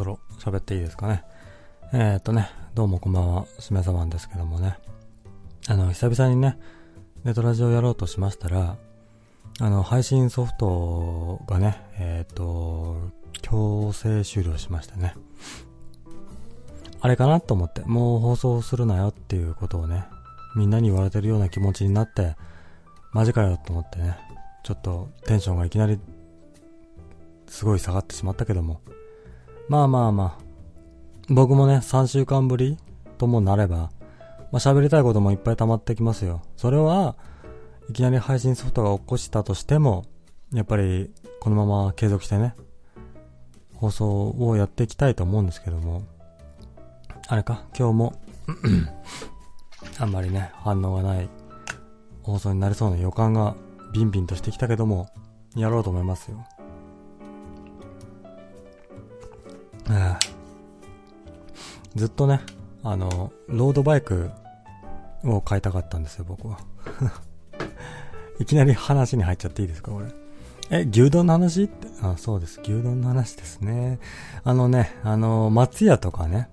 そろ喋っていいですかね。えー、っとね、どうもこんばんは、しめさまんですけどもね。あの、久々にね、ネトラジオやろうとしましたら、あの、配信ソフトがね、えっ、と、強制終了しましたね。あれかなと思って、もう放送するなよっていうことをね、みんなに言われてるような気持ちになって、マジかよと思ってね、ちょっとテンションがいきなり、すごい下がってしまったけども。まあまあまあ、僕もね、3週間ぶりともなれば、まあ喋りたいこともいっぱい溜まってきますよ。それは、いきなり配信ソフトが起こしたとしても、やっぱりこのまま継続してね、放送をやっていきたいと思うんですけども、あれか、今日もあんまりね、反応がない放送になりそうな予感がビンビンとしてきたけども、やろうと思いますよ。ずっとね、あの、ロードバイクを買いたかったんですよ、僕は。いきなり話に入っちゃっていいですか、これ。え、牛丼の話って、あ、そうです。牛丼の話ですね。あのね、あの、松屋とかね、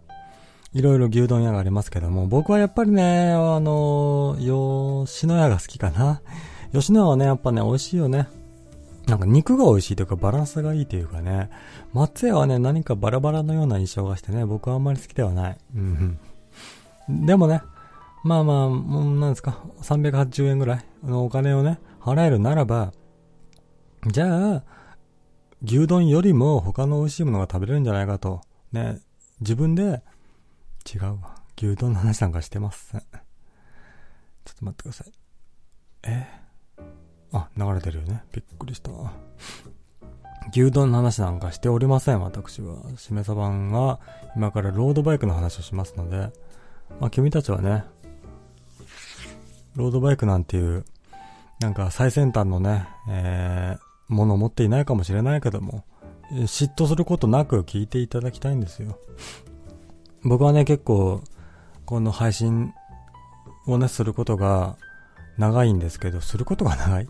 いろいろ牛丼屋がありますけども、僕はやっぱりね、あの、吉野家が好きかな。吉野家はね、やっぱね、美味しいよね。なんか肉が美味しいというかバランスがいいというかね、松屋はね、何かバラバラのような印象がしてね、僕はあんまり好きではない。うん。でもね、まあまあ、もうなんですか、380円ぐらいのお金をね、払えるならば、じゃあ、牛丼よりも他の美味しいものが食べれるんじゃないかと、ね、自分で、違うわ。牛丼の話なんかしてません。ちょっと待ってください。え？あ、流れてるよね。びっくりした。牛丼の話なんかしておりません、私は。しめさばんは、今からロードバイクの話をしますので、まあ君たちはね、ロードバイクなんていう、なんか最先端のね、えー、ものを持っていないかもしれないけども、嫉妬することなく聞いていただきたいんですよ。僕はね、結構、この配信をね、することが長いんですけど、することが長い。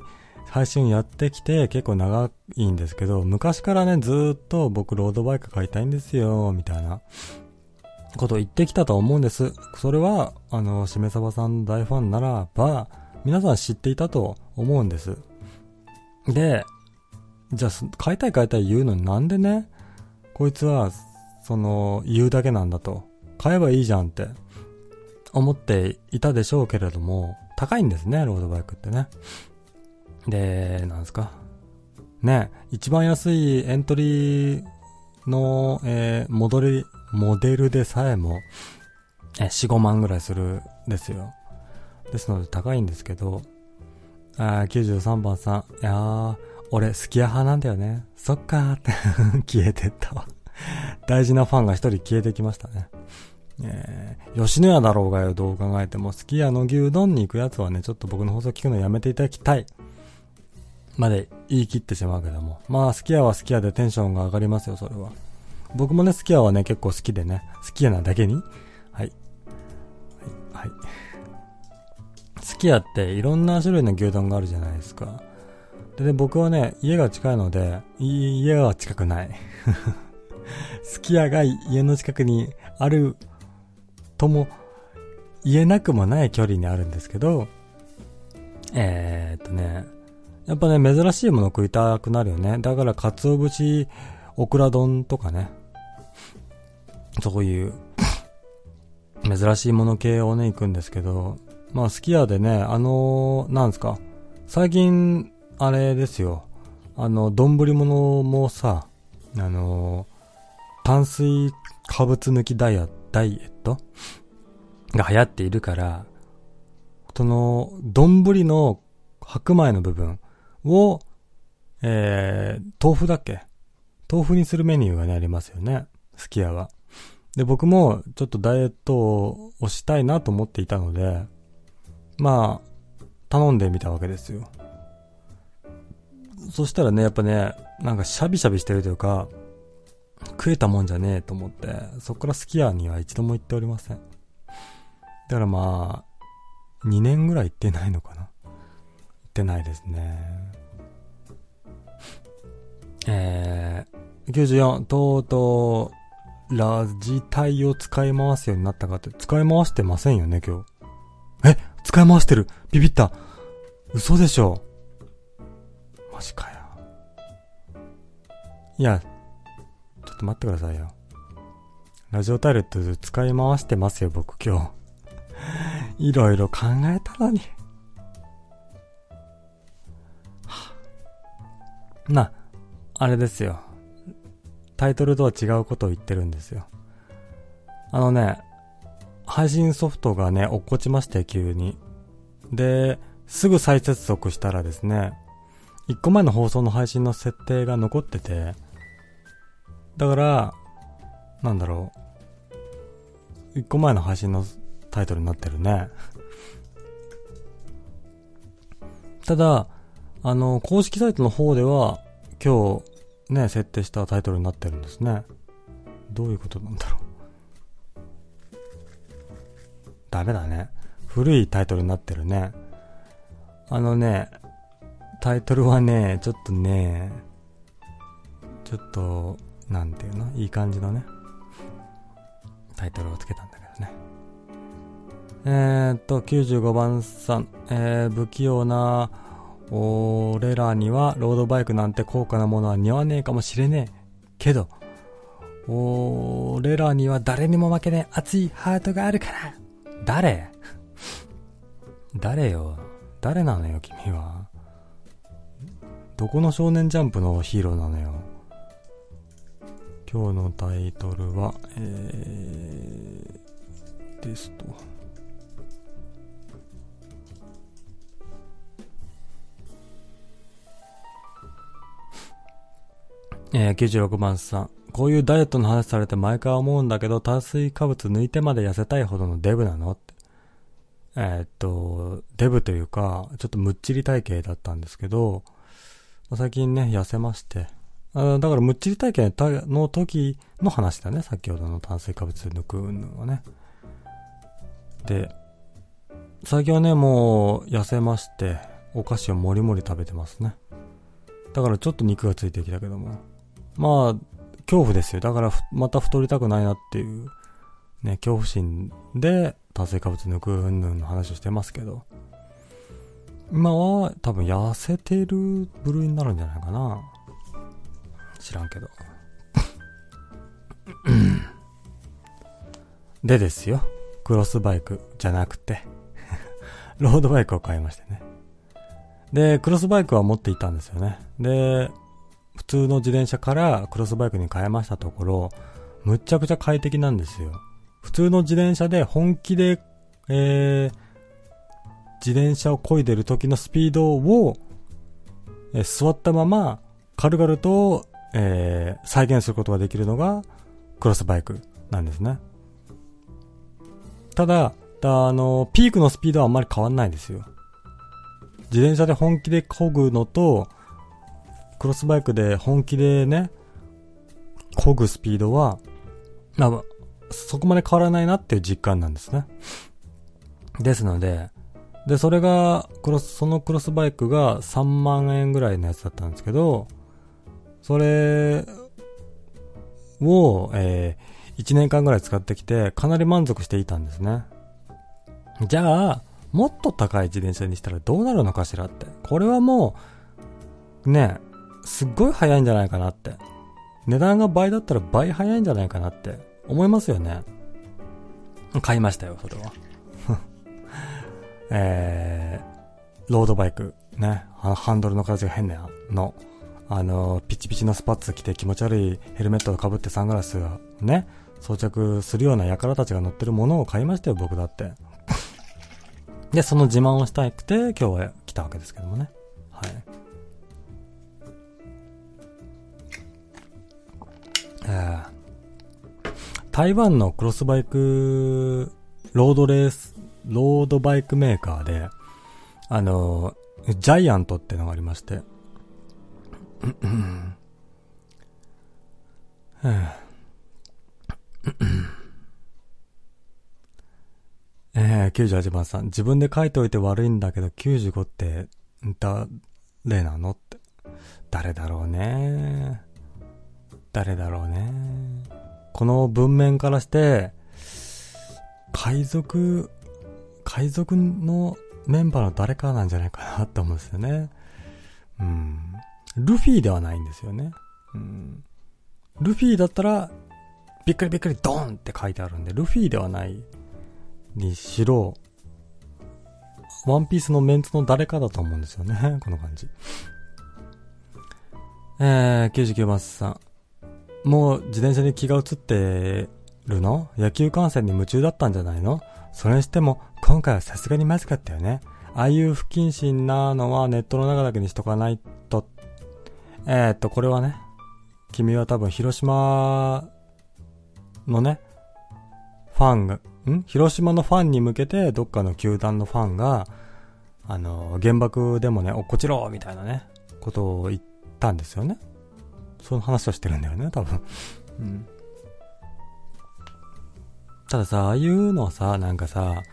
配信やってきて結構長いんですけど、昔からね、ずっと僕ロードバイク買いたいんですよ、みたいなことを言ってきたと思うんです。それは、あの、しめさばさん大ファンならば、皆さん知っていたと思うんです。で、じゃあ、買いたい買いたい言うのになんでね、こいつは、その、言うだけなんだと。買えばいいじゃんって、思っていたでしょうけれども、高いんですね、ロードバイクってね。で、なんですか？ね、一番安いエントリーの、えー、モデル、モデルでさえも、え、4、5万ぐらいするんですよ。ですので高いんですけど、あ93番さん、いやー、俺、スキヤ派なんだよね。そっかーって 消えてったわ大事なファンが一人消えてきましたね。えー、吉野家だろうがよ、どう考えても。すき家の牛丼に行くやつはね、ちょっと僕の放送聞くのやめていただきたい。まで言い切ってしまうけども。まあ、すき家はすき家でテンションが上がりますよ、それは。僕もね、すき家はね、結構好きでね、すき家なだけに。はい。はい。はい。すき家っていろんな種類の牛丼があるじゃないですか。でね、僕はね、家が近いので、家は近くない。すき家が家の近くにあるとも言えなくもない距離にあるんですけど、えー、っとね、やっぱね、珍しいもの食いたくなるよね。だから、鰹節、オクラ丼とかね、そういう珍しいもの系をね、行くんですけど、まあ、すき家でね、あのー、なんですか、最近、あれですよ、あの、丼物もさ、あのー、炭水化物抜きダイヤ、ダイエットが流行っているから、その、丼の白米の部分を、えー、豆腐だっけ？豆腐にするメニューがね、ありますよね。すき家は。で、僕もちょっとダイエットをしたいなと思っていたので、まあ、頼んでみたわけですよ。そしたらね、やっぱね、なんかシャビシャビしてるというか、食えたもんじゃねえと思って、そっからすき家には一度も行っておりません。だからまあ、2年ぐらい行ってないのかな行ってないですね。えー、94、とうとう、ラジタイを使い回すようになったかって、使い回してませんよね、今日。え？使い回してる？ビビった嘘でしょマジかよ。いや、ょっと待ってくださいよ。ラジオタイルって使い回してますよ、僕今日。いろいろ考えたのに。な、あれですよ。タイトルとは違うことを言ってるんですよ。あのね、配信ソフトがね、落っこちまして、急に。で、すぐ再接続したらですね、1個前の放送の配信の設定が残ってて、だから、なんだろう。1個前の配信のタイトルになってるね。ただ、あの、公式サイトの方では、今日、ね、設定したタイトルになってるんですね。どういうことなんだろう。ダメだね。古いタイトルになってるね。あのね、タイトルはね、ちょっとね、ちょっと、なんていうの？いい感じのね、タイトルをつけたんだけどね。えー、っと、95番さん、えー、不器用な、俺らにはロードバイクなんて高価なものは似合わねえかもしれねえ。けど、俺らには誰にも負けねえ熱いハートがあるから。誰？誰よ？誰なのよ、君は。どこの少年ジャンプのヒーローなのよ。今日のタイトルは、えー、ですと。えー、96番さん。こういうダイエットの話されて毎回思うんだけど、炭水化物抜いてまで痩せたいほどのデブなの？って。えー、っと、デブというか、ちょっとむっちり体型だったんですけど、最近ね、痩せまして。あだから、むっちり体型の時の話だね。先ほどの炭水化物抜くのはね。で、最近はね、もう痩せまして、お菓子をもりもり食べてますね。だからちょっと肉がついてきたけども。まあ、恐怖ですよ。だから、また太りたくないなっていう、ね、恐怖心で炭水化物抜くうんぬんの話をしてますけど、今は多分痩せてる部類になるんじゃないかな。知らんけど。でですよ。クロスバイクじゃなくてロードバイクを買いましてね。で、クロスバイクは持っていたんですよね。で、普通の自転車からクロスバイクに変えましたところ、むっちゃくちゃ快適なんですよ。普通の自転車で本気で、えー、自転車を漕いでる時のスピードを、えー、座ったまま軽々と、えー、再現することができるのがクロスバイクなんですね。ただ、あの、ピークのスピードはあんまり変わんないですよ。自転車で本気で漕ぐのと、クロスバイクで本気でね、漕ぐスピードは、まあ、そこまで変わらないなっていう実感なんですね。ですので、で、それが、クロス、そのクロスバイクが3万円ぐらいのやつだったんですけど、それを、えー、1年間ぐらい使ってきて、かなり満足していたんですね。じゃあ、もっと高い自転車にしたらどうなるのかしらって。これはもう、ね、すっごい早いんじゃないかなって。値段が倍だったら倍早いんじゃないかなって思いますよね。買いましたよ、それは。えー、ロードバイク、ね、ハンドルの形が変なの、あの、ピチピチのスパッツ着て気持ち悪いヘルメットをかぶってサングラスがね、装着するような輩たちが乗ってるものを買いましたよ、僕だって。で、その自慢をしたくて、今日は来たわけですけどもね。はい。えー、台湾のクロスバイク、ロードレース、ロードバイクメーカーで、あの、ジャイアントってのがありまして、えー、98番さん。自分で書いておいて悪いんだけど、95って、誰なの？って。誰だろうね。誰だろうね。この文面からして、海賊、海賊のメンバーの誰かなんじゃないかなって思うんですよね。うん。ルフィではないんですよね。うん。ルフィだったら、びっくりびっくりドンって書いてあるんで、ルフィではないにしろ、ワンピースのメンツの誰かだと思うんですよね。この感じ。えー、99番さん。もう自転車に気が移ってるの？野球観戦に夢中だったんじゃないの？それにしても、今回はさすがにまずかったよね。ああいう不謹慎なのはネットの中だけにしとかないと。えー、っと、これはね、君は多分広島のね、ファンが、ん？広島のファンに向けて、どっかの球団のファンが、あの、原爆でもね、落っこちろみたいなね、ことを言ったんですよね。その話をしてるんだよね、多分。うん。たださ、ああいうのはさ、なんかさ、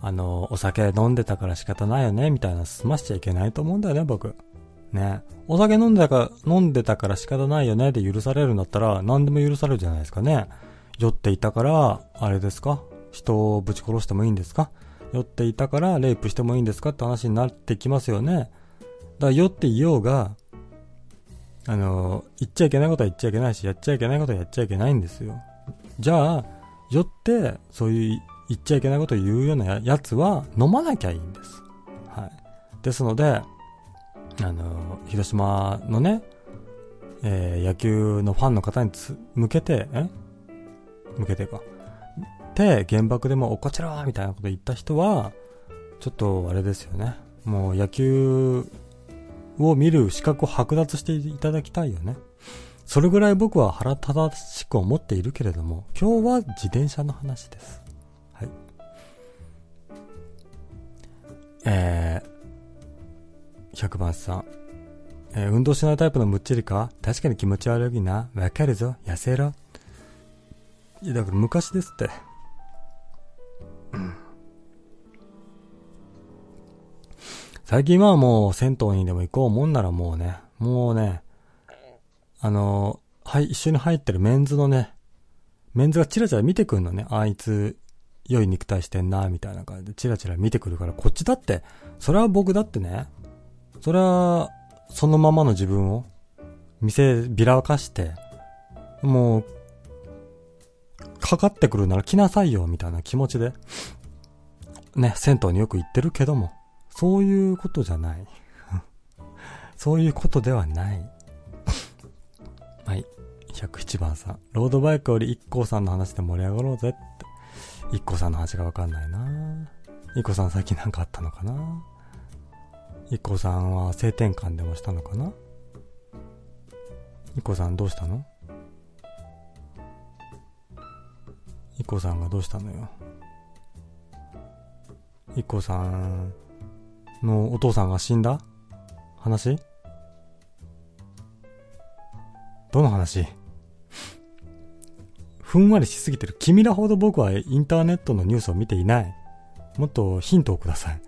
あの、お酒飲んでたから仕方ないよね、みたいな済ましちゃいけないと思うんだよね、僕。ね。お酒飲んでたか、飲んでたから仕方ないよね、で許されるんだったら、何でも許されるじゃないですかね。酔っていたから、あれですか？人をぶち殺してもいいんですか？酔っていたからレイプしてもいいんですか？って話になってきますよね。だから酔っていようが、あの、言っちゃいけないことは言っちゃいけないし、やっちゃいけないことはやっちゃいけないんですよ。じゃあ、酔って、そういう言っちゃいけないことを言うようなやつは飲まなきゃいいんです。はい。ですので、あの、広島のね、えー、野球のファンの方に向けて、え？向けてか。で、原爆でも落っこちろみたいなこと言った人は、ちょっとあれですよね。もう野球を見る資格を剥奪していただきたいよね。それぐらい僕は腹正しく思っているけれども、今日は自転車の話です。はい。えー、100番さん。えー、運動しないタイプのむっちりか？確かに気持ち悪いな。わかるぞ。痩せろ。いや、だから昔ですって。うん。最近はもう銭湯にでも行こうもんならもうね、もうね、あの、はい、一緒に入ってるメンズのね、メンズがチラチラ見てくんのね。あいつ、良い肉体してんな、みたいな感じでチラチラ見てくるから、こっちだって、それは僕だってね、それは、そのままの自分を、見せびらかして、もう、かかってくるなら来なさいよ、みたいな気持ちで、ね、銭湯によく行ってるけども、そういうことじゃない。そういうことではない。はい。107番さん。ロードバイクより一光さんの話で盛り上がろうぜって。一光さんの話がわかんないな一光さん最近なんかあったのかな一光さんは性転換でもしたのかな？一光さんどうしたの？一光さんがどうしたのよ？一光さんのお父さんが死んだ？話？どの話？ふんわりしすぎてる。君らほど僕はインターネットのニュースを見ていない。もっとヒントをください。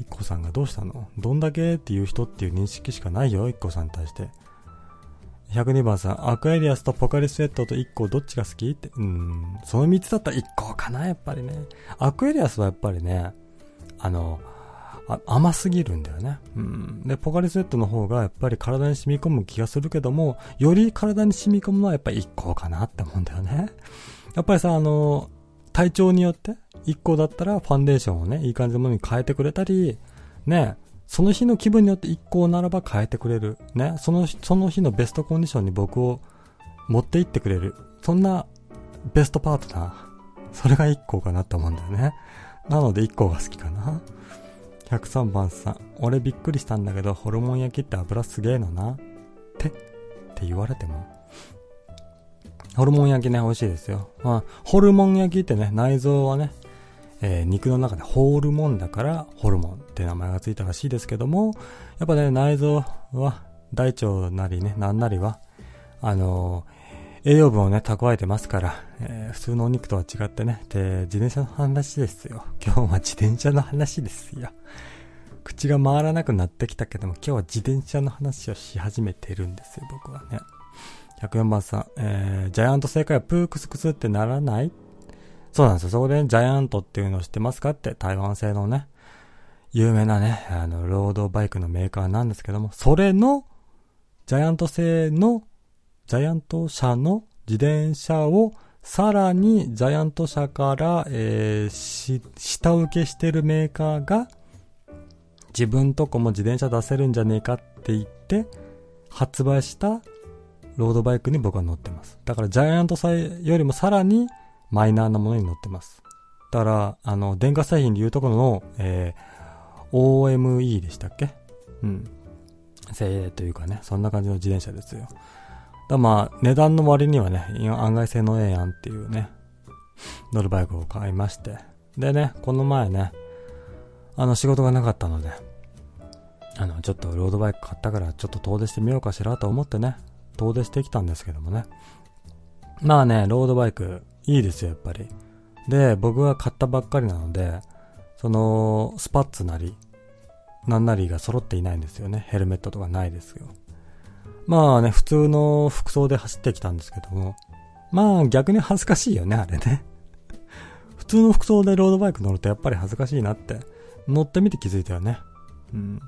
一個さんがどうしたの？どんだけ？っていう人っていう認識しかないよ、一個さんに対して。102番さん、アクエリアスとポカリスエットと1個どっちが好き？って、うん、その3つだったら1個かな、やっぱりね。アクエリアスはやっぱりね、あの、あ甘すぎるんだよね。うん。で、ポカリスエットの方がやっぱり体に染み込む気がするけども、より体に染み込むのはやっぱり1個かなって思うんだよね。やっぱりさ、あの、体調によって1個だったらファンデーションをね、いい感じのものに変えてくれたり、ね、その日の気分によって1個ならば変えてくれる。ね、その、その日のベストコンディションに僕を持って行ってくれる。そんなベストパートナー。それが1個かなって思うんだよね。なので1個が好きかな。103番さん、俺びっくりしたんだけど、ホルモン焼きって油すげえのな。って、って言われても。ホルモン焼きね、美味しいですよ。まあ、ホルモン焼きってね、内臓はね、えー、肉の中でホルモンだから、ホルモンって名前がついたらしいですけども、やっぱね、内臓は、大腸なりね、なんなりは、あの栄養分をね、蓄えてますから、えー、普通のお肉とは違ってね、で、自転車の話ですよ。今日は自転車の話ですよ。口が回らなくなってきたけども、今日は自転車の話をし始めてるんですよ、僕はね。104番さん、えー、ジャイアント正解はプークスクスってならない？そうなんですよ。そこで、ね、ジャイアントっていうのを知ってますかって？台湾製のね、有名なね、あの、ロードバイクのメーカーなんですけども、それの、ジャイアント製の、ジャイアント車の自転車を、さらにジャイアント車から、えー、し、下請けしてるメーカーが、自分とこも自転車出せるんじゃねえかって言って、発売したロードバイクに僕は乗ってます。だからジャイアント車よりもさらにマイナーなものに乗ってます。だから、あの、電化製品でいうところの、えー、OME でしたっけ？うん。製というかね、そんな感じの自転車ですよ。だまあ、値段の割にはね、案外性能ええやんっていうね、乗るバイクを買いまして。でね、この前ね、あの、仕事がなかったので、あの、ちょっとロードバイク買ったから、ちょっと遠出してみようかしらと思ってね、遠出してきたんですけどもね。まあね、ロードバイク、いいですよ、やっぱり。で、僕が買ったばっかりなので、その、スパッツなり、なんなりが揃っていないんですよね。ヘルメットとかないですよ。まあね、普通の服装で走ってきたんですけども、まあ逆に恥ずかしいよね、あれね。普通の服装でロードバイク乗るとやっぱり恥ずかしいなって、乗ってみて気づいたよね。うん。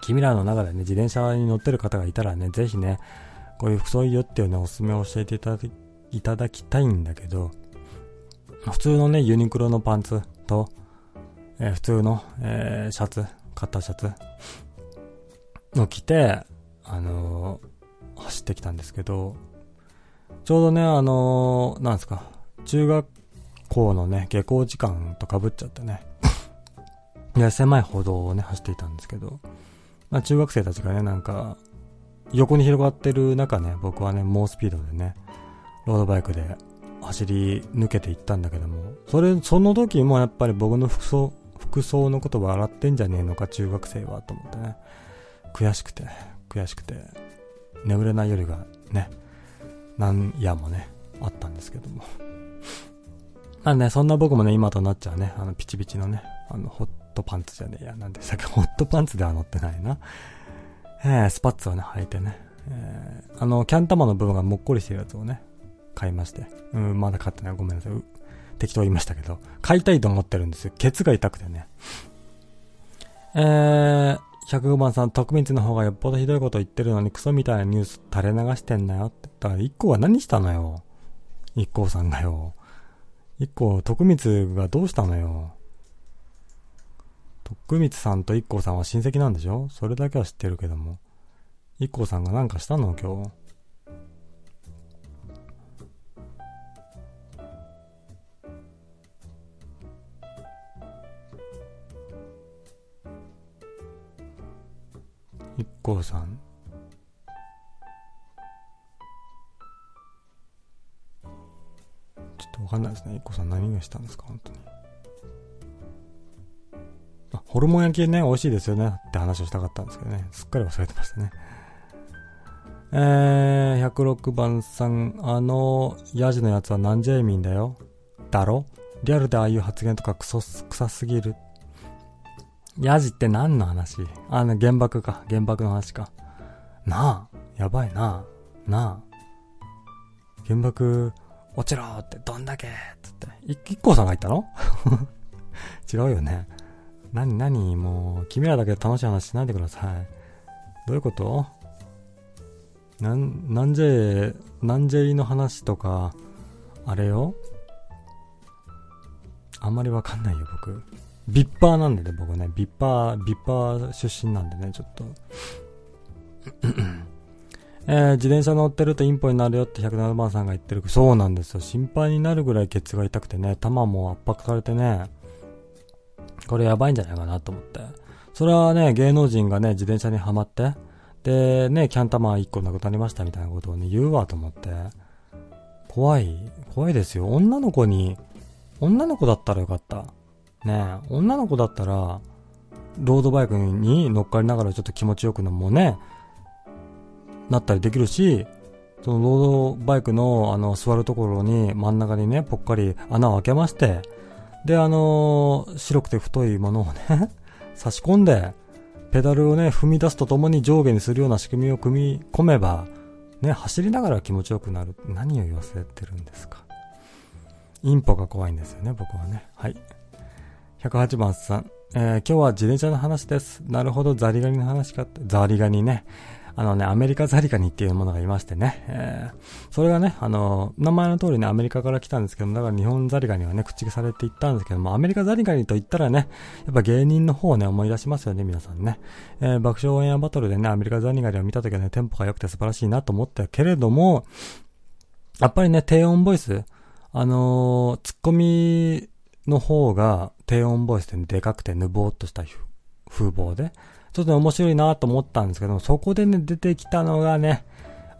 君らの中でね、自転車に乗ってる方がいたらね、ぜひね、こういう服装いいよっていうね、おすすめを教えていただきいただきたいんだけど、普通のね、ユニクロのパンツと、えー、普通の、えー、シャツ、買ったシャツを着て、あのー、走ってきたんですけど、ちょうどね、あのー、なんですか、中学校のね、下校時間と被っちゃってね、で、狭い歩道をね、走っていたんですけど、まあ中学生たちがね、なんか、横に広がってる中ね、僕はね、猛スピードでね、ロードバイクで走り抜けていったんだけども、それ、その時もやっぱり僕の服装、服装のこと笑ってんじゃねえのか、中学生は、と思ってね。悔しくて、悔しくて、眠れない夜がね、何夜もね、あったんですけども。まあね、そんな僕もね、今となっちゃうね、あの、ピチピチのね、あの、ホットパンツじゃねえや、なんでさっきホットパンツでは乗ってないな。えー、スパッツをね、履いてね、えー、あの、キャン玉の部分がもっこりしてるやつをね、買いまして。うん、まだ買ってない。ごめんなさい。適当言いましたけど。買いたいと思ってるんですよ。ケツが痛くてね。えー、105番さん、徳光の方がよっぽどひどいこと言ってるのにクソみたいなニュース垂れ流してんなよって。だから一個は何したのよ。一個さんがよ。一個、徳光がどうしたのよ。徳光さんと一個さんは親戚なんでしょ？それだけは知ってるけども。一個さんが何かしたの？今日。一光さんちょっとわかんないですね。一個さん何がしたんですか？本当に。ホルモン焼きね、美味しいですよね。って話をしたかったんですけどね。すっかり忘れてましたね。えー、106番さん、あの、ヤジのやつはなんじゃいみんだよ。だろ？リアルでああいう発言とかクソ、臭すぎる。ヤジって何の話？あの、原爆か。原爆の話か。なあ、やばいなあ。なあ。原爆、落ちろってどんだけ？っつって。い、一光さんが言ったの？違うよね。なになにもう、君らだけで楽しい話しないでください。どういうこと？なん、なんじゃなんじの話とか、あれよ？あんまりわかんないよ、僕。ビッパーなんでね、僕ね。ビッパー、ビッパー出身なんでね、ちょっと。えー、自転車乗ってるとインポになるよって107番さんが言ってる。そうなんですよ。心配になるぐらいケツが痛くてね、玉も圧迫されてね、これやばいんじゃないかなと思って。それはね、芸能人がね、自転車にはまって、で、ね、キャン玉1個なくなりましたみたいなことをね、言うわと思って。怖い、怖いですよ。女の子に、女の子だったらよかった。ね女の子だったら、ロードバイクに乗っかりながらちょっと気持ちよくのもね、なったりできるし、そのロードバイクのあの座るところに真ん中にね、ぽっかり穴を開けまして、で、あのー、白くて太いものをね 差し込んで、ペダルをね、踏み出すとともに上下にするような仕組みを組み込めば、ね、走りながら気持ちよくなる。何を言わせてるんですか。インポが怖いんですよね、僕はね。はい。108番さん。えー、今日は自転車の話です。なるほど、ザリガニの話かって。ザリガニね。あのね、アメリカザリガニっていうものがいましてね。えー、それがね、あの、名前の通りね、アメリカから来たんですけども、だから日本ザリガニはね、口されていったんですけども、アメリカザリガニと言ったらね、やっぱ芸人の方をね、思い出しますよね、皆さんね。えー、爆笑オンエアバトルでね、アメリカザリガニを見た時はね、テンポが良くて素晴らしいなと思ったけれども、やっぱりね、低音ボイス、あのー、ツッコミの方が低音ボイスで、でかくてぬぼーっとした風貌で、ちょっと面白いなと思ったんですけども、そこでね、出てきたのがね、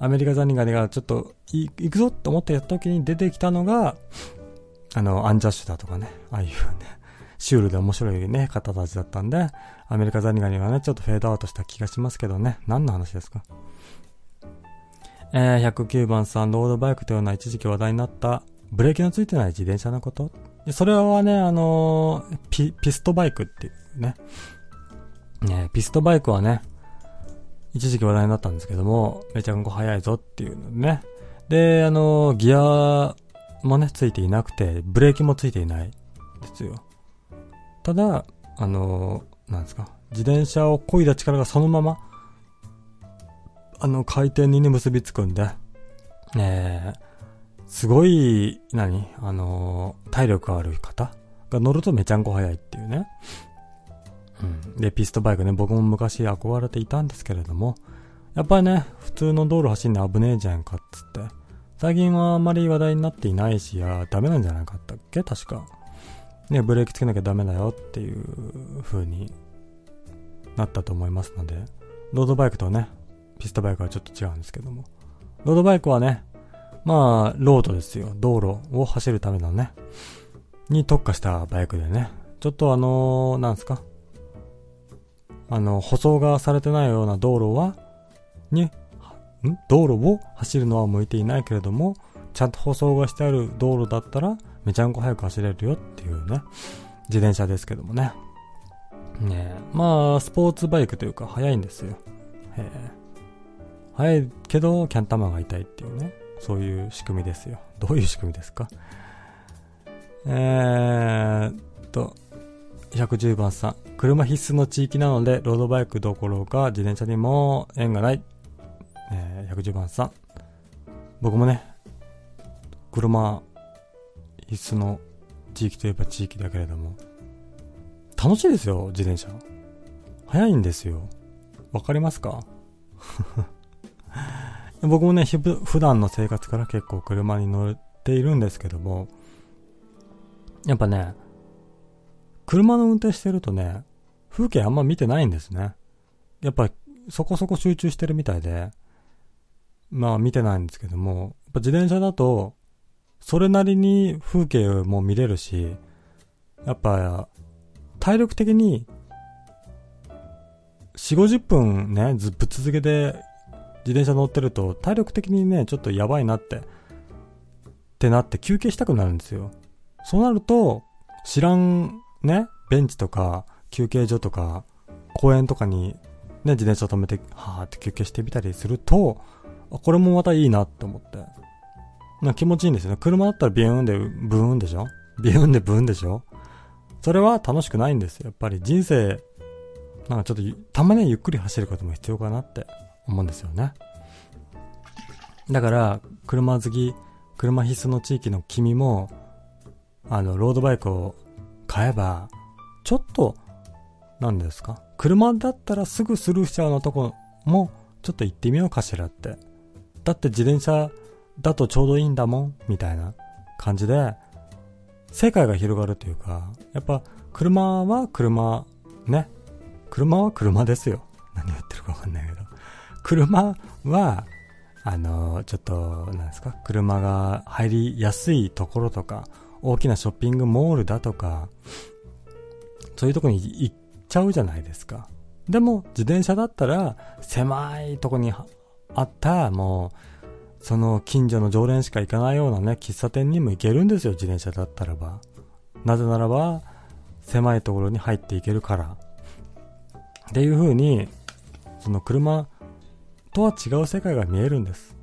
アメリカザニガニがちょっと、行くぞと思ってやった時に出てきたのが、あの、アンジャッシュだとかね、ああいうね、シュールで面白いね、方たちだったんで、アメリカザニガニはね、ちょっとフェードアウトした気がしますけどね、何の話ですか？えー、109番さん、ロードバイクというような一時期話題になったブレーキのついてない自転車のことそれはね、あのー、ピ、ピストバイクっていうね。ねピストバイクはね、一時期話題になったんですけども、めちゃくちゃ速いぞっていうのね。で、あの、ギアもね、ついていなくて、ブレーキもついていないですよ。ただ、あの、なんですか、自転車を漕いだ力がそのまま、あの、回転にね、結びつくんで、え、すごい、何あの、体力ある方が乗るとめちゃんこ速いっていうね。うん。で、ピストバイクね、僕も昔憧れていたんですけれども、やっぱりね、普通の道路走んの危ねえじゃんかっつって。最近はあんまり話題になっていないし、や、ダメなんじゃなかったっけ？確か。ね、ブレーキつけなきゃダメだよっていう風になったと思いますので、ロードバイクとね、ピストバイクはちょっと違うんですけども。ロードバイクはね、まあ、ロードですよ。道路を走るためのね、に特化したバイクでね。ちょっとあのー、なんすか？あの、舗装がされてないような道路は、に、ん？道路を走るのは向いていないけれども、ちゃんと舗装がしてある道路だったら、めちゃんこ速く走れるよっていうね、自転車ですけどもね。ねまあ、スポーツバイクというか、速いんですよ。へ速いけど、キャン玉が痛いっていうね。そういう仕組みですよ。どういう仕組みですか？えーっと、110番さん。車必須の地域なので、ロードバイクどころか自転車にも縁がない。えー、110番さん。僕もね、車必須の地域といえば地域だけれども、楽しいですよ、自転車。早いんですよ。わかりますか？僕もね、普段の生活から結構車に乗っているんですけども、やっぱね、車の運転してるとね、風景あんま見てないんですね。やっぱそこそこ集中してるみたいで、まあ見てないんですけども、やっぱ自転車だと、それなりに風景も見れるし、やっぱ体力的に4、50分ね、ずぶっ続けで自転車乗ってると体力的にね、ちょっとやばいなって、ってなって休憩したくなるんですよ。そうなると、知らんね、ベンチとか休憩所とか公園とかにね、自転車止めて、はーって休憩してみたりすると、これもまたいいなって思って。な気持ちいいんですよね。車だったらビューンでブーンでしょ？ビューンでブーンでしょ？それは楽しくないんですよ。やっぱり人生、なんかちょっとたまにゆっくり走ることも必要かなって思うんですよね。だから、車好き、車必須の地域の君も、あの、ロードバイクを買えば、ちょっと、何ですか？車だったらすぐスルーしちゃうのとこも、ちょっと行ってみようかしらって。だって自転車だとちょうどいいんだもん、みたいな感じで、世界が広がるというか、やっぱ、車は車、ね。車は車ですよ。何言ってるかわかんないけど。車は、あの、ちょっと、なんですか、車が入りやすいところとか、大きなショッピングモールだとか、そういうとこに行っちゃうじゃないですか。でも、自転車だったら、狭いとこにあった、もうその近所の常連しか行かないようなね、喫茶店にも行けるんですよ、自転車だったらば。なぜならば、狭いところに入っていけるから。っていう風に、その車とは違う世界が見えるんです。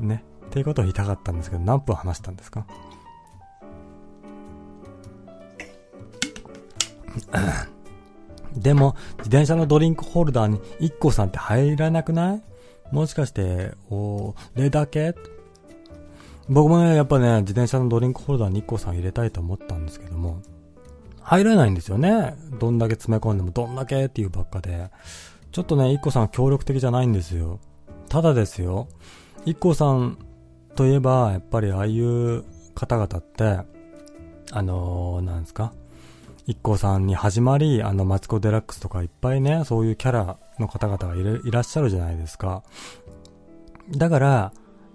ね。っていうことを言いたかったんですけど、何分話したんですか？でも、自転車のドリンクホルダーに IKKO さんって入らなくない？もしかして、おれだけ僕もね、やっぱね、自転車のドリンクホルダーに IKKO さん入れたいと思ったんですけども、入れないんですよね。どんだけ詰め込んでもどんだけっていうばっかで。ちょっとね、IKKO さん協力的じゃないんですよ。ただですよ、IKKO さんといえば、やっぱりああいう方々って、あのー、なんですか？IKKO さんに始まり、あの、マツコデラックスとかいっぱいね、そういうキャラの方々がいらっしゃるじゃないですか。だから、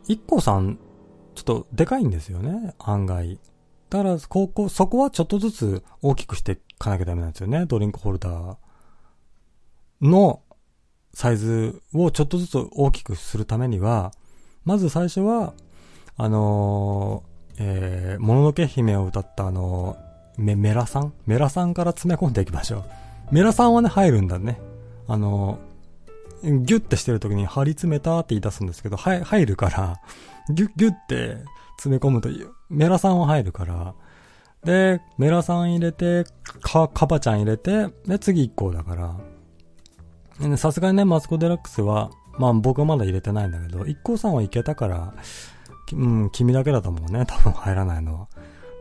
IKKO さん、ちょっとでかいんですよね、案外。だから、ここ、そこはちょっとずつ大きくしていかなきゃダメなんですよね。ドリンクホルダーのサイズをちょっとずつ大きくするためには、まず最初は、あのー、えー、もののけ姫を歌ったあのー、メ、メラさんメラさんから詰め込んでいきましょう。メラさんはね、入るんだね。あの、ギュッてしてる時に張り詰めたって言い出すんですけど、はい、入るから、ギュッギュッて詰め込むという、メラさんは入るから、で、メラさん入れて、か、カバちゃん入れて、で、次1個だから。さすがにね、マツコデラックスは、まあ僕はまだ入れてないんだけど、1個さんはいけたから、うん、君だけだと思うね、多分入らないのは。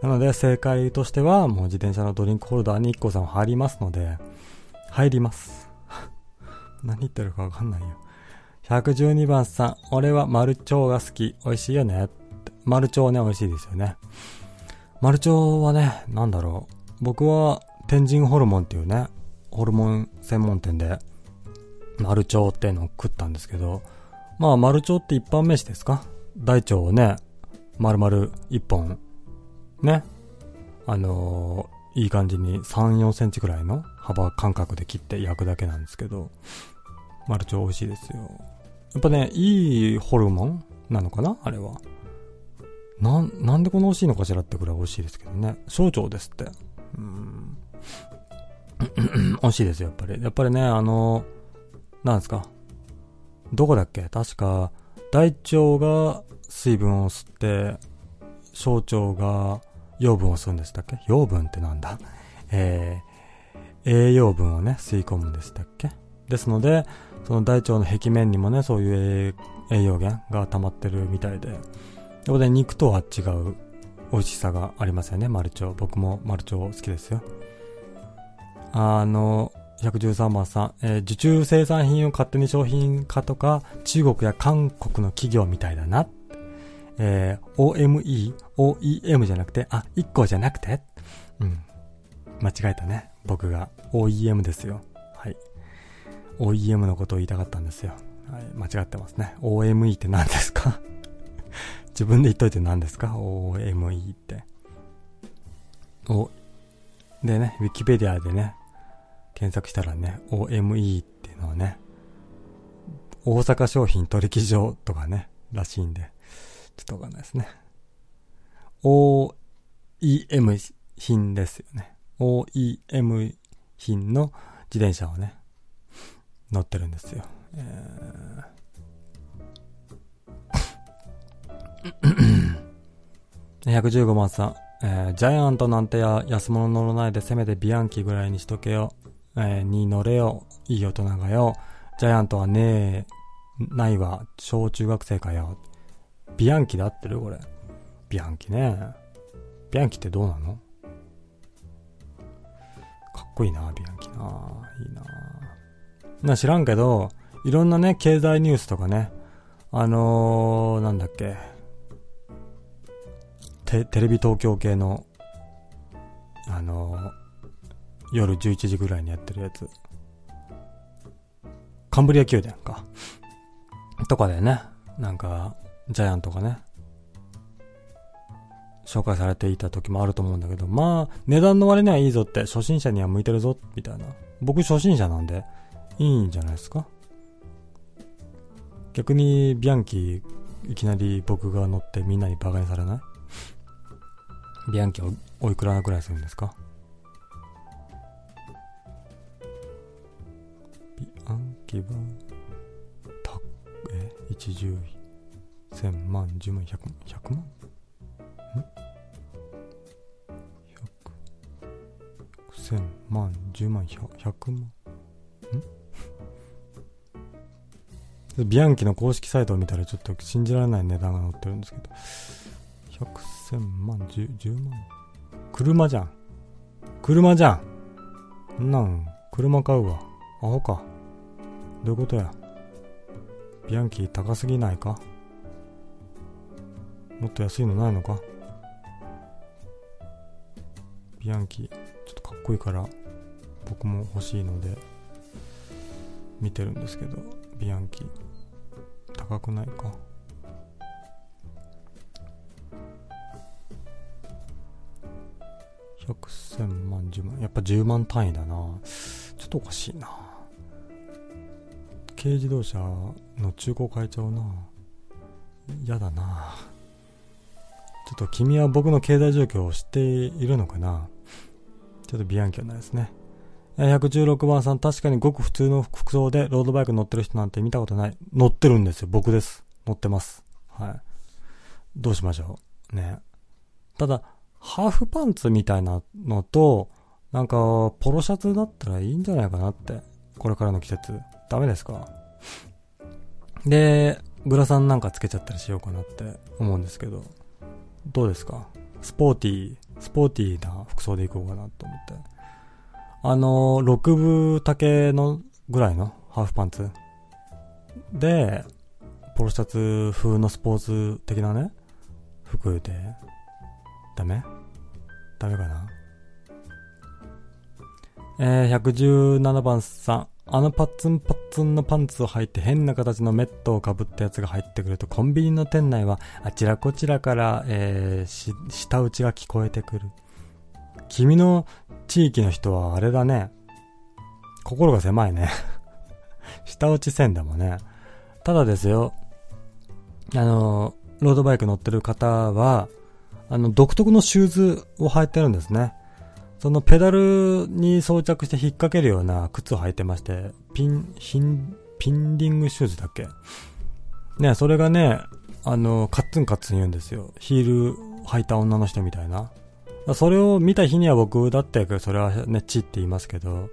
なので正解としては、もう自転車のドリンクホルダーに IKKO さんは入りますので、入ります。何言ってるかわかんないよ。112番さん、俺はマルチョウが好き。美味しいよね。マルチョウね、美味しいですよね。マルチョウはね、なんだろう。僕は天神ホルモンっていうね、ホルモン専門店で、マルチョウっていうのを食ったんですけど、まあ、マルチョウって一般名詞ですか？大腸をね、丸々一本、ね、あのー、いい感じに3、4センチくらいの幅感覚で切って焼くだけなんですけど、マルチョ美味しいですよ。やっぱね、いいホルモンなのかな？あれは。なん、なんでこんな美味しいのかしらってくらい美味しいですけどね。小腸ですって。うん。美味しいですよ、やっぱり。やっぱりね、あのー、なんですか？どこだっけ？確か、大腸が水分を吸って、小腸が養分を吸うんでしたっけ？養分ってなんだ？えー、栄養分をね、吸い込むんでしたっけ？ですので、その大腸の壁面にもね、そういう栄養源が溜まってるみたいで、そこで肉とは違う美味しさがありますよね、マルチョウ。僕もマルチョウ好きですよ。あの、113番さん、えー、受注生産品を勝手に商品化とか、中国や韓国の企業みたいだな。えー、OME、OEM じゃなくて、あ、1個じゃなくて？うん。間違えたね。僕が。OEM ですよ。はい。OEM のことを言いたかったんですよ。はい。間違ってますね。OME って何ですか？自分で言っといて何ですか ?OME って。お、でね、ウィキペディアでね、検索したらね、OME っていうのはね、大阪商品取引所とかね、らしいんで、ちょっとわかんないですね。OEM 品ですよね。OEM 品の自転車をね、乗ってるんですよ。えー、115番さん、えー、ジャイアントなんてや安物乗らないでせめてビアンキぐらいにしとけよ。えー、に乗れよ、いい大人がよ、ジャイアントはねえ、ないわ、小中学生かよ。ビアンキで合ってる？これ。ビアンキね。ビアンキってどうなの？かっこいいな、ビアンキな。いいな。な、知らんけど、いろんなね、経済ニュースとかね、あのー、なんだっけ、テ、テレビ東京系の、あのー夜11時ぐらいにやってるやつ。カンブリア宮殿か。とかでね、なんか、ジャイアントがね、紹介されていた時もあると思うんだけど、まあ、値段の割にはいいぞって、初心者には向いてるぞ、みたいな。僕初心者なんで、いいんじゃないですか？逆に、ビアンキ、いきなり僕が乗ってみんなにバカにされない？ビアンキおおいくらぐらいするんですか？ビアンキは、た、え、一十位、千万、十万、百万、百万？ん？百、千万、十万、百、百万？ん？ビアンキの公式サイトを見たらちょっと信じられない値段が載ってるんですけど、百千万、十、十万？車じゃん。車じゃん。んなん、車買うわ。アホか。どういうことや。ビアンキ高すぎないか？もっと安いのないのか？ビアンキ、ちょっとかっこいいから、僕も欲しいので、見てるんですけど、ビアンキ。高くないか？百千万十万。やっぱ10万単位だな。ちょっとおかしいな。軽自動車の中古買えちゃうな。嫌だな。ちょっと君は僕の経済状況を知っているのかな？ちょっとビアンキはないですね116番さん、確かにごく普通の服装でロードバイク乗ってる人なんて見たことない。乗ってるんですよ。僕です。乗ってます。はい。どうしましょう？ね。ただ、ハーフパンツみたいなのと、なんか、ポロシャツだったらいいんじゃないかなって。これからの季節。ダメですか？で、グラサンなんかつけちゃったりしようかなって思うんですけど。どうですか？スポーティー、スポーティーな服装でいこうかなと思って。あの、6分丈のぐらいのハーフパンツ。で、ポロシャツ風のスポーツ的なね、服で、ダメ？ダメかな？えー、117番さん。あのパッツンパッツンのパンツを履いて変な形のメットをかぶったやつが入ってくるとコンビニの店内はあちらこちらから、えー、し、舌打ちが聞こえてくる。君の地域の人はあれだね。心が狭いね。下打ち線だもんね。ただですよ。あの、ロードバイク乗ってる方は、あの、独特のシューズを履いてるんですね。そのペダルに装着して引っ掛けるような靴を履いてまして、ピン、ヒン、ピンディングシューズだっけ？ね、それがね、あの、カッツンカッツン言うんですよ。ヒール履いた女の人みたいな。それを見た日には僕だってそれはね、チって言いますけど、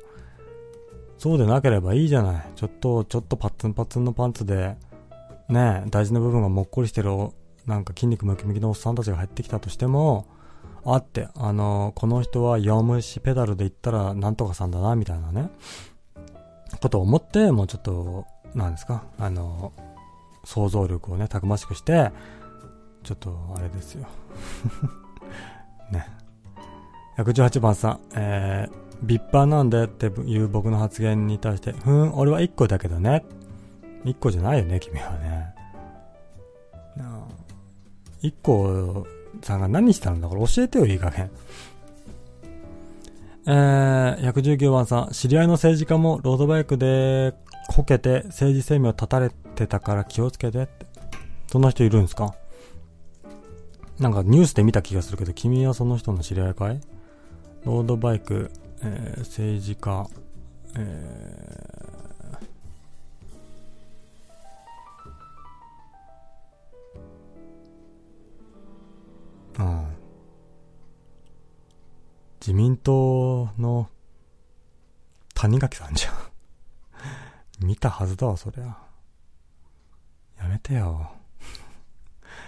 そうでなければいいじゃない。ちょっと、ちょっとパッツンパッツンのパンツで、ね、大事な部分がもっこりしてる、なんか筋肉ムキムキのおっさんたちが入ってきたとしても、あって、あの、この人は弱虫ペダルで言ったらなんとかさんだな、みたいなね、ことを思って、もうちょっと、なんですか、あの、想像力をね、たくましくして、ちょっと、あれですよ。ね。118番さん、えー、ビッパーなんだよっていう僕の発言に対して、ふん、俺は1個だけどね。1個じゃないよね、君はね。1個さんが何したんだから教えてよ、いい加減。えー、119番さん、知り合いの政治家もロードバイクでこけて政治生命を絶たれてたから気をつけてって。そんな人いるんですか？なんかニュースで見た気がするけど、君はその人の知り合いかい？ロードバイク、えー、政治家、えうん。自民党の谷垣さんじゃん 見たはずだわ、そりゃ。やめてよ。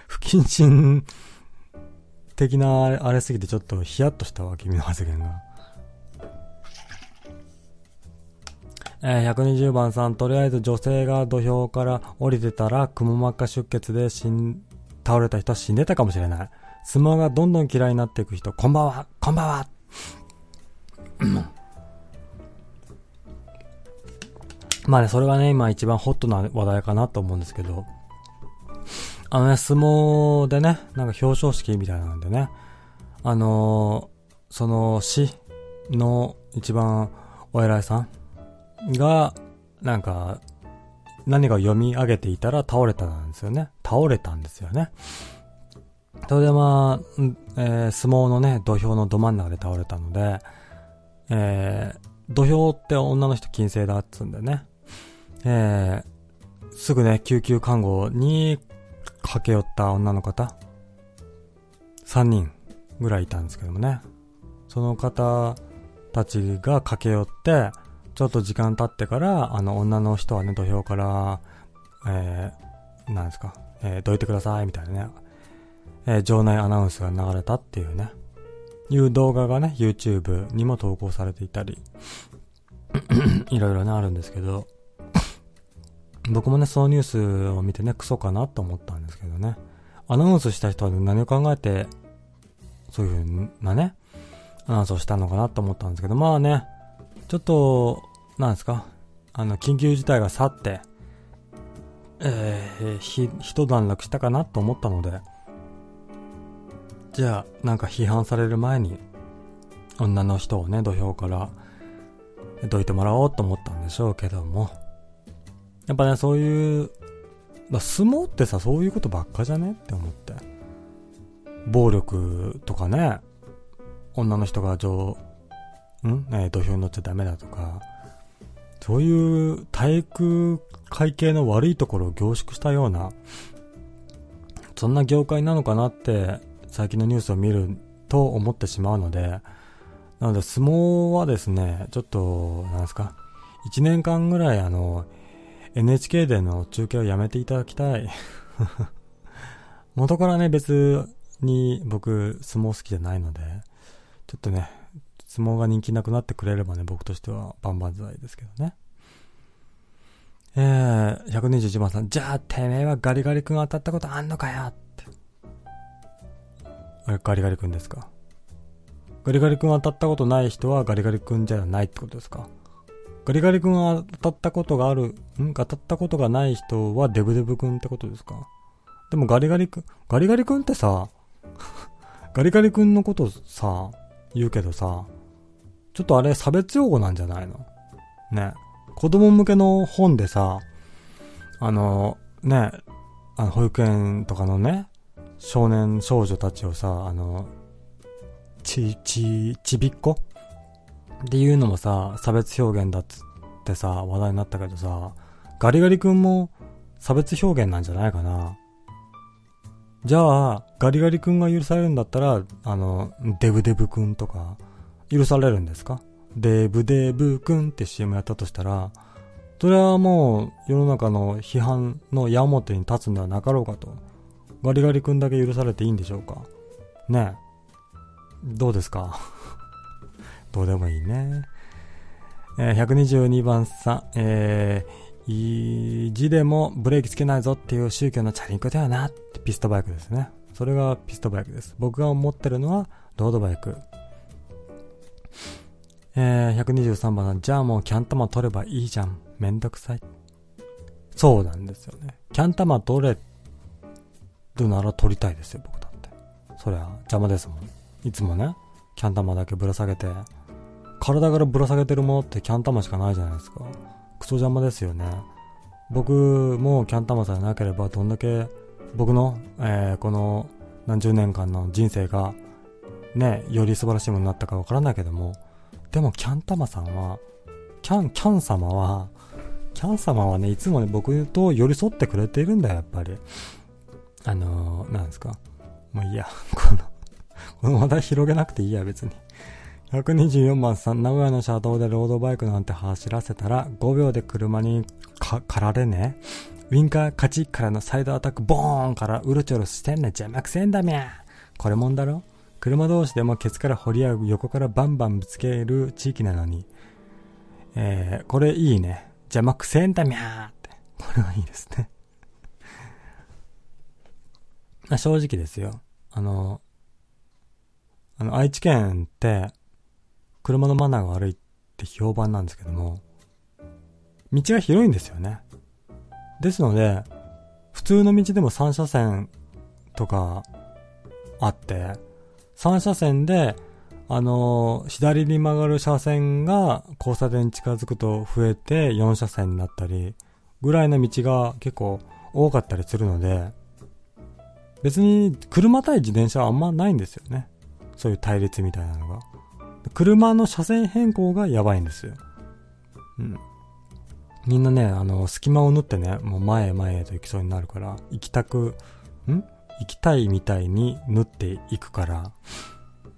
不謹慎的なあれすぎてちょっとヒヤッとしたわ、君の発言が。えー、120番さん、とりあえず女性が土俵から降りてたら、くも膜下出血で死ん、倒れた人は死んでたかもしれない。相撲がどんどん嫌いになっていく人、こんばんは、こんばんは。まあね、それがね、今一番ホットな話題かなと思うんですけど、あのね、相撲でね、なんか表彰式みたいなんでね、あのー、その市の一番お偉いさんが、なんか、何か読み上げていたら倒れたんですよね。倒れたんですよね。それでまあ、えー、相撲のね、土俵のど真ん中で倒れたので、えー、土俵って女の人禁制だっつうんでね、えー、すぐね、救急看護に駆け寄った女の方、3人ぐらいいたんですけどもね、その方たちが駆け寄って、ちょっと時間経ってから、あの、女の人はね、土俵から、えー、なんですか、えー、どいてください、みたいなね、えー、場内アナウンスが流れたっていうね、いう動画がね、YouTube にも投稿されていたり、いろいろね、あるんですけど、僕もね、そのニュースを見てね、クソかなと思ったんですけどね、アナウンスした人は何を考えて、そういう風なね、アナウンスをしたのかなと思ったんですけど、まあね、ちょっと、なんですか、あの、緊急事態が去って、えー、ひ、一段落したかなと思ったので、じゃあ、なんか批判される前に、女の人をね、土俵からどいてもらおうと思ったんでしょうけども、やっぱね、そういう、相撲ってさ、そういうことばっかじゃねって思って。暴力とかね、女の人が上、ん、え土俵に乗っちゃダメだとか、そういう体育会系の悪いところを凝縮したような、そんな業界なのかなって最近のニュースを見ると思ってしまうので、なので相撲はですね、ちょっと、なんですか、1年間ぐらいあの、NHK での中継をやめていただきたい。元からね、別に僕、相撲好きじゃないので、ちょっとね、相撲が人気なくなってくれればね、僕としては万々歳ですけどね。えー、121番さん、じゃあ、てめえはガリガリ君当たったことあんのかよ。ガリガリ君ですか？ガリガリ君当たったことない人はガリガリ君じゃないってことですか？ガリガリ君は当たったことがある、ん？当たったことがない人はデブデブ君ってことですか？でもガリガリ君、ガリガリ君ってさ、ガリガリ君のことさ、言うけどさ、ちょっとあれ差別用語なんじゃないの？ね。子供向けの本でさ、あの、ね、あの保育園とかのね、少年少女たちをさ、あの、ち、ち、ちびっこ？っていうのもさ、差別表現だっつってさ、話題になったけどさ、ガリガリ君も差別表現なんじゃないかな。じゃあ、ガリガリ君が許されるんだったら、あの、デブデブ君とか、許されるんですか？デブデブ君って CM やったとしたら、それはもう世の中の批判の矢面に立つのではなかろうかと。ガリガリ君だけ許されていいんでしょうか？ねえ。どうですか？どうでもいいね。えー、122番さん、えー、意地でもブレーキつけないぞっていう宗教のチャリンコだよなってピストバイクですね。それがピストバイクです。僕が思ってるのはロードバイク。えー、123番さん、じゃあもうキャン玉取ればいいじゃん。めんどくさい。そうなんですよね。キャン玉取れるなら取りたいですよ、僕だって。そりゃ邪魔ですもん。いつもね、キャン玉だけぶら下げて、体からぶら下げてるものってキャン玉しかないじゃないですか。クソ邪魔ですよね。僕もキャンタマさえなければどんだけ僕の、えー、この何十年間の人生がね、より素晴らしいものになったかわからないけども、でもキャンタマさんは、キャン、キャン様は、キャン様はね、いつもね、僕と寄り添ってくれているんだよ、やっぱり。あのー、なんですか？もういいや、このこの話題広げなくていいや、別に。124番さん、名古屋の車道でロードバイクなんて走らせたら5秒で車にか、かられね。ウィンカーカチッからのサイドアタックボーンからうろちょろしてんね邪魔くせんだみゃこれもんだろ？車同士でもケツから掘り合う横からバンバンぶつける地域なのに。えー、これいいね。邪魔くせんだみゃーって。これはいいですね。正直ですよ。あの、あの、愛知県って、車のマナーが悪いって評判なんですけども、道が広いんですよね。ですので、普通の道でも3車線とかあって、3車線で、あのー、左に曲がる車線が交差点に近づくと増えて4車線になったり、ぐらいの道が結構多かったりするので、別に車対自転車はあんまないんですよね。そういう対立みたいなのが。車の車線変更がやばいんですよ。うん。みんなね、あの、隙間を縫ってね、もう前へ前へと行きそうになるから、行きたく、ん？行きたいみたいに縫っていくから、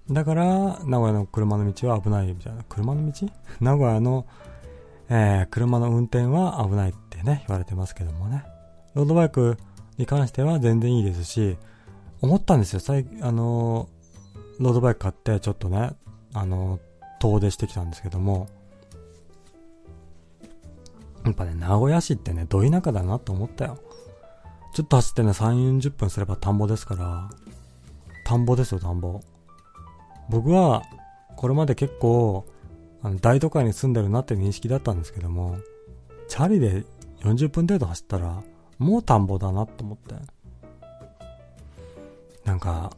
だから、名古屋の車の道は危ないみたいな。車の道？名古屋の、えー、車の運転は危ないってね、言われてますけどもね。ロードバイクに関しては全然いいですし、思ったんですよ。最あのー、ロードバイク買ってちょっとね、あの、遠出してきたんですけども、やっぱね、名古屋市ってね、ど田舎だなと思ったよ。ちょっと走ってね、3、40分すれば田んぼですから、田んぼですよ、田んぼ。僕は、これまで結構、あの、大都会に住んでるなって認識だったんですけども、チャリで40分程度走ったら、もう田んぼだなと思って。なんか、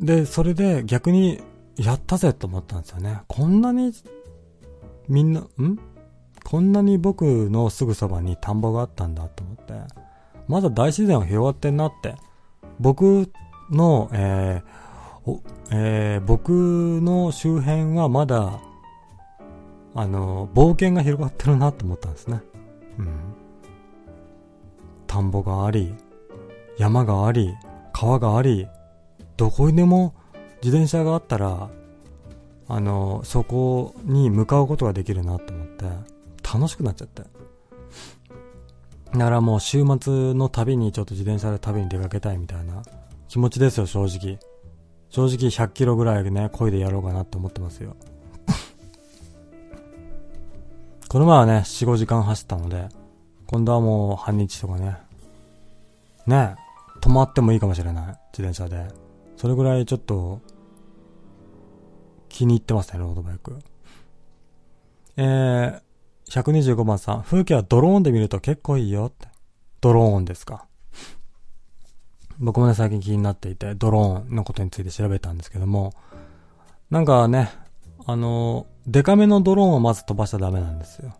で、それで逆に、やったぜと思ったんですよね。こんなに、みんな、ん？こんなに僕のすぐそばに田んぼがあったんだと思って、まだ大自然は広がってんなって。僕の、えー、えー、僕の周辺はまだ、あの、冒険が広がってるなと思ったんですね。うん。田んぼがあり、山があり、川があり、どこにでも自転車があったら、あの、そこに向かうことができるなと思って、楽しくなっちゃって。だからもう週末の旅にちょっと自転車で旅に出かけたいみたいな気持ちですよ、正直。正直100キロぐらいね、漕いでやろうかなって思ってますよ。この前はね、4、5時間走ったので、今度はもう半日とかね。ね、止まってもいいかもしれない。自転車で。それぐらいちょっと、気に入ってますね、ロードバイク。えー、125番さん、風景はドローンで見ると結構いいよって。ドローンですか。僕もね、最近気になっていて、ドローンのことについて調べたんですけども、なんかね、あの、デカめのドローンをまず飛ばしちゃダメなんですよ。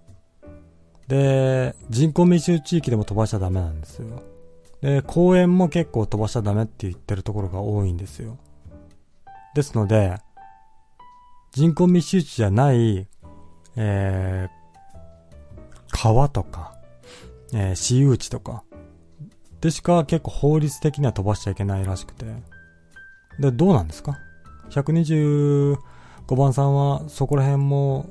で、人口密集地域でも飛ばしちゃダメなんですよ。で、公園も結構飛ばしちゃダメって言ってるところが多いんですよ。ですので、人口密集地じゃない、えー、川とか、えー、私有地とか、でしか結構法律的には飛ばしちゃいけないらしくて。で、どうなんですか ?125 番さんはそこら辺も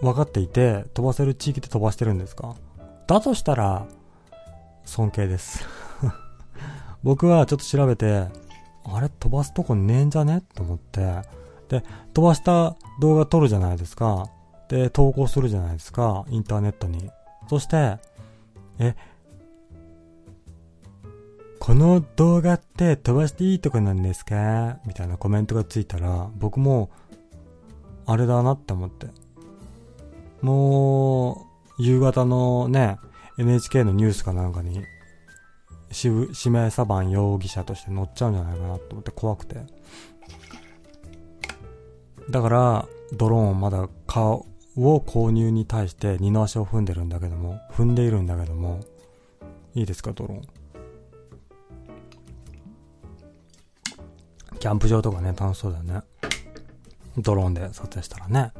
分かっていて、飛ばせる地域で飛ばしてるんですか？だとしたら、尊敬です 僕はちょっと調べて、あれ？飛ばすとこねえんじゃね？と思って、で、飛ばした動画撮るじゃないですか。で、投稿するじゃないですか。インターネットに。そして、え、この動画って飛ばしていいとこなんですか？みたいなコメントがついたら、僕も、あれだなって思って。もう、夕方のね、NHK のニュースかなんかに、指名サバン容疑者として乗っちゃうんじゃないかなと思って怖くて。だから、ドローンまだ顔を購入に対して二の足を踏んでるんだけども、踏んでいるんだけども、いいですか、ドローン。キャンプ場とかね、楽しそうだよね。ドローンで撮影したらね。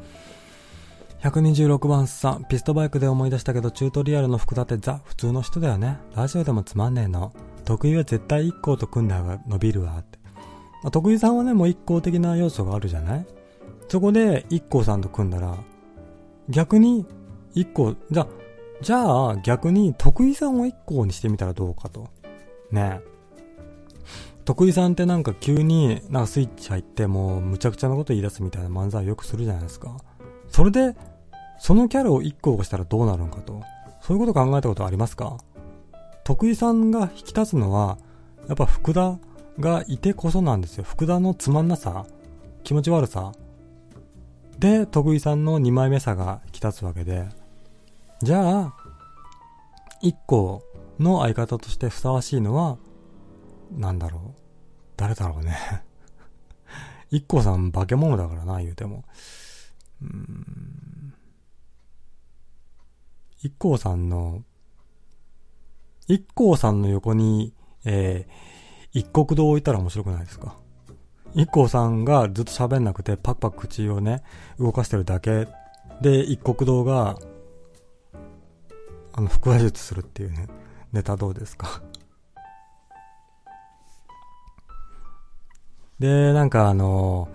126番さん、ピストバイクで思い出したけど、チュートリアルの福田ってザ、普通の人だよね。ラジオでもつまんねえの。得意は絶対一行と組んだ方が伸びるわって。まあ、得意さんはね、もう一行的な要素があるじゃない？そこで一行さんと組んだら、逆に一行、じゃ、じゃあ逆に得意さんを一行にしてみたらどうかと。ね徳井さんってなんか急になんかスイッチ入ってもうむちゃくちゃなこと言い出すみたいな漫才をよくするじゃないですか。それで、そのキャラを1個押したらどうなるのかと。そういうこと考えたことありますか？徳井さんが引き立つのは、やっぱ福田がいてこそなんですよ。福田のつまんなさ、気持ち悪さ。で、徳井さんの2枚目さが引き立つわけで。じゃあ、1個の相方としてふさわしいのは、なんだろう。誰だろうね。一個さん化け物だからな、言うても。うん。一個さんの一光さんの横に、えー、一国堂置いたら面白くないですか？一光さんがずっと喋んなくて、パクパク口をね、動かしてるだけ。で、一国堂が、あの、腹話術するっていうね、ネタどうですか？で、なんかあの、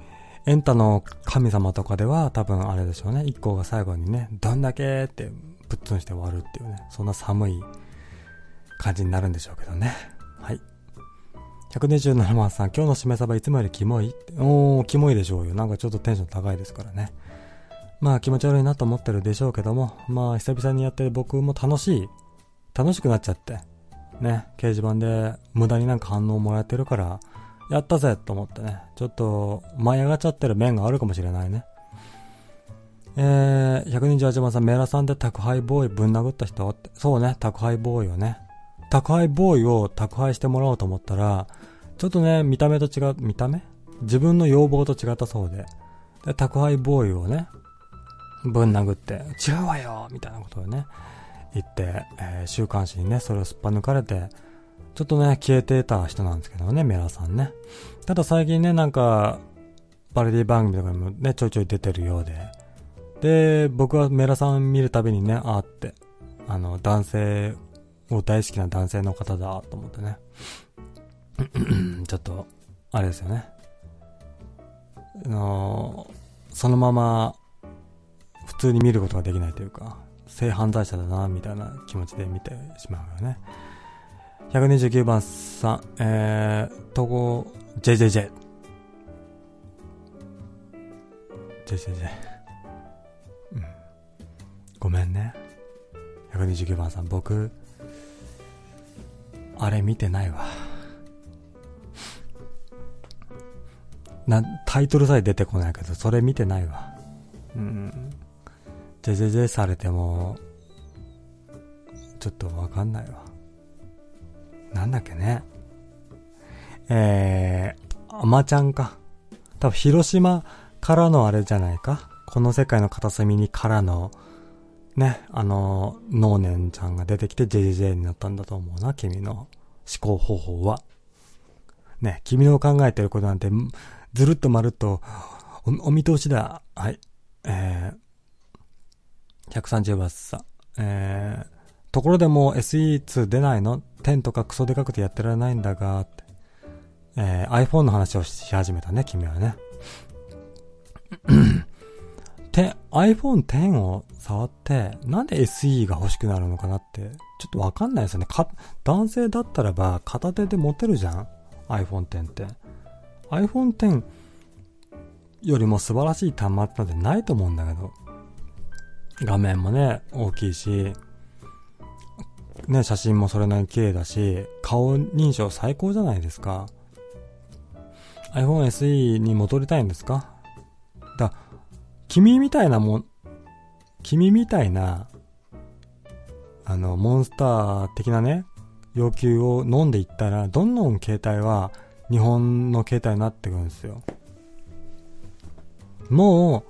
エンタの神様とかでは多分あれでしょうね。一行が最後にね、どんだけってぶっつんして終わるっていうね、そんな寒い感じになるんでしょうけどね。はい。127万さん、今日のしめ鯖いつもよりキモいおー、キモいでしょうよ。なんかちょっとテンション高いですからね。まあ気持ち悪いなと思ってるでしょうけども、まあ久々にやって僕も楽しい。楽しくなっちゃって。ね、掲示板で無駄になんか反応もらえてるから、やったぜと思ってね、ちょっと舞い上がっちゃってる面があるかもしれないね。えー、128番さん、メラさんで宅配ボーイぶん殴った人？って。そうね、宅配ボーイをね。宅配ボーイを宅配してもらおうと思ったら、ちょっとね、見た目と違う、見た目？自分の要望と違ったそうで。で、宅配ボーイをね、ぶん殴って、違うわよみたいなことをね、言って、えー、週刊誌にね、それをすっぱ抜かれて、ちょっとね、消えてた人なんですけどね、メラさんね。ただ最近ね、なんか、バラエティ番組とかにもね、ちょいちょい出てるようで。で、僕はメラさん見るたびにね、あーって、あの、男性を大好きな男性の方だと思ってね。ちょっと、あれですよね。あのそのまま、普通に見ることができないというか、性犯罪者だな、みたいな気持ちで見てしまうよね。129番さん、えー、統合、JJJ。JJJ。うん。ごめんね。129番さん、僕、あれ見てないわ。な、タイトルさえ出てこないけど、それ見てないわ。うん。JJJ されても、ちょっとわかんないわ。なんだっけね。えー、アマちゃんか。多分広島からのあれじゃないか。この世界の片隅にからの、ね、あの、ノーネンちゃんが出てきて JJ になったんだと思うな、君の思考方法は。ね、君の考えてることなんて、ずるっとまるっと、お、お見通しだ。はい。えー、130バスさ。えー、ところでも SE2 出ないの？点とかクソでかくてやってられないんだが、って。えー、iPhone の話をし始めたね、君はね。て、iPhone X を触って、なんで SE が欲しくなるのかなって、ちょっとわかんないですよね。か、男性だったらば片手で持てるじゃん ?iPhone X って。iPhone X よりも素晴らしい端末なんてないと思うんだけど。画面もね、大きいし、ね、写真もそれなりに綺麗だし、顔認証最高じゃないですか。iPhone SE に戻りたいんですか、君みたいなもん、君みたいな、あの、モンスター的なね、要求を飲んでいったら、どんどん携帯は日本の携帯になってくるんですよ。も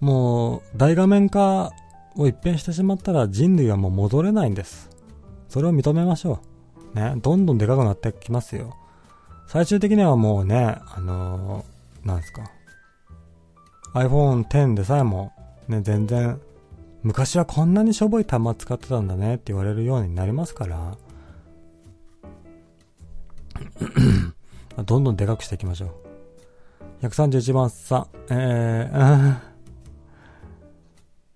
う、もう、大画面化を一変してしまったら人類はもう戻れないんです。それを認めましょう。ね、どんどんでかくなってきますよ。最終的にはもうね、あのー、なんですか。iPhone X でさえも、ね、全然、昔はこんなにしょぼい端末使ってたんだねって言われるようになりますから、どんどんでかくしていきましょう。131番さん、えー、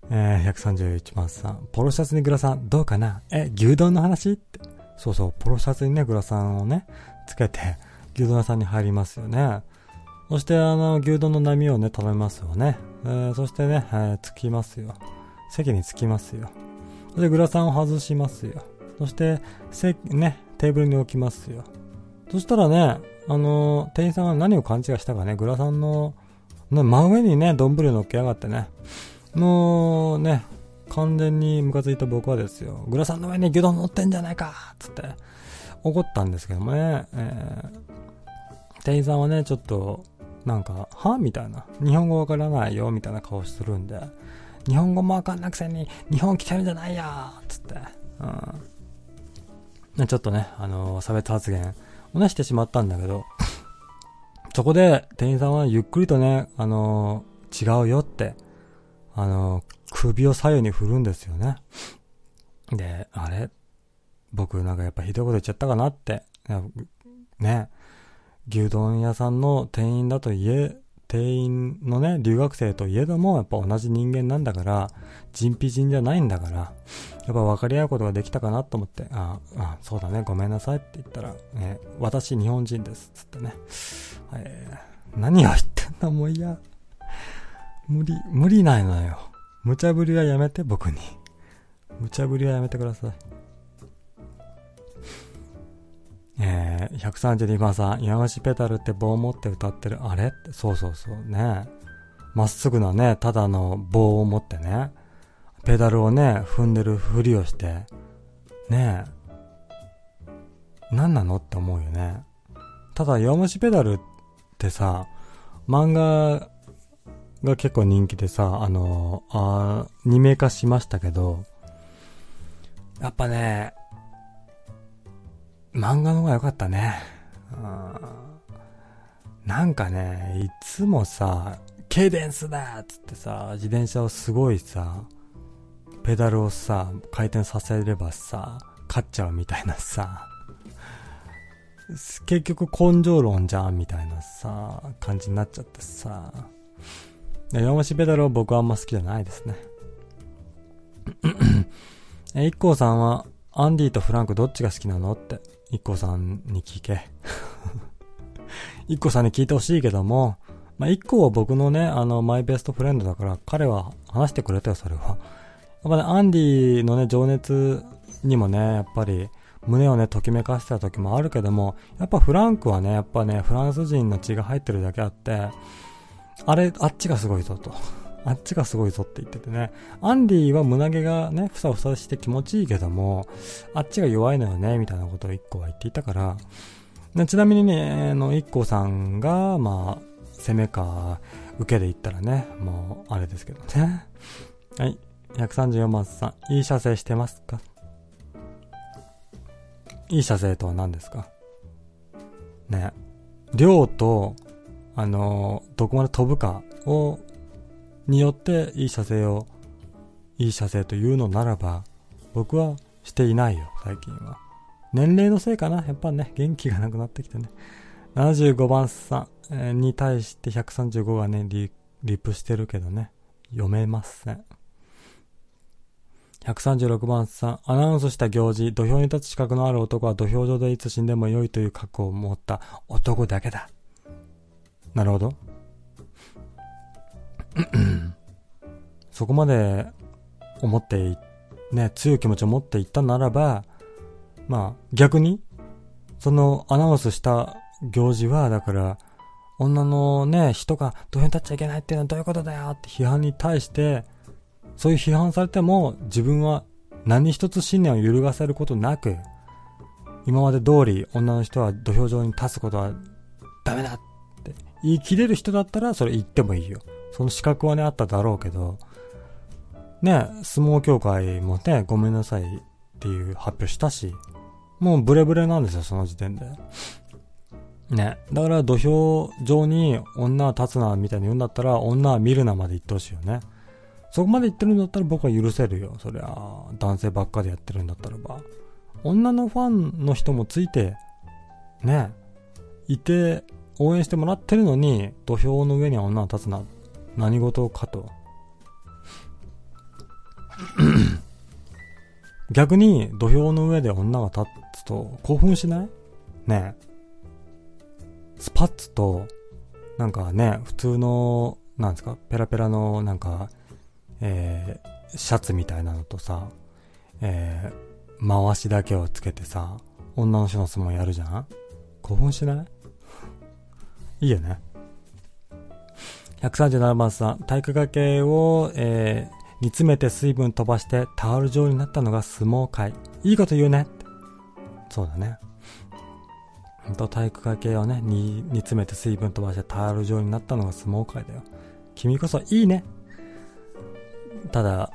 えー、131番さん。ポロシャツにグラサン、どうかな？え、牛丼の話？って。そうそう、ポロシャツにね、グラサンをね、つけて、牛丼屋さんに入りますよね。そして、あの、牛丼の波をね、食べますよね。えー、そしてね、えー、着きますよ。席に着きますよ。そして、グラサンを外しますよ。そして、席、ね、テーブルに置きますよ。そしたらね、あのー、店員さんが何を勘違いしたかね、グラサンの、ね、真上にね、丼を乗っけやがってね、もうね、完全にムカついた僕はですよ、グラサンの上に牛丼乗ってんじゃないかつって怒ったんですけどもね、えー、店員さんはね、ちょっと、なんか、は？みたいな。日本語わからないよ。みたいな顔するんで、日本語もわかんなくせに、日本来てるんじゃないよつって、うん。ちょっとね、あの差別発言をね、してしまったんだけど、そこで店員さんはゆっくりとね、あの違うよって、あの首を左右に振るんですよね。で、あれ？僕なんかやっぱひどいこと言っちゃったかなって、ね、牛丼屋さんの店員だと言え、店員のね、留学生といえども、やっぱ同じ人間なんだから、人皮人じゃないんだから、やっぱ分かり合うことができたかなと思って、ああ、そうだね、ごめんなさいって言ったら、ね、私日本人です、つってね。はい、何を言ってんだ、もう嫌。無理、無理ないのよ。無茶ぶりはやめて、僕に。無茶ぶりはやめてください。えー、132番さん、山口ペダルって棒を持って歌ってる。あれ？ってそうそうそうね。まっすぐなね、ただの棒を持ってね、ペダルをね、踏んでるふりをして、ねえ、何なのって思うよね。ただ、弱虫ペダルってさ、漫画が結構人気でさ、あの、あ2名化しましたけど、やっぱね、漫画の方が良かったね。なんかね、いつもさ、ケイデンスだっつってさ、自転車をすごいさ、ペダルをさ、回転させればさ、勝っちゃうみたいなさ、結局根性論じゃんみたいなさ、感じになっちゃってさ、山虫ペダルは僕はあんま好きじゃないですね。え、一 k さんは、アンディとフランクどっちが好きなのって、一 k さんに聞け。一 k さんに聞いてほしいけども、まあ、一 k は僕のね、あの、マイベストフレンドだから、彼は話してくれたよ、それは。やっぱね、アンディのね、情熱にもね、やっぱり、胸をね、ときめかせた時もあるけども、やっぱフランクはね、やっぱね、フランス人の血が入ってるだけあって、あれ、あっちがすごいぞと。あっちがすごいぞって言っててね。アンディは胸毛がね、ふさふさして気持ちいいけども、あっちが弱いのよね、みたいなことを一個は言っていたから。ね、ちなみにね、あの、一個さんが、まあ、攻めか、受けで言ったらね、もう、あれですけどね。はい。134番さん、いい射精してますか？いい射精とは何ですか？ね。量と、あの、どこまで飛ぶかをによっていい射精を、いい射精というのならば、僕はしていないよ、最近は。年齢のせいかなやっぱね、元気がなくなってきてね。75番さんに対して135がね、リリプしてるけどね、読めません。136番さん、アナウンスした行事、土俵に立つ資格のある男は土俵上でいつ死んでも良いという覚悟を持った男だけだ。なるほど。そこまで思ってね、強い気持ちを持っていったならば、まあ逆に、そのアナウンスした行事は、だから、女のね、人が土俵に立っちゃいけないっていうのはどういうことだよって批判に対して、そういう批判されても自分は何一つ信念を揺るがせることなく、今まで通り女の人は土俵上に立つことはダメだって言い切れる人だったらそれ言ってもいいよ。その資格はね、あっただろうけど、ね、相撲協会もね、ごめんなさいっていう発表したし、もうブレブレなんですよ、その時点で。ね。だから土俵上に女は立つな、みたいに言うんだったら、女は見るなまで言ってほしいよね。そこまで言ってるんだったら僕は許せるよ。そりゃ、男性ばっかでやってるんだったらば。女のファンの人もついて、ね、いて、応援してもらってるのに、土俵の上には女は立つな何事かと。逆に土俵の上で女が立つと興奮しない？ねえスパッツと、なんかね、普通の、なんですか、ペラペラの、なんか、えー、シャツみたいなのとさ、えー、回しだけをつけてさ、女の人の相撲やるじゃん？興奮しない？いいよね。137番さん、体育掛けを、えー、煮詰めて水分飛ばしてタオル状になったのが相撲界。いいこと言うね。そうだね。と体育掛けをね、煮詰めて水分飛ばしてタオル状になったのが相撲界だよ。君こそいいね。ただ、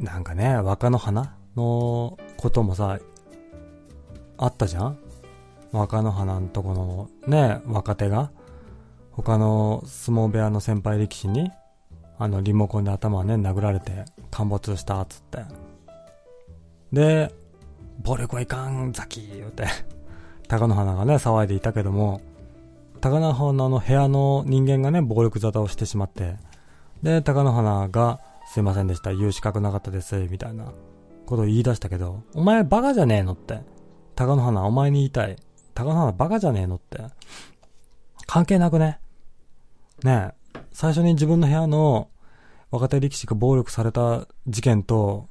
なんかね、若の花のこともさ、あったじゃん？若の花のとこのね、若手が、他の相撲部屋の先輩力士に、あの、リモコンで頭ね、殴られて、陥没した、つって。で、暴力はいかん、ザキー言うて、高野花がね、騒いでいたけども、高野花の部屋の人間がね、暴力沙汰をしてしまって、で、高野花が、すいませんでした、言う資格なかったです、みたいなことを言い出したけど、お前バカじゃねえの？って。高野花お前に言いたい。高野花バカじゃねえの？って。関係なくね。ね、最初に自分の部屋の若手力士が暴力された事件と、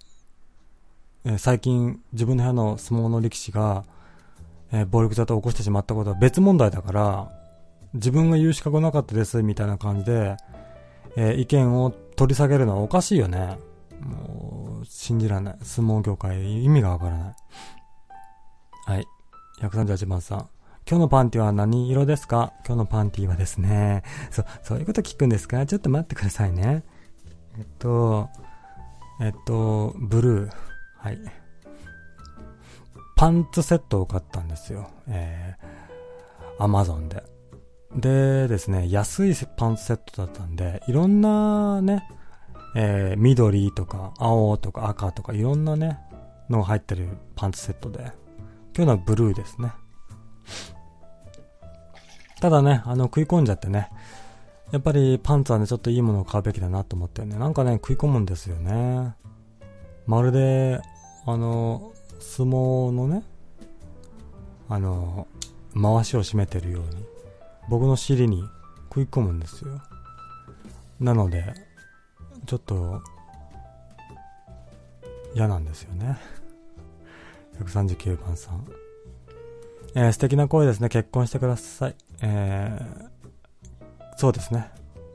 えー、最近自分の部屋の相撲の力士が、えー、暴力沙汰を起こしてしまったことは別問題だから、自分が言う資格なかったですみたいな感じで、えー、意見を取り下げるのはおかしいよね。もう、信じられない。相撲業界意味がわからない。はい。138番さん。今日のパンティは何色ですか？今日のパンティはですね、そう、そういうこと聞くんですか？ちょっと待ってくださいね。えっと、えっと、ブルー。はい。パンツセットを買ったんですよ。えー、アマゾンで。でですね、安いパンツセットだったんで、いろんなね、えー、緑とか青とか赤とかいろんなね、の入ってるパンツセットで、今日のはブルーですね。ただね、あの、食い込んじゃってね、やっぱりパンツはね、ちょっといいものを買うべきだなと思ってね、なんかね、食い込むんですよね。まるで、あの、相撲のね、あの、回しを締めてるように、僕の尻に食い込むんですよ。なので、ちょっと、嫌なんですよね。139番さん。えー、素敵な声ですね。結婚してください。えー、そうですね。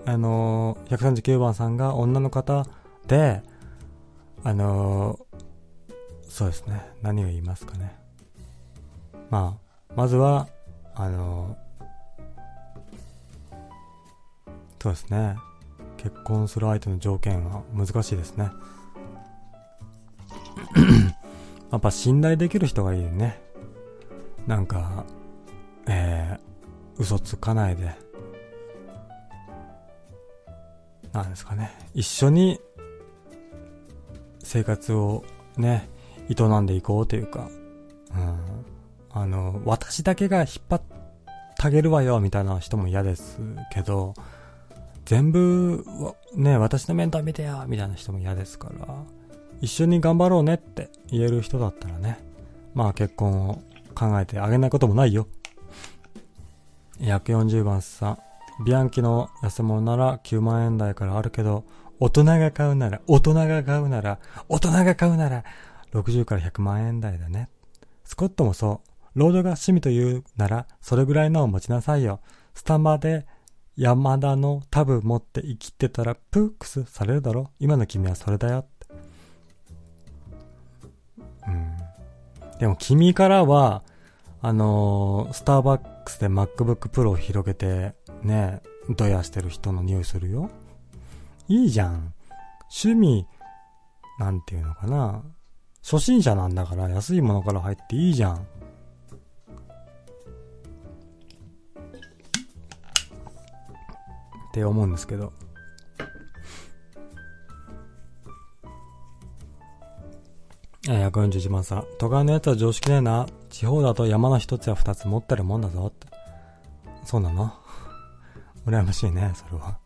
あのー、139番さんが女の方で、あのー、そうですね。何を言いますかね。まあ、まずは、あのそうですね。結婚する相手の条件は難しいですね。やっぱ信頼できる人がいいよね。なんか、えー、嘘つかないで。なんですかね。一緒に生活をね、営んでいこうというか、うん。あの、私だけが引っ張ってあげるわよ、みたいな人も嫌ですけど、全部、ね、私の面倒見てよ、みたいな人も嫌ですから、一緒に頑張ろうねって言える人だったらね、まあ結婚を考えてあげないこともないよ。140番さん、ビアンキの安物なら9万円台からあるけど、大人が買うなら、大人が買うなら、大人が買うなら、60から100万円台だね。スコットもそう。ロードが趣味というなら、それぐらいのを持ちなさいよ。スタバで山田のタブ持って生きてたらプックスされるだろ今の君はそれだよでも君からは、あのー、スターバックスで MacBook Pro を広げて、ね、ドヤしてる人の匂いするよ。いいじゃん。趣味、なんていうのかな。初心者なんだから安いものから入っていいじゃん。って思うんですけど。141万さん。都会のやつは常識ねえな。地方だと山の一つや二つ持ってるもんだぞって。そうなの？羨ましいね、それは。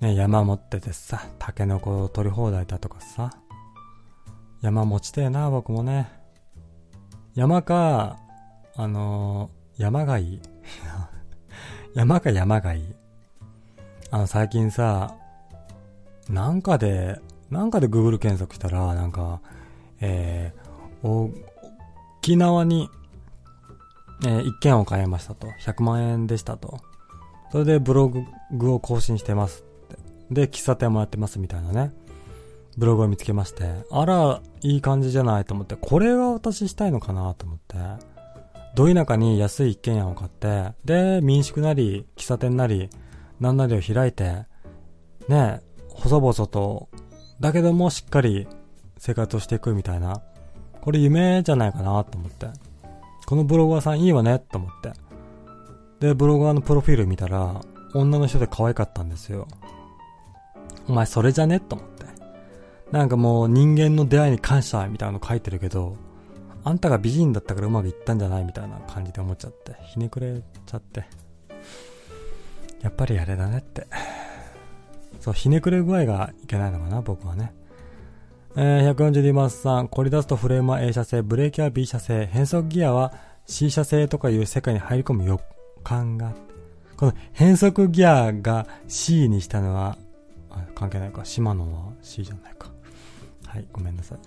ね、山持っててさ、タケノコを取り放題だとかさ。山持ちてえな、僕もね。山か、あのー、山がいい。山か山がいい。あの、最近さ、なんかで、なんかで Google 検索したら、なんか、えー、沖縄に、えー、一軒を買いましたと。100万円でしたと。それでブログを更新してますって。で、喫茶店もやってますみたいなね。ブログを見つけまして、あら、いい感じじゃないと思って、これが私したいのかなと思って、ど田舎に安い一軒家を買って、で、民宿なり、喫茶店なり、何なりを開いて、ね、細々と、だけどもしっかり生活をしていくみたいな、これ夢じゃないかなと思って。このブロガーさんいいわねと思って。で、ブロガーのプロフィール見たら、女の人で可愛かったんですよ。お前それじゃねと思って。なんかもう人間の出会いに感謝みたいなの書いてるけど、あんたが美人だったからうまくいったんじゃないみたいな感じで思っちゃって、ひねくれちゃって。やっぱりあれだねって。そう、ひねくれ具合がいけないのかな、僕はね。えー、142マスさん、凝り出すとフレームは A 車製、ブレーキは B 車製、変速ギアは C 車製とかいう世界に入り込む予感が。この変速ギアが C にしたのは、関係ないか。シマノは C じゃないか。はい、ごめんなさい。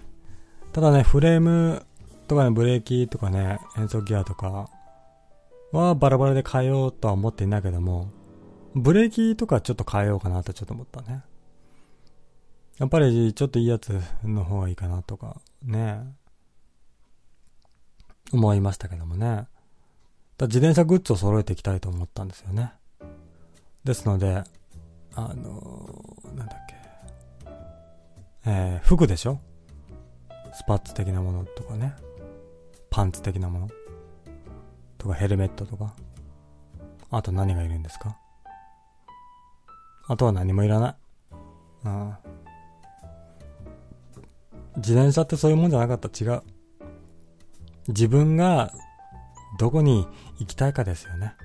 ただね、フレームとかね、ブレーキとかね、変速ギアとかはバラバラで変えようとは思っていないけども、ブレーキとかちょっと変えようかなとちょっと思ったね。やっぱりちょっといいやつの方がいいかなとか、ね。思いましたけどもね。だ自転車グッズを揃えていきたいと思ったんですよね。ですので、あのー、なんだっけ。えー、服でしょ？スパッツ的なものとかね。パンツ的なものとかヘルメットとか。あと何がいるんですか？あとは何もいらない。うん。自転車ってそういうもんじゃなかった。違う。自分がどこに行きたいかですよね。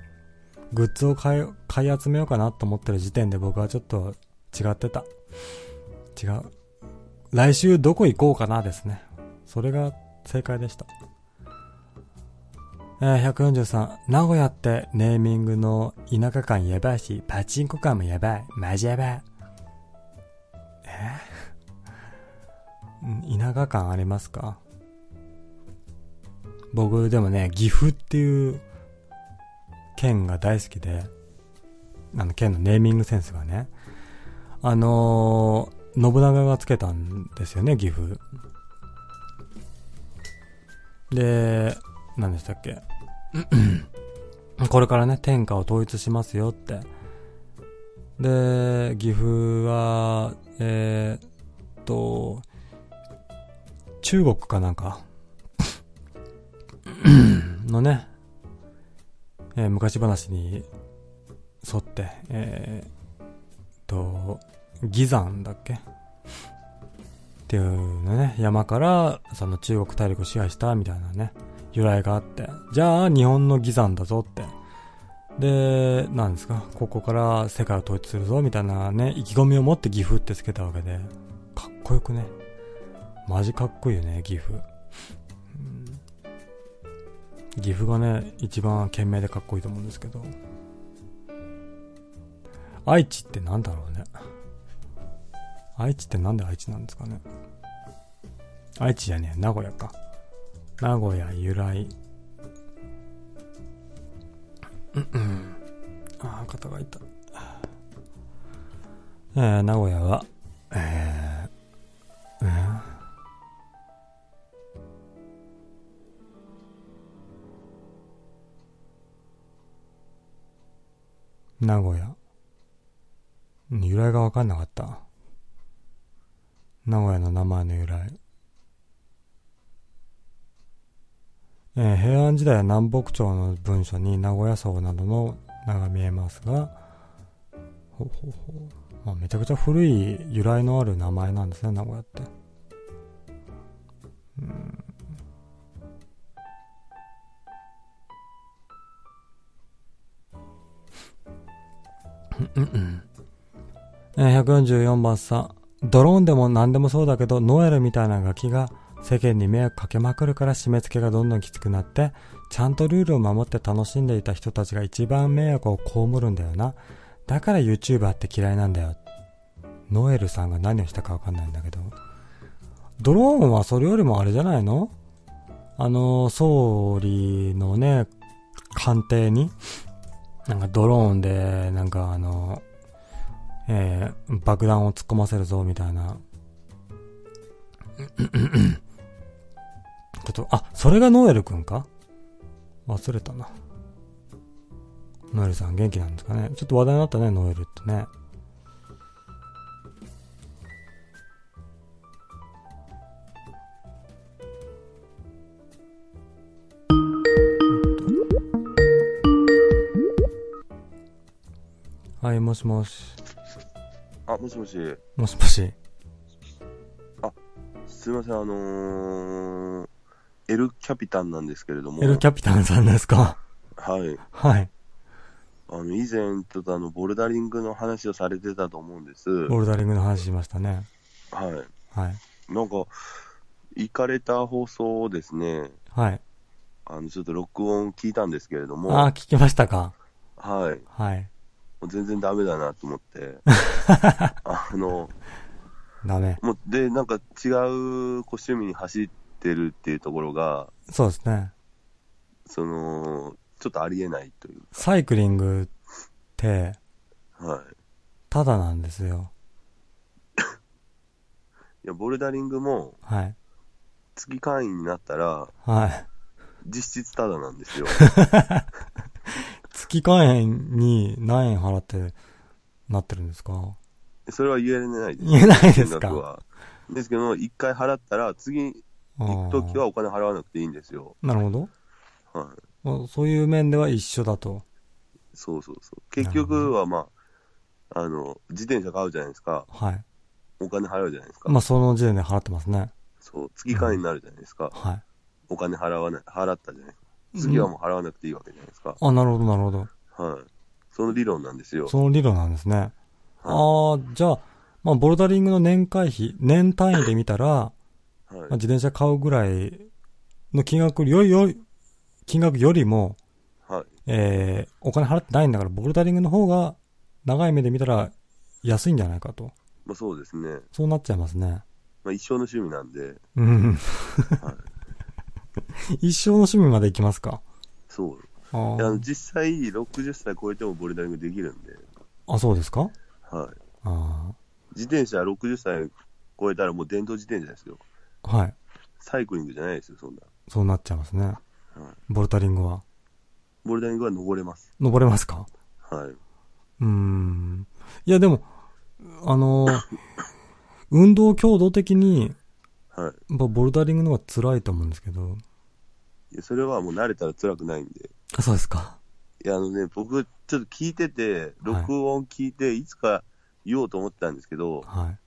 グッズを買い、買い集めようかなと思ってる時点で僕はちょっと違ってた。違う。来週どこ行こうかなですね。それが正解でした。えー、143、名古屋ってネーミングの田舎感やばいし、パチンコ感もやばい。マジやばい。えー、田舎感ありますか？僕でもね、岐阜っていう県が大好きで、あの県のネーミングセンスがね、あのー、信長がつけたんですよね、岐阜。で、何でしたっけ？これからね、天下を統一しますよって。で、岐阜は、えー、っと、中国かなんか？のね、えー、昔話に沿って、えー、と、義山だっけ？っていうのね、山からその中国大陸を支配したみたいなね、由来があって、じゃあ日本の義山だぞって。で、なんですか、ここから世界を統一するぞみたいなね、意気込みを持って岐阜ってつけたわけで、かっこよくね。マジかっこいいよね、岐阜。岐阜がね、一番懸命でかっこいいと思うんですけど。愛知ってなんだろうね。愛知ってなんで愛知なんですかね。愛知じゃねえ、名古屋か。名古屋由来。うんうん。ああ、肩が痛い。えー、名古屋は、えー、えー、名古屋。由来がわかんなかった。名古屋の名前の由来。えー、平安時代は南北朝の文書に名古屋荘などの名が見えますが、ほほほまあ、めちゃくちゃ古い由来のある名前なんですね、名古屋って。うん。え、144番さん。ドローンでも何でもそうだけど、ノエルみたいなガキが世間に迷惑かけまくるから締め付けがどんどんきつくなって、ちゃんとルールを守って楽しんでいた人たちが一番迷惑を被るんだよな。だから YouTuber って嫌いなんだよ。ノエルさんが何をしたかわかんないんだけど。ドローンはそれよりもあれじゃないの？あの、総理のね、官邸に、なんかドローンで、なんかあの、えー、爆弾を突っ込ませるぞ、みたいな。ちょっと、あ、それがノエルくんか？忘れたな。ノエルさん元気なんですかね？ちょっと話題になったね、ノエルってね。はい、もしもし。あ、もしもし。もしもし。すいません、あのー、エルキャピタンなんですけれども。エルキャピタンさんですか？はい。はい。あの、以前、ちょっとあの、ボルダリングの話をされてたと思うんです。ボルダリングの話しましたね。はい。はい。なんか、行かれた放送をですね、はい。あの、ちょっと録音聞いたんですけれどあも、あ、聞きましたか？はい。はい。もう全然ダメだなと思って、あの、ダメ。もう、で、なんか違うこう趣味に走ってるっていうところが、そうですね。その、ちょっとありえないというサイクリングって、か、はい。ただなんですよ。いや、ボルダリングも、はい。月会員になったら、はい。実質タダなんですよ。月会員に何円払ってなってるんですか？それは言えないです。言えないですか？ですけど、一回払ったら、次行くときはお金払わなくていいんですよ。なるほど。はい。まあそういう面では一緒だと。そうそうそう。結局は、まあ、あの、自転車買うじゃないですか。はい。お金払うじゃないですか。まあ、その時点で払ってますね。そう。月会員になるじゃないですか。はい。お金払わない、払ったじゃない。次はもう払わなくていいわけじゃないですか。あ、なるほど、なるほど。はい。その理論なんですよ。その理論なんですね。はああ、じゃあ、まあ、ボルダリングの年会費、年単位で見たら、い。はまあ、自転車買うぐらいの金額より、より、金額よりも、い。はい。えー、お金払ってないんだから、ボルダリングの方が、長い目で見たら、安いんじゃないかと。まあそうですね。そうなっちゃいますね。まあ一生の趣味なんで、うん。一生の趣味まで行きますか？そう。あのー実際、60歳超えてもボルダリングできるんで、あ、そうですか？はい。あ自転車60歳超えたらもう電動自転車ですよ。あ。はい。サイクリングじゃないですよ、そんな。そうなっちゃいますね。はい。ボルダリングは？ボルダリングは登れます。登れますか？はい。うーん。いや、でも、あのー 運動強度的に、はい。ボルダリングの方が辛いと思うんですけど。いやそれはもう慣れたら辛くないんで。あ、そうですか。いや、あのね、僕、ちょっと聞いてて、録音聞いて、いつか言おうと思ってたんですけど、はい。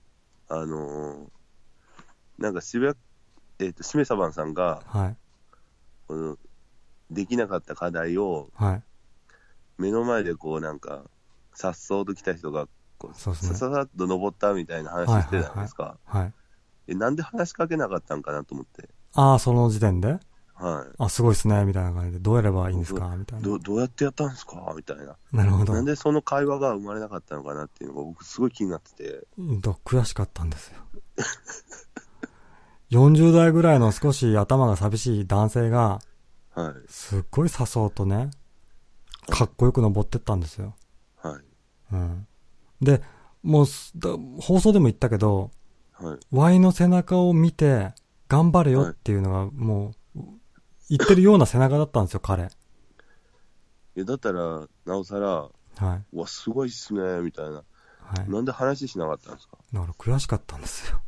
あのーなんか渋谷、えっ、と、しめさばんさんが、はい。この、できなかった課題を、はい。目の前でこうなんか、さっそうと来た人が、こう、さささっと登ったみたいな話してたじゃないですか。はい。え、なんで話しかけなかったんかなと思って。ああ、その時点で？はあ、すごいっすね、みたいな感じで。どうやればいいんですか？みたいい。な。ど、どうやってやったんですか？みたいな。なるほど。なんでその会話が生まれなかったのかなっていうのが僕すごい気になってて。うんと悔しかったんですよ。40代ぐらいの少し頭が寂しい男性が、はい。すっごい誘そうとね、かっこよく登ってったんですよ。はい。うん。で、もう放送でも言ったけど、はい。Y の背中を見て、頑張れよっていうのが、もう、言ってるような背中だったんですよ、彼。いや、だったら、なおさら、はい。うわ、すごいっすね、みたいな。はい。なんで話しなかったんですか？だから悔しかったんですよ。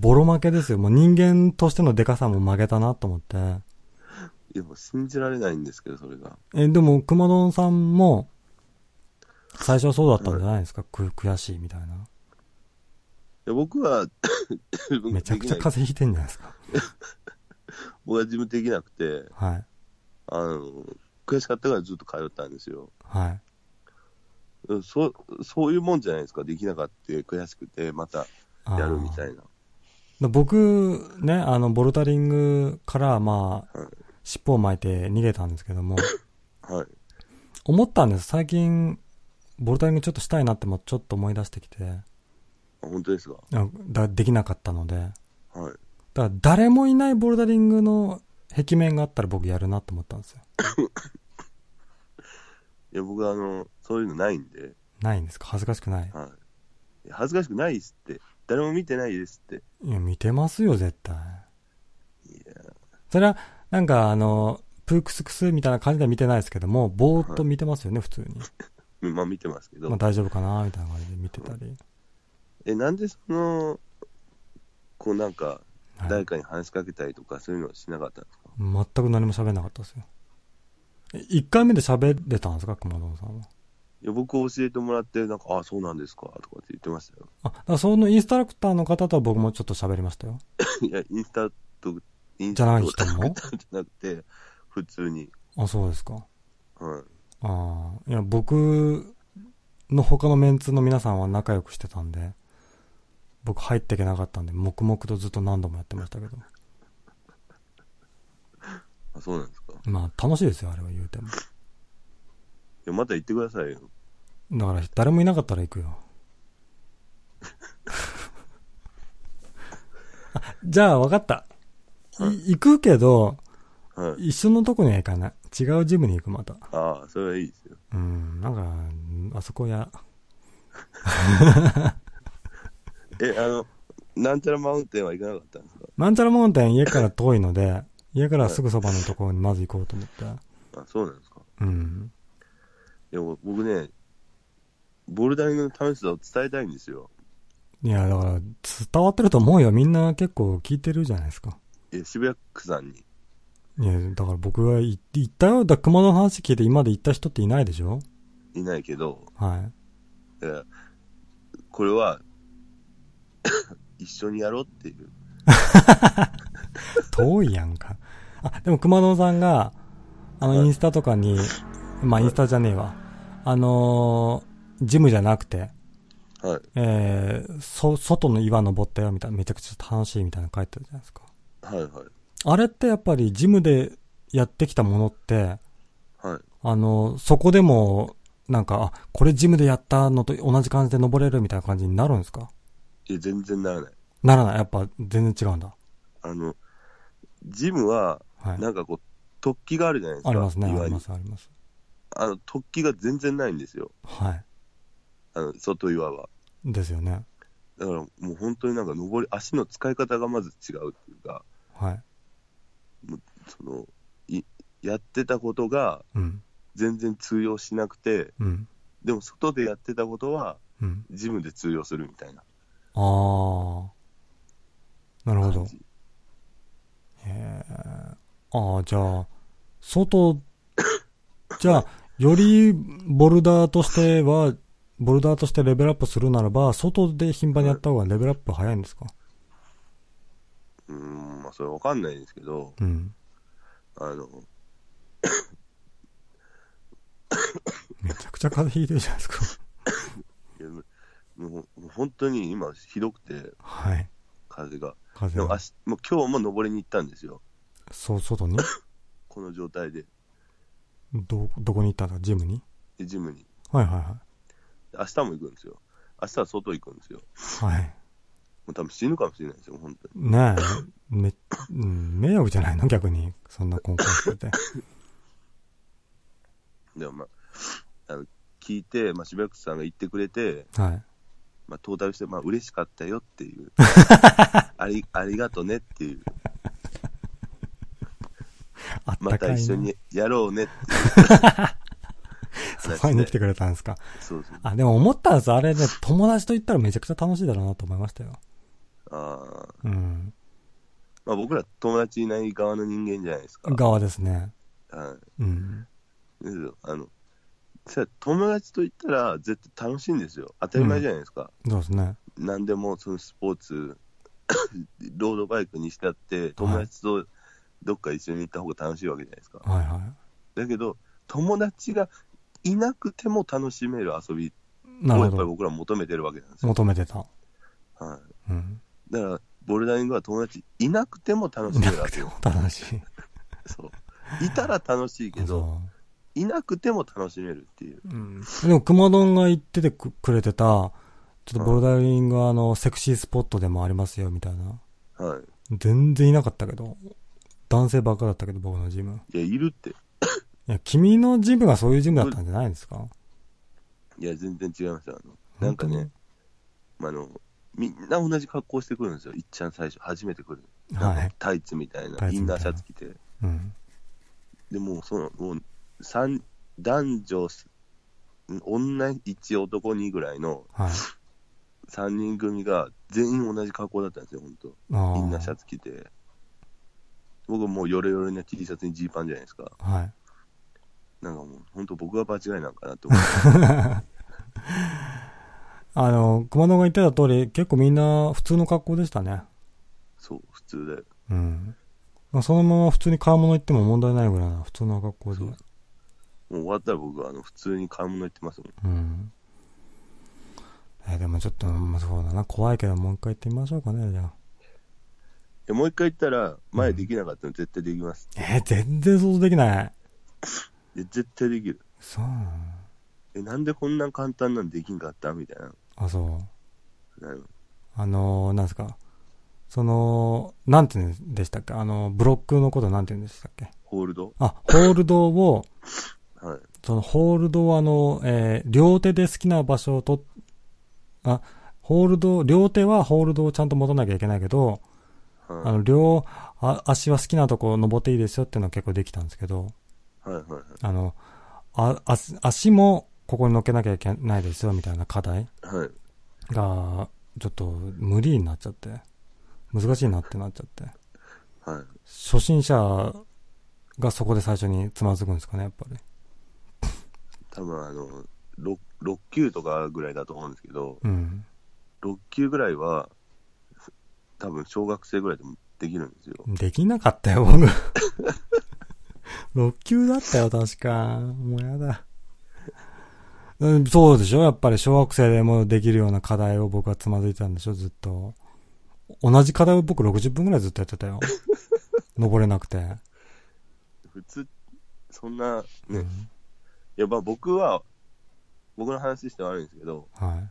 ボロ負けですよ。もう人間としてのデカさも負けたなと思って。いや、もう信じられないんですけど、それが。え、でも、熊丼さんも、最初はそうだったんじゃないですか、く、悔しいみたいな。いや、僕は めちゃくちゃ風邪ひいてんじゃないですか。僕は自分できなくて、はい。あの、悔しかったからずっと通ったんですよ。はい。うんそう、そういうもんじゃないですか。できなかった悔しくて、またやるみたいな。で僕、ね、あの、ボルダリングから、まあ、はい尻尾を巻いて逃げたんですけども、はい。思ったんです。最近、ボルダリングちょっとしたいなってもちょっと思い出してきて、あ本当ですか？あだできなかったので、はい。だ誰もいないボルダリングの壁面があったら僕やるなと思ったんですよ。いや、僕はあの、そういうのないんで、ないんですか？恥ずかしくない？はい。いや恥ずかしくないですって。誰も見てないですって。いや、見てますよ、絶対。いや、それは、なんかあの、プークスクスみたいな感じでは見てないですけども、ぼーっと見てますよね、普通に。まあ見てますけど。まあ大丈夫かなみたいな感じで見てたり。え、なんでその、こうなんか、はい誰かに話しかけたりとか、そういうのはしなかったんですか？全く何も喋んなかったですよ。え一回目で喋れたんですか？熊野さんは。いや僕教えてもらって、なんか、あ、そうなんですか、とかって言ってましたよ。あ、だからそのインストラクターの方とは僕もちょっと喋りましたよ。いや、インスタと、インスじゃないタ人も？じゃなくて、普通に。あ、そうですか。はい。ああ、いや、僕の他のメンツの皆さんは仲良くしてたんで、僕入っていけなかったんで、黙々とずっと何度もやってましたけど。あ、そうなんですか？いまあ、楽しいですよ、あれは言うても。や、また行ってくださいよ。だから、誰もいなかったら行くよ。あじゃあ、わかった。い行くけど、はい。一緒のとこには行かない。違うジムに行く、また。ああ、それはいいですよ。うん、なんか、あそこや、え、あの、なんちゃらマウンテンは行かなかったんですか？なんちゃらマウンテン家から遠いので、家からすぐそばのところにまず行こうと思って。あ、そうなんですか。うん。いや、僕ね、ボルダリングの楽しさを伝えたいんですよ。いや、だから、伝わってると思うよ。みんな結構聞いてるじゃないですか。え、渋谷区さんに。いや、だから僕は行行ったよ。だから熊の話聞いて今まで行った人っていないでしょ？いないけど、はい。いやこれは、一緒にやろうっていう。遠いやんか。あ、でも熊野さんが、あの、はいインスタとかに、まあ、インスタじゃねえわ。あのージムじゃなくて、はい。えー、そ、外の岩登ったよ、みたいな、めちゃくちゃ楽しいみたいなの書いてるじゃないですか。はいはい。あれってやっぱりジムでやってきたものって、はい。あの、そこでも、なんか、あ、これジムでやったのと同じ感じで登れるみたいな感じになるんですか？いや、全然ならない。ならない。やっぱ全然違うんだ。あの、ジムは、はい。なんかこう、突起があるじゃないですか。ありますね。あります、あります。あの、突起が全然ないんですよ。はい。あの、外岩は。ですよね。だからもう本当になんか登り、足の使い方がまず違うっていうか、はい。その、い、やってたことがうん。全然通用しなくて、うん。でも外でやってたことはうん。ジムで通用するみたいなあー。なるほど。へーああ、じゃあ、外、じゃあ、よりボルダーとしては、ボルダーとしてレベルアップするならば、外で頻繁にやった方がレベルアップ早いんですか？うーん、まあそれわかんないですけど、うん。あの、めちゃくちゃ風邪ひいてるじゃないですか。もうもう本当に今ひどくて、はい。風が。風。でも明日、もう今日も登りに行ったんですよ。そう、外に？この状態で、ど、どこに行ったんですかジムに？でジムに。はいは明日も行くんですよ。明日は外行くんですよ。いはい。はい。もう多分死ぬかもしれないですよ、本当に。ねえ、め、うん、迷惑じゃないの？逆に。そんなコンコンしてて。でもまあ、あの、聞いて、まあ、渋谷区さんが言ってくれて、はい。まあ、トータルして、まあ、嬉しかったよっていう。あり、ありがとねっていう。あったま。た一緒にやろうねっていう 話で。会いに来てくれたんですか。そうそう。あ、でも思ったんですあれね、友達と行ったらめちゃくちゃ楽しいだろうなと思いましたよ。ああ。うん。まあ、僕ら友達いない側の人間じゃないですか。側ですね。はうん。い。ですよあの、さ友達と言ったら絶対楽しいんですよ。当たり前じゃないですか。そうですね。何でもそのスポーツ、ロードバイクにしてあって、友達とどっか一緒に行った方が楽しいわけじゃないですか。はいはだけど、友達がいなくても楽しめる遊びをやっぱり。僕ら求めてるわけなんですよ。求めてた。はうん。い。だから、ボルダリングは友達いなくても楽しめるわけよ。楽しい。そう。いたら楽しいけど、そいなくても楽しめるっていう。う。うん。でも、熊丼が言っててくくれてた、ちょっとボルダリングはあの、セクシースポットでもありますよ、みたいな。は全然いなかったけど。男性ばっかだったけど、僕のジム。い。いや、いるって。いや、君のジムがそういうジムだったんじゃないですか？いや、全然違いますよ。あの、なんかね、あの、みんな同じ格好してくるんですよ。いっちゃん最初、初めて来る。はい。タイツみたいな、タインナーシャツ着て。うん。でもう、その、もう、三、男女、女1、男2ぐらいのはい。3人組が全員同じ格好だったんですよ、本当ああ。インナーシャツ着て。僕もうヨレヨレな T シャツにジーパンじゃないですか。はい。なんかもう、本当僕が間違いなんかなって思って。あの、熊野が言ってた通り、結構みんな普通の格好でしたね。そう、普通で。うん。まあ、そのまま普通に買い物行っても問題ないぐらいな普通の格好で。もう終わったら僕はあの普通に買い物行ってますもん。うん。えーでもちょっと、まあ、そうだな。怖いけど、もう一回行ってみましょうかね、じゃあ。でもう一回行ったら、前できなかったの絶対できます。えー全然想像できない。で絶対できる。そうなのえ、なんでこんな簡単なんできんかったみたいな。あ、そう。なるあのー、なんですか。その、なんて言うんでしたっけあの、ブロックのことなんて言うんでしたっけホールド？あ、ホールドを、はい。そのホールドをあの、えー両手で好きな場所をと、あ、ホールド、両手はホールドをちゃんと持たなきゃいけないけど、はい。あの、両、あ足は好きなとこ登っていいですよっていうのは結構できたんですけど、はいはいはい。あの、あ、足足もここに乗っけなきゃいけないですよみたいな課題はい。が、ちょっと無理になっちゃって、難しいなってなっちゃって。はい。初心者がそこで最初につまずくんですかね、やっぱり。多分あの、6, 6級とかぐらいだと思うんですけど、うん。6級ぐらいは、多分小学生ぐらいでもできるんですよ。できなかったよ、僕。6級だったよ、確か。もうやだ。うんそうでしょ？やっぱり小学生でもできるような課題を僕はつまずいてたんでしょ？ずっと。同じ課題を僕60分くらいずっとやってたよ。登れなくて。普通、そんな、ね、いうんや、まあ僕は、僕の話して悪いんですけど、はい。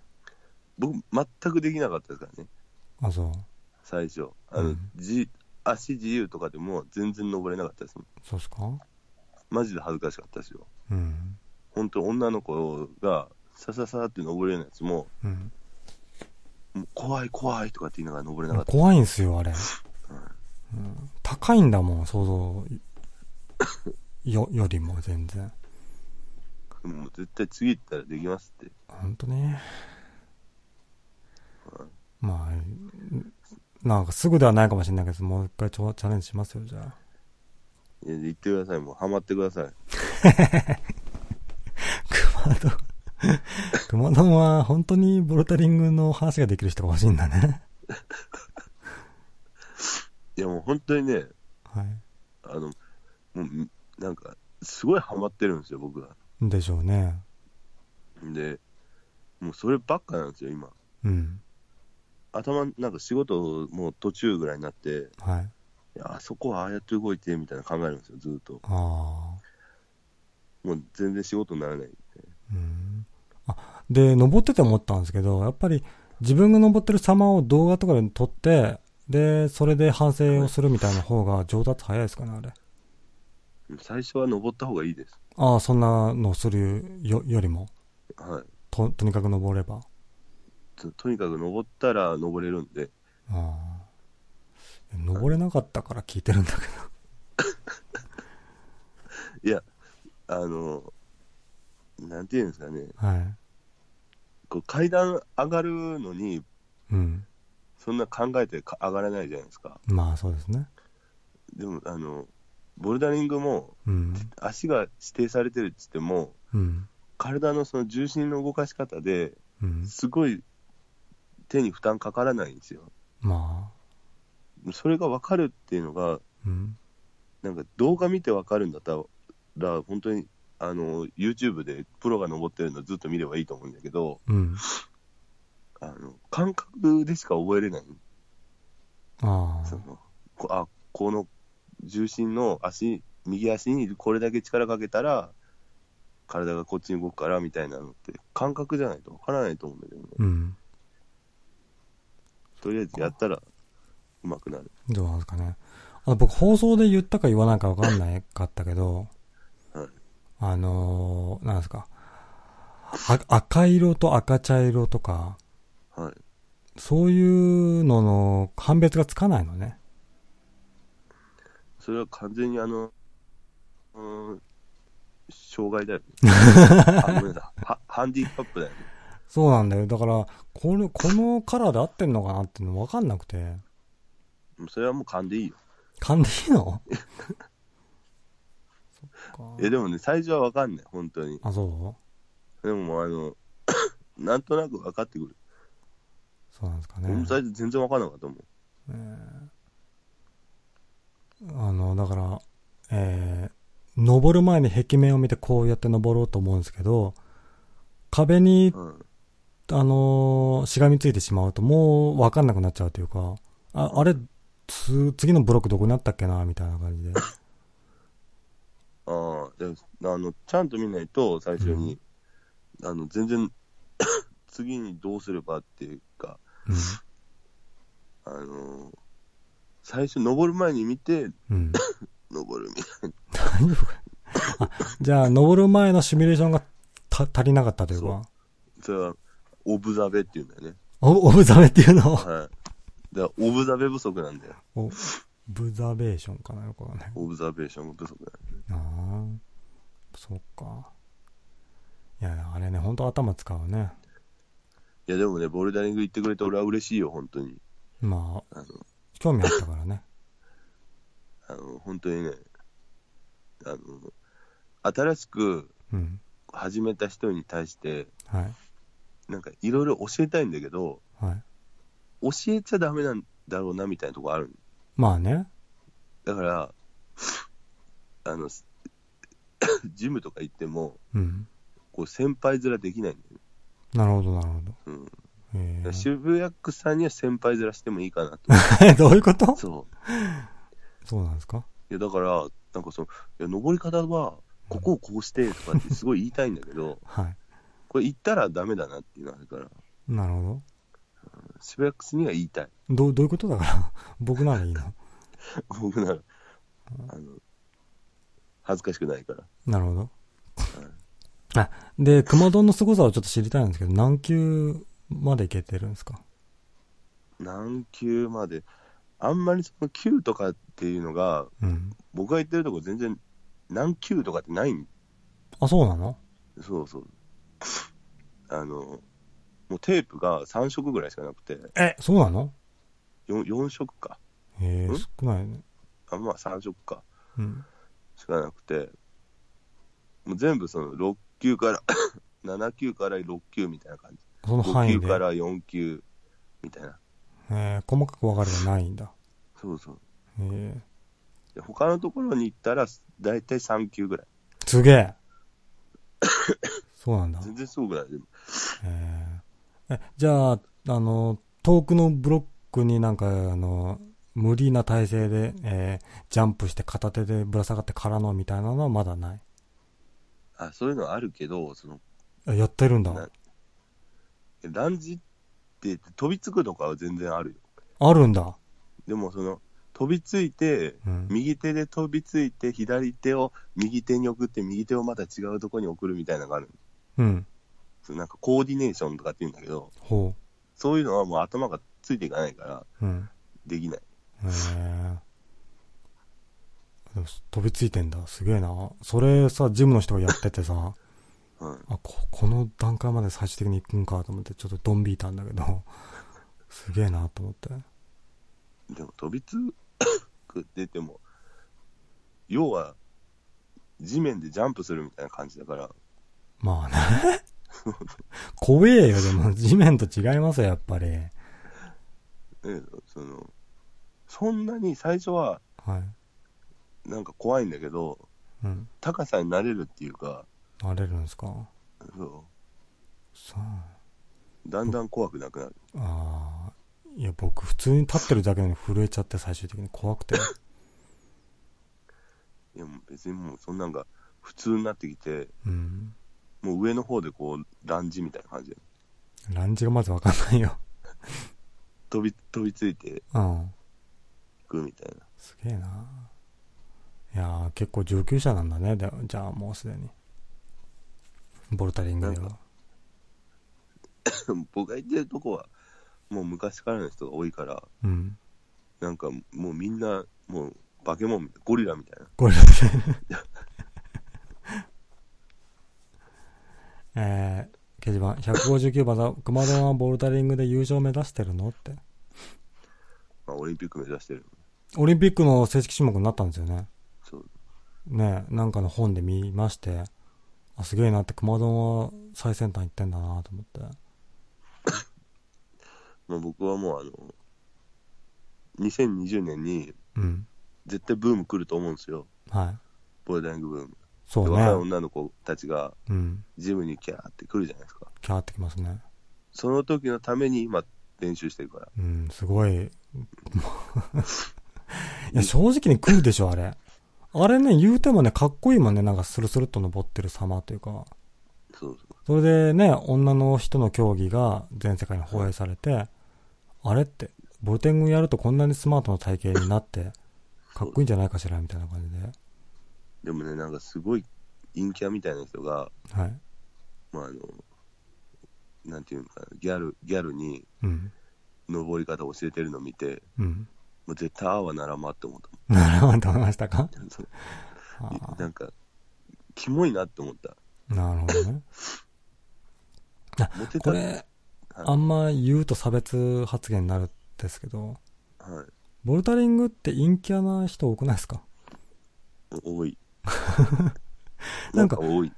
僕全くできなかったですからね、あ、そう。最初。あの、うんじ足自由とかでも全然登れなかったですもん。そうっすか？マジで恥ずかしかったですよ。うん。本当女の子が、さささって登れるやつも、うん。もう怖い怖いとかって言いながら登れなかった。怖いんすよ、あれ。うん、高いんだもん、想像。よ、よりも全然。もう絶対次行ったらできますって。ほんとね。はいまあ、なんかすぐではないかもしれないけど、もう一回ちょチャレンジしますよ、じゃあ。いや言ってください、もうハマってください。熊丼。熊丼は本当にボルタリングの話ができる人が欲しいんだね。いやもう本当にね、はあの、もう、なんか、すごいハマってるんですよ、僕が。い。でしょうね。で、もうそればっかなんですよ、今。うん。頭、なんか仕事もう途中ぐらいになって、はい。いや、あそこはああやって動いて、みたいな考えるんですよ、ずっと。あもう全然仕事にならない。あ。うん。あ、で、登ってて思ったんですけど、やっぱり自分が登ってる様を動画とかで撮って、で、それで反省をするみたいな方が上達早いですかね、あれ。最初は登った方がいいです。ああ、そんなのするよ、よりも？はい。と、とにかく登れば？ととにかく登ったら登れるんで、ああ。登れなかったから聞いてるんだけ いや、あの、なんていうんですかね、ど。はい。こう階段上がるのに、うん。そんな考えてか上がらないじゃないですか。まあ、そうですね。でも、あの、ボルダリングも、うん。足が指定されてるって言っても、うん。体のその重心の動かし方でうん。すごい手に負担かからないんですよ。まあ。それが分かるっていうのが、うん。なんか動画見て分かるんだったら、本当にあの YouTube でプロが登ってるのずっと見ればいいと思うんだけど、うん。あの感覚でしか覚えれない。あそのこあこの重心の足、右足にこれだけ力かけたら、体がこっちに動くからみたいなのって、感覚じゃないと分からないと思うんだけどね。あ。うん。とりあえずやったらうまくなる。どうなんですかね。あの、僕放送で言ったか言わないかわかんないかったけど、はいあのー、なんですか。あ赤色と赤茶色とか、はい。そういうのの判別がつかないのね。それは完全にあの、うーん、障害だよね。あごめんなさいはハンディカップだよね。そうなんだよ。だから、これ、このカラーで合ってんのかなっていうの分かんなくて。それはもう勘でいいよ。勘でいいの？か。え、でもね、最初はわかんない、本当に。あ、そう？でもあの、なんとなく分かってくる。そうなんですかね。俺も最初全然分かんなかったもん。えーあの、だから、えー、登る前に壁面を見てこうやって登ろうと思うんですけど、壁に、うん。あのーしがみついてしまうともう分かんなくなっちゃうというか、あ、あれ、つ次のブロックどこにあったっけなみたいな感じで。ああ、であの、ちゃんと見ないと、最初に、あの、全然、次にどうすればっていうか、うん。あの最初登る前に見て、うん。登るみたい大丈夫かあ、じゃあ、登る前のシミュレーションがた足りなかったというそか。な。それは、オブザベっていうんだよね。お、オブザベっていうの？を、はい。だから、オブザベ不足なんだよ。オブザベーションかなよくわかんない。オブザベーション不足だよ。ああ、そっか。いや、あれね、本当頭使うね。いや、でもね、ボルダリング行ってくれて俺は嬉しいよ、本当に。まあ、あの、興味あったからね。あの本当にね、あの、新しくうん。始めた人に対して、はい。なんかいろいろ教えたいんだけど、はい。教えちゃダメなんだろうなみたいなとこあるまあね。だから、あの、ジムとか行っても、うん。こう先輩面できないんだよね。なるほど、なるほど。うん。渋谷区さんには先輩面してもいいかなと。え。どういうこと？そう。そうなんですか？いや、だから、なんかその、いや、登り方は、ここをこうしてとかってすごい言いたいんだけど、はい。これ言ったらダメだなっていうのがあるから、なるほ渋谷区には言いたい。ど。どう、いうことだから？僕ならいいの？僕なら、あの、恥ずかしくないから。なるほど。あ、で、熊丼の凄さをちょっと知りたいんですけど、何級までいけてるんですか？何級まで、あんまりその級とかっていうのが、うん。僕が言ってるとこ全然何級とかってないんあ、そうなの？そうそう。あの、もうテープが3色ぐらいしかなくて、え、そうなの？4, 4色か。へえ、ん？少ないね。あ、まあ3色か。うん。しかなくて、もう全部その6級から、7級から6級みたいな感じ。5その範囲で。級から4級みたいな。えー、細かく分かれてないんだ。そうそう。へえで他のところに行ったら、だいたい3級ぐらい。すげえそうなんだ。全然すごくない。でもえー、え、じゃあ、あの、遠くのブロックになんか、あの、無理な体勢で、えー、ジャンプして片手でぶら下がってからのみたいなのはまだない。あ、そういうのはあるけど、その、あやってるんだ。なランジって飛びつくとかは全然あるよ。あるんだ。でもその、飛びついて、うん。右手で飛びついて、左手を右手に送って、右手をまた違うところに送るみたいなのがある。うん。そのなんかコーディネーションとかって言うんだけど、ほそういうのはもう頭がついていかないから、う。うん。できない。へえ飛びついてんだ。すげえな。それさ、ジムの人がやっててさ、うん。あ、こ、この段階まで最終的に行くんかと思って、ちょっとドン引いたんだけど、すげえなと思って。でも飛びつくって言っても、要は、地面でジャンプするみたいな感じだから、まあね。怖えよ、でも、地面と違いますよ、やっぱり。ね、その、そんなに最初ははい。なんか怖いんだけど、うん。高さになれるっていうか、なれるんですか？そさあ。う、だんだん怖くなくなる。ああ。いや、僕、普通に立ってるだけで震えちゃって、最終的に怖くて。いや別にもうそんなんが普通になってきて、うん。もう上の方でこう、ランジみたいな感じで、ランジがまずわかんないよ。飛び、飛びついてうん。いくみたいな。すげえな。いやー、結構上級者なんだね。でじゃあ、もうすでに。ボルタリングでは。僕が行ってるとこは、もう昔からの人が多いから、うん。なんかもうみんな、もう化け物みたいな、ゴリラみたいな。えー、掲示板、159番だ。熊田はボルダリングで優勝目指してるの？って。まあ、オリンピック目指してる。オリンピックの正式種目になったんですよね。そう。ね、なんかの本で見まして、あ、すげえなって、熊丼は最先端行ってんだなと思って。まあ、僕はもうあの、2020年にうん。絶対ブーム来ると思うんですよ。はい。ボルダリングブーム。そうで若いね。女の子たちがうん。ジムにキャーって来るじゃないですか。キャーってきますね。その時のために今練習してるから。うん、すごい。いや、正直に来るでしょ、あれ。あれね、言うてもね、かっこいいもんね、なんかスルスルっと登ってる様というか。そうそれでね、女の人の競技が全世界に放映されて、あれって、ボルテングやるとこんなにスマートな体型になって、かっこいいんじゃないかしら、みたいな感じで。でもね、なんかすごい陰キャみたいな人が、はい。まあ、あの、なんていうのかな、ギャル、ギャルにうん。登り方教えてるのを見て、うん。もう絶対ああはならんまって思ったなるほど、と思いましたか？なんか、キモいなって思った。ーなるほどね。モテたこれ、あんま言うと差別発言になるんですけど、はい。ボルタリングって陰キャな人多くないですか？多い。なんんか多い。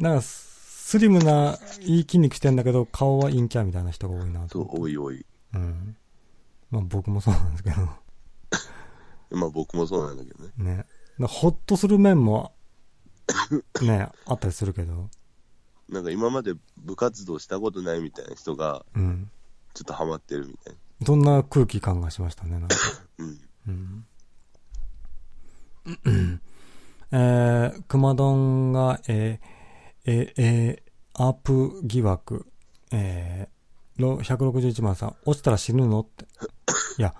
なんか、スリムな、いい筋肉してんだけど、顔は陰キャみたいな人が多いなとそう多い多い。うん。まあ僕もそうなんですけど。まあ僕もそうなんだけどね。ね。だほっとする面も、ね、あったりするけど。なんか今まで部活動したことないみたいな人が、うん。ちょっとハマってるみたいな。そんな空気感がしましたね、なんか。うん。うん。えー、熊丼が、えー、えー、えー、アープ疑惑、えー、ろ161番さん、落ちたら死ぬのって。いや、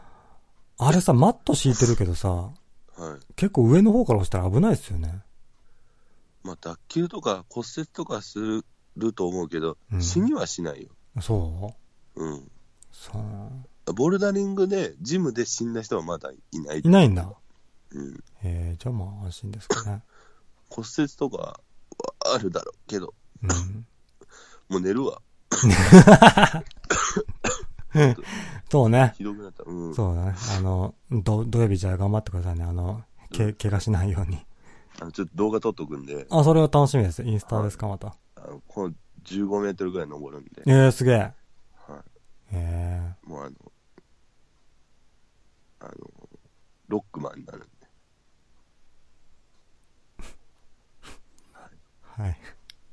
あれさ、マット敷いてるけどさ、はい。結構上の方から落ちたら危ないですよね。まあ脱臼とか骨折とかすると思うけど、うん死にはしないよ。そう？うん。そう。ボルダリングで、ジムで死んだ人はまだいない。いないんだ。うん。えー、じゃあまあ安心ですかね。骨折とかはあるだろうけど、うん。もう寝るわ。そうね。ひどくなった。うん。そうだね。あの、ど土曜日じゃあ頑張ってくださいね。あの、け、怪我しないように。あのちょっと動画撮っとくんで、あ、それは楽しみです。インスタですか、また。あのこの15メートルぐらい登るんで、えー、すげえ。はえい。もうあの、あの、ロックマンになるんで、ー、はい。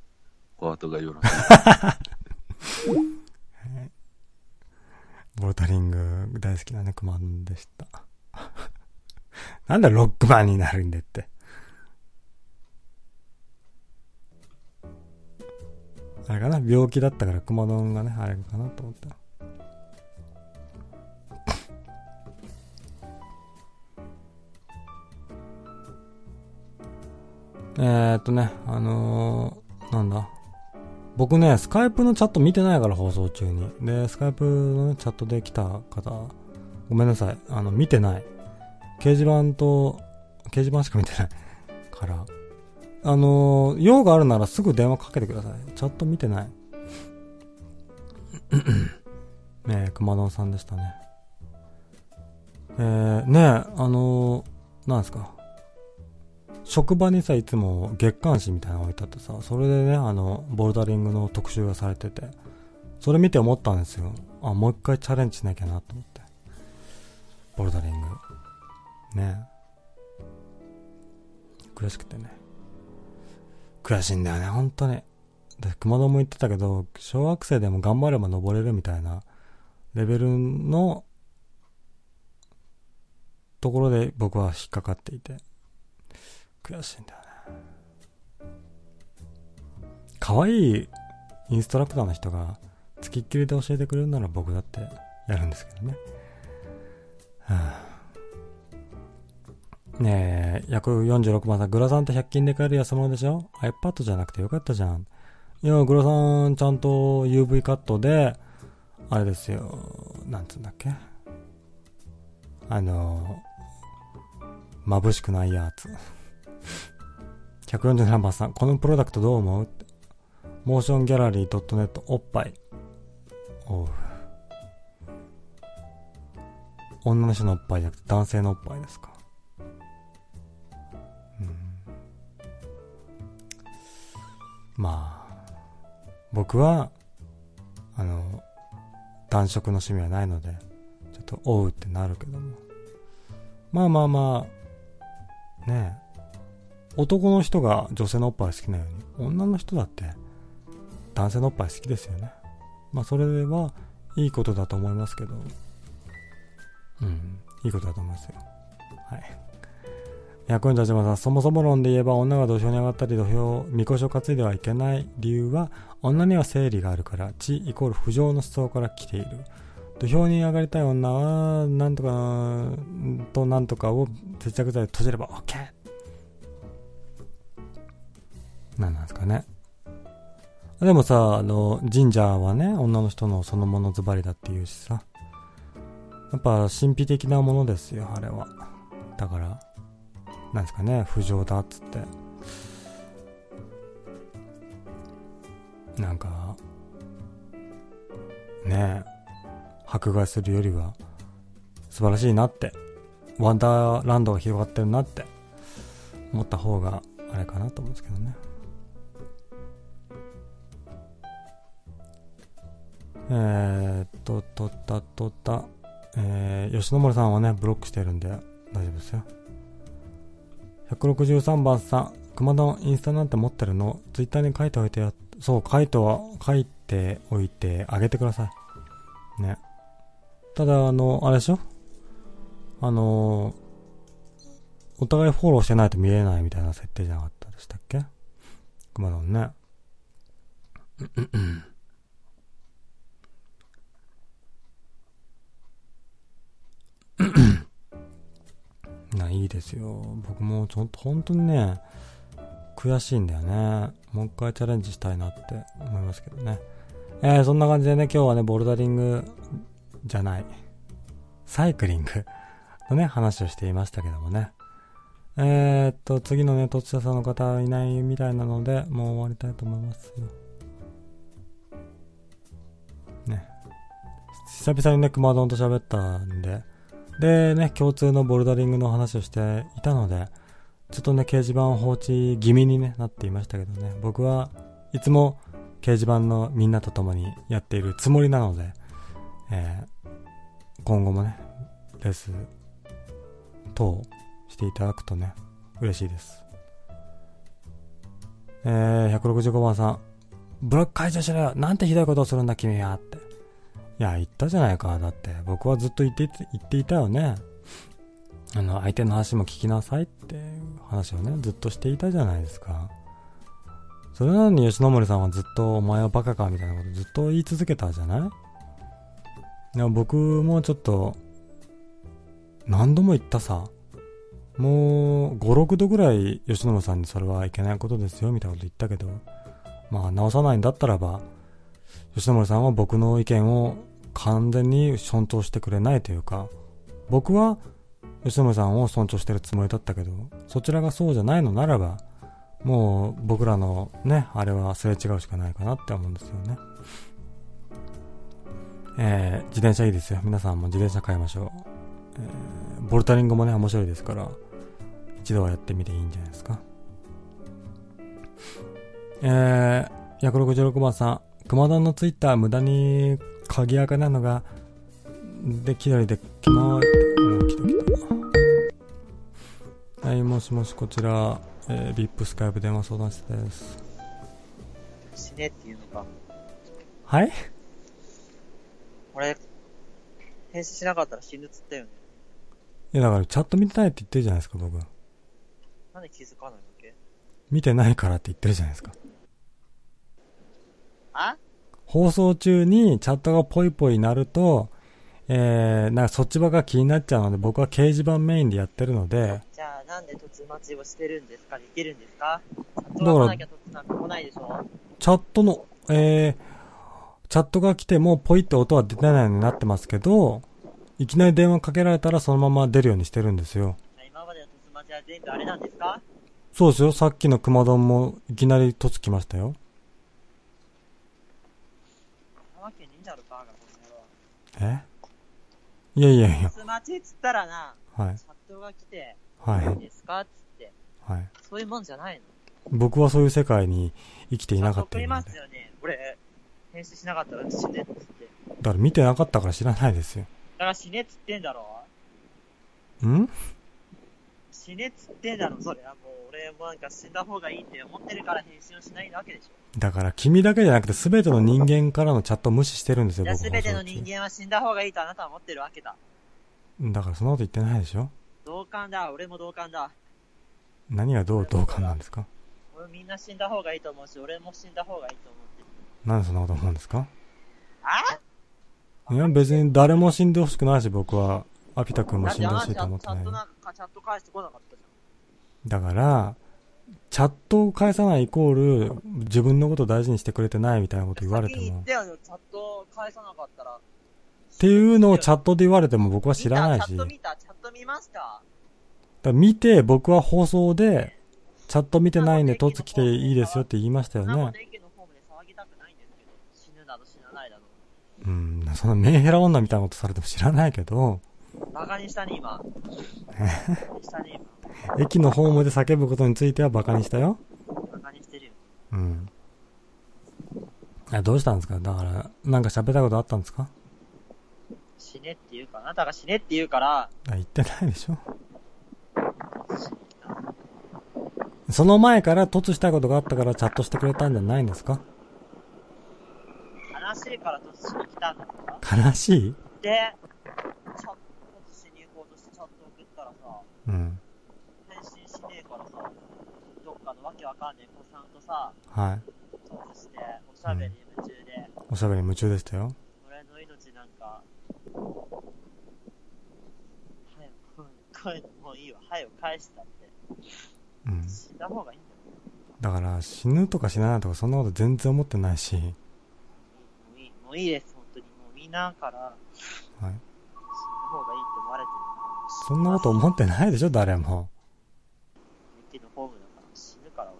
お後がよろしい。ボルタリング大好きなね、クマンでした。なんだロックマンになるんでって。あれかな？病気だったからクマドンがね、あれかなと思った。えーっとね、あのー、なんだ？僕ね、スカイプのチャット見てないから放送中に。で、スカイプの、ね、チャットで来た方、ごめんなさい。あの、見てない。掲示板と、掲示板しか見てない。から。あの用があるならすぐ電話かけてください。チャット見てない。ねえ、熊野さんでしたね。えー、ねえ、あのーなんですか？職場にさ、いつも月刊誌みたいなの置いてあってさ、それでね、あの、ボルダリングの特集がされてて、それ見て思ったんですよ。あ、もう一回チャレンジしなきゃなと思って。ボルダリング。ね悔しくてね。悔しいんだよね、本当に。で、熊野も言ってたけど、小学生でも頑張れば登れるみたいなレベルのところで僕は引っかかっていて、悔しいんだよね。可愛いインストラクターの人が付きっきりで教えてくれるなら僕だってやるんですけどね。はあ、ねえ、約46番さん、グラさんって100均で買える安物でしょ ?iPad じゃなくてよかったじゃん。いや、グラさんちゃんと UV カットで、あれですよ、なんつうんだっけ？あの、眩しくないやつ。147番さん、このプロダクトどう思う？ってモーションギャラリー .net おっぱい。おう。女の人のおっぱいじゃなくて男性のおっぱいですか？うん。まあ、僕は、あの、男色の趣味はないので、ちょっと、おうってなるけども。まあまあまあ、ねえ、男の人が女性のおっぱい好きなように、女の人だって、男性のおっぱい好きですよね。まあそれはいいことだと思いますけど、うん、いいことだと思いますよ。はい。役員立場さん、そもそも論で言えば女が土俵に上がったり土俵、みこしを担いではいけない理由は、女には生理があるから、地イコール不浄の思想から来ている。土俵に上がりたい女は、なんとか、となんとかを接着剤で閉じれば OK! なんですかね。でもさ、あの、神社はね、女の人のそのものズバリだって言うしさ。やっぱ神秘的なものですよ、あれは。だから、なんですかね、不浄だっつって。なんか、ねえ、迫害するよりは、素晴らしいなって、ワンダーランドが広がってるなって、思った方が、あれかなと思うんですけどね。えー、っと、とったとった、えー、吉野森さんはね、ブロックしてるんで、大丈夫ですよ。163番さん、熊田インスタなんて持ってるの？ツイッターに書いておいてや、そう、書いては、書いておいてあげてください。ね。ただ、あの、あれでしょ？あのお互いフォローしてないと見えないみたいな設定じゃなかったでしたっけ？熊田ね。ないいですよ。僕もちょっと本当にね、悔しいんだよね。もう一回チャレンジしたいなって思いますけどね。えー、そんな感じでね、今日はね、ボルダリングじゃない、サイクリングのね、話をしていましたけどもね。えー、っと、次のね、とちさんの方はいないみたいなので、もう終わりたいと思いますよ。ね。久々にね、熊丼と喋ったんで、でね、共通のボルダリングの話をしていたので、ちょっとね、掲示板を放置気味に、ね、なっていましたけどね、僕はいつも掲示板のみんなと共にやっているつもりなので、えー、今後もね、レース等していただくとね、嬉しいです。えー、165番さん、ブロック解除しろよなんてひどいことをするんだ君はって。いや、言ったじゃないか。だって、僕はずっと言って言っていたよね。あの、相手の話も聞きなさいっていう話をね、ずっとしていたじゃないですか。それなのに吉野森さんはずっとお前はバカかみたいなことずっと言い続けたじゃない？いや、僕もちょっと、何度も言ったさ。もう、5、6度ぐらい吉野さんにそれはいけないことですよ、みたいなこと言ったけど、まあ、直さないんだったらば、吉野森さんは僕の意見を完全に尊重してくれないというか、僕は吉野さんを尊重してるつもりだったけど、そちらがそうじゃないのならば、もう僕らのね、あれはすれ違うしかないかなって思うんですよね。えー、自転車いいですよ。皆さんも自転車買いましょう。えー、ボルタリングもね、面白いですから、一度はやってみていいんじゃないですか。えー、166番さん、熊田のツイッター無駄に鍵垢なのが、で、きなりできまーって、来た来た。はい、もしもし、こちら、えー、ビップスカイプ電話相談室です。死ねっていうのか。はい？俺、返信しなかったら死ぬっつったよね。いや、だからチャット見てないって言ってるじゃないですか、僕。なんで気づかないわけ？見てないからって言ってるじゃないですか。あ放送中にチャットがポイポイ鳴ると、えー、なんかそっちばが気になっちゃうので、僕は掲示板メインでやってるので。じゃあなんで突待ちをしてるんですか？できるんですかチャットが来なきゃ突なんか来ないでしょチャットの、えー、チャットが来てもポイって音は出てないようになってますけど、いきなり電話かけられたらそのまま出るようにしてるんですよ。今までの突待ちは全部あれなんですか？そうですよ。さっきの熊丼もいきなり突来ましたよ。え？いやいやいや。スマチっつったらな、はい。チャットが来て、はい。いいですかっつって。はい。そういうもんじゃないの？僕はそういう世界に生きていなかった送りま。すよね。俺、返信しなかったら死ねっつって。だから見てなかったから知らないですよ。だから死ねっつってんだろん？死ねっつってんだろ、それはもう。俺もなんか死んだ方がいいって思ってるから返信をしないわけでしょ。だから君だけじゃなくて全ての人間からのチャットを無視してるんですよ、僕全ての人間は死んだ方がいいとあなたは思ってるわけだ。だからそんなこと言ってないでしょ？同感だ、俺も同感だ。何がどう同感なんですか？俺みんな死んだ方がいいと思うし、俺も死んだ方がいいと思ってる。なんでそんなこと思うんですか？あ？いや別に誰も死んでほしくないし僕はアピタ君も死んでほしいと思ってないかチャット返してこなかったじだからチャットを返さないイコール自分のことを大事にしてくれてないみたいなことゃん。言われても。先に言ってよ、チャット返さなかったら。っっていうのをチャットで言われても僕は知らないし。チャット見たチャット見ました。だ見て僕は放送でチャット見てないんでトツ来ていいですよって言いましたよね。う。んそのメンヘラ女みたいなことされても知らないけど。う。バカにしたね、今。バカにしたね、駅のホームで叫ぶことについてはバカにしたよ。今。バカにしてるよ。うん。あどうしたんですか？だからなんか喋ったいことあったんですか？死ねって言うから、あなたが死ねって言うから、あ言ってないでしょ。その前から突したいことがあったからチャットしてくれたんじゃないんですか？悲しいから突しに来たんだ。悲しい？で、チャット突しに行こうとしてチャット送ったらさ、うん。返信しねえからさ、どっかのわけわかんねえ子さんとさ、はい。突して、おしゃべり夢中で、おしゃべり夢中でしたよ。俺の命なんか、はよ、こういうのもういいわ、はよ返したって。うん。死んだ方がいいんだよ。だから死ぬとか死なないとかそんなこと全然思ってないし、もういい、もういいです、本当に。もうみんなから、はい。死んだ方がいいって思われてるそんなこと思ってないでしょ、誰も。駅のホームだから死ぬから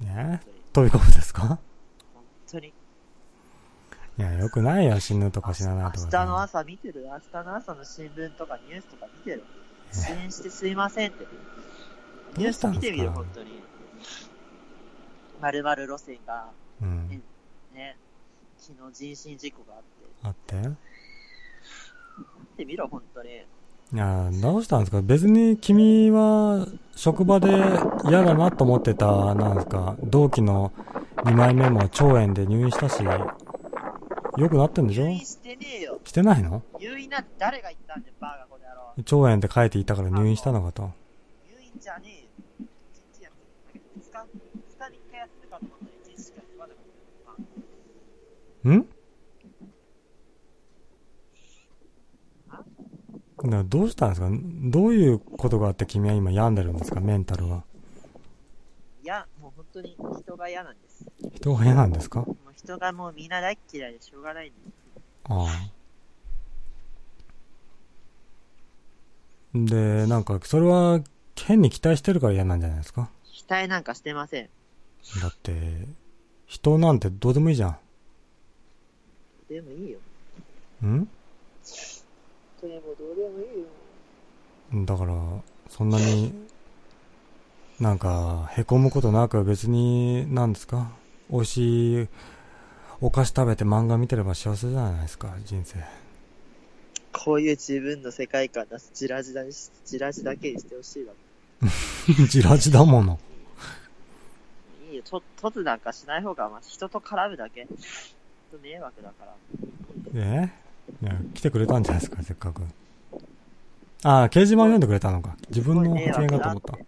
俺。ね？飛び込むですか？本当に。いや、よくないよ、死ぬとか死なないとか。明日の朝見てる？明日の朝の新聞とかニュースとか見てる？支援してすいませんって。ニュース見てみる、本当に。まるまる路線が、うん。ね、昨日人身事故があって。あって？見てみろ、本当に。いや、どうしたんですか？別に君は職場で嫌だなと思ってた、なんですか、同期の2枚目も腸炎で入院したし、良くなってんでしょ？入院してねえよ。してないの？入院なんて誰が言ったんだよ、バーガこの野郎。腸炎って書いていたから入院したのかと。入院じゃねえよ。一日やってる。2日、2日に1回やってるかと思ったら1日しか休まなかったよ。ん？だからどうしたんですか？どういうことがあって君は今病んでるんですか？メンタルは。いや、もう本当に人が嫌なんです。人が嫌なんですか？もう人がもうみんな大っ嫌いでしょうがないんです。ああ。で、なんか、それは、変に期待してるから嫌なんじゃないですか？期待なんかしてません。だって、人なんてどうでもいいじゃでもいいよ。ん？んそれもどうでもいいよ。だから、そんなに、なんか、凹むことなく別に、なんですか？美味しいお菓子食べて漫画見てれば幸せじゃないですか、人生。こういう自分の世界観出すジラジラにし、ジラジだけにしてほしいわ。ジラジだもの。いいよ、と、突なんかしない方が、まあ、人と絡むだけ。と迷惑だから。え？いや、来てくれたんじゃないですか、せっかく。ああ、掲示板読んでくれたのか。自分の発言かと思った。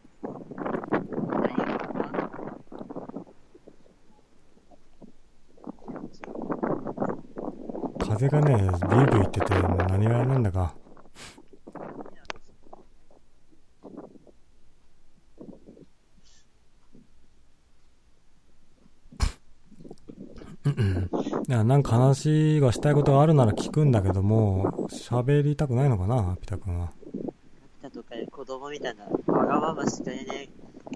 風がね、ビュービュー言ってて、もう何がなんだか。うんうんいや、なんか話がしたいことがあるなら聞くんだけども、喋りたくないのかな、ピタ君は。だとか子供みたいな、わがまましてね、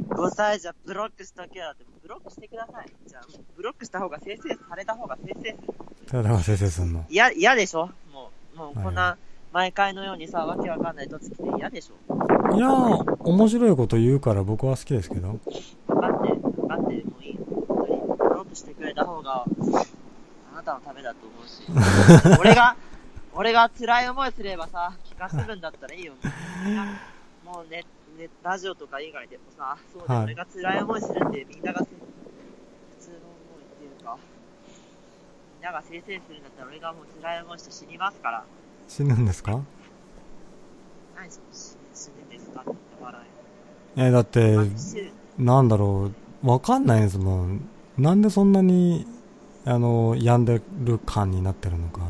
5歳じゃブロックしとけよって、ブロックしてください。じゃあ、ブロックした方が先生された方が先生ただから先生すんの。嫌、嫌でしょもう、もうこんはな、毎回のようにさ、わけわかんないとつきて嫌でしょいやー、面白いこと言うから僕は好きですけど。わかって、わかってた方が、あなたのためだと思うし、俺が、俺が辛い思いすればさ、気が済むんだったらいいよ。みんな、もうね、ね、ラジオとか以外でもさ、そうね、はい俺が辛い思いするんで、みんながせ、普通の思いっていうか、みんながせいせいするんだったら俺がもう辛い思いして死にますから。死ぬんですか？何その死死ぬんですかって笑え、だってなんだろう、わかんないですもん。なんでそんなに、あの、病んでる感になってるのか？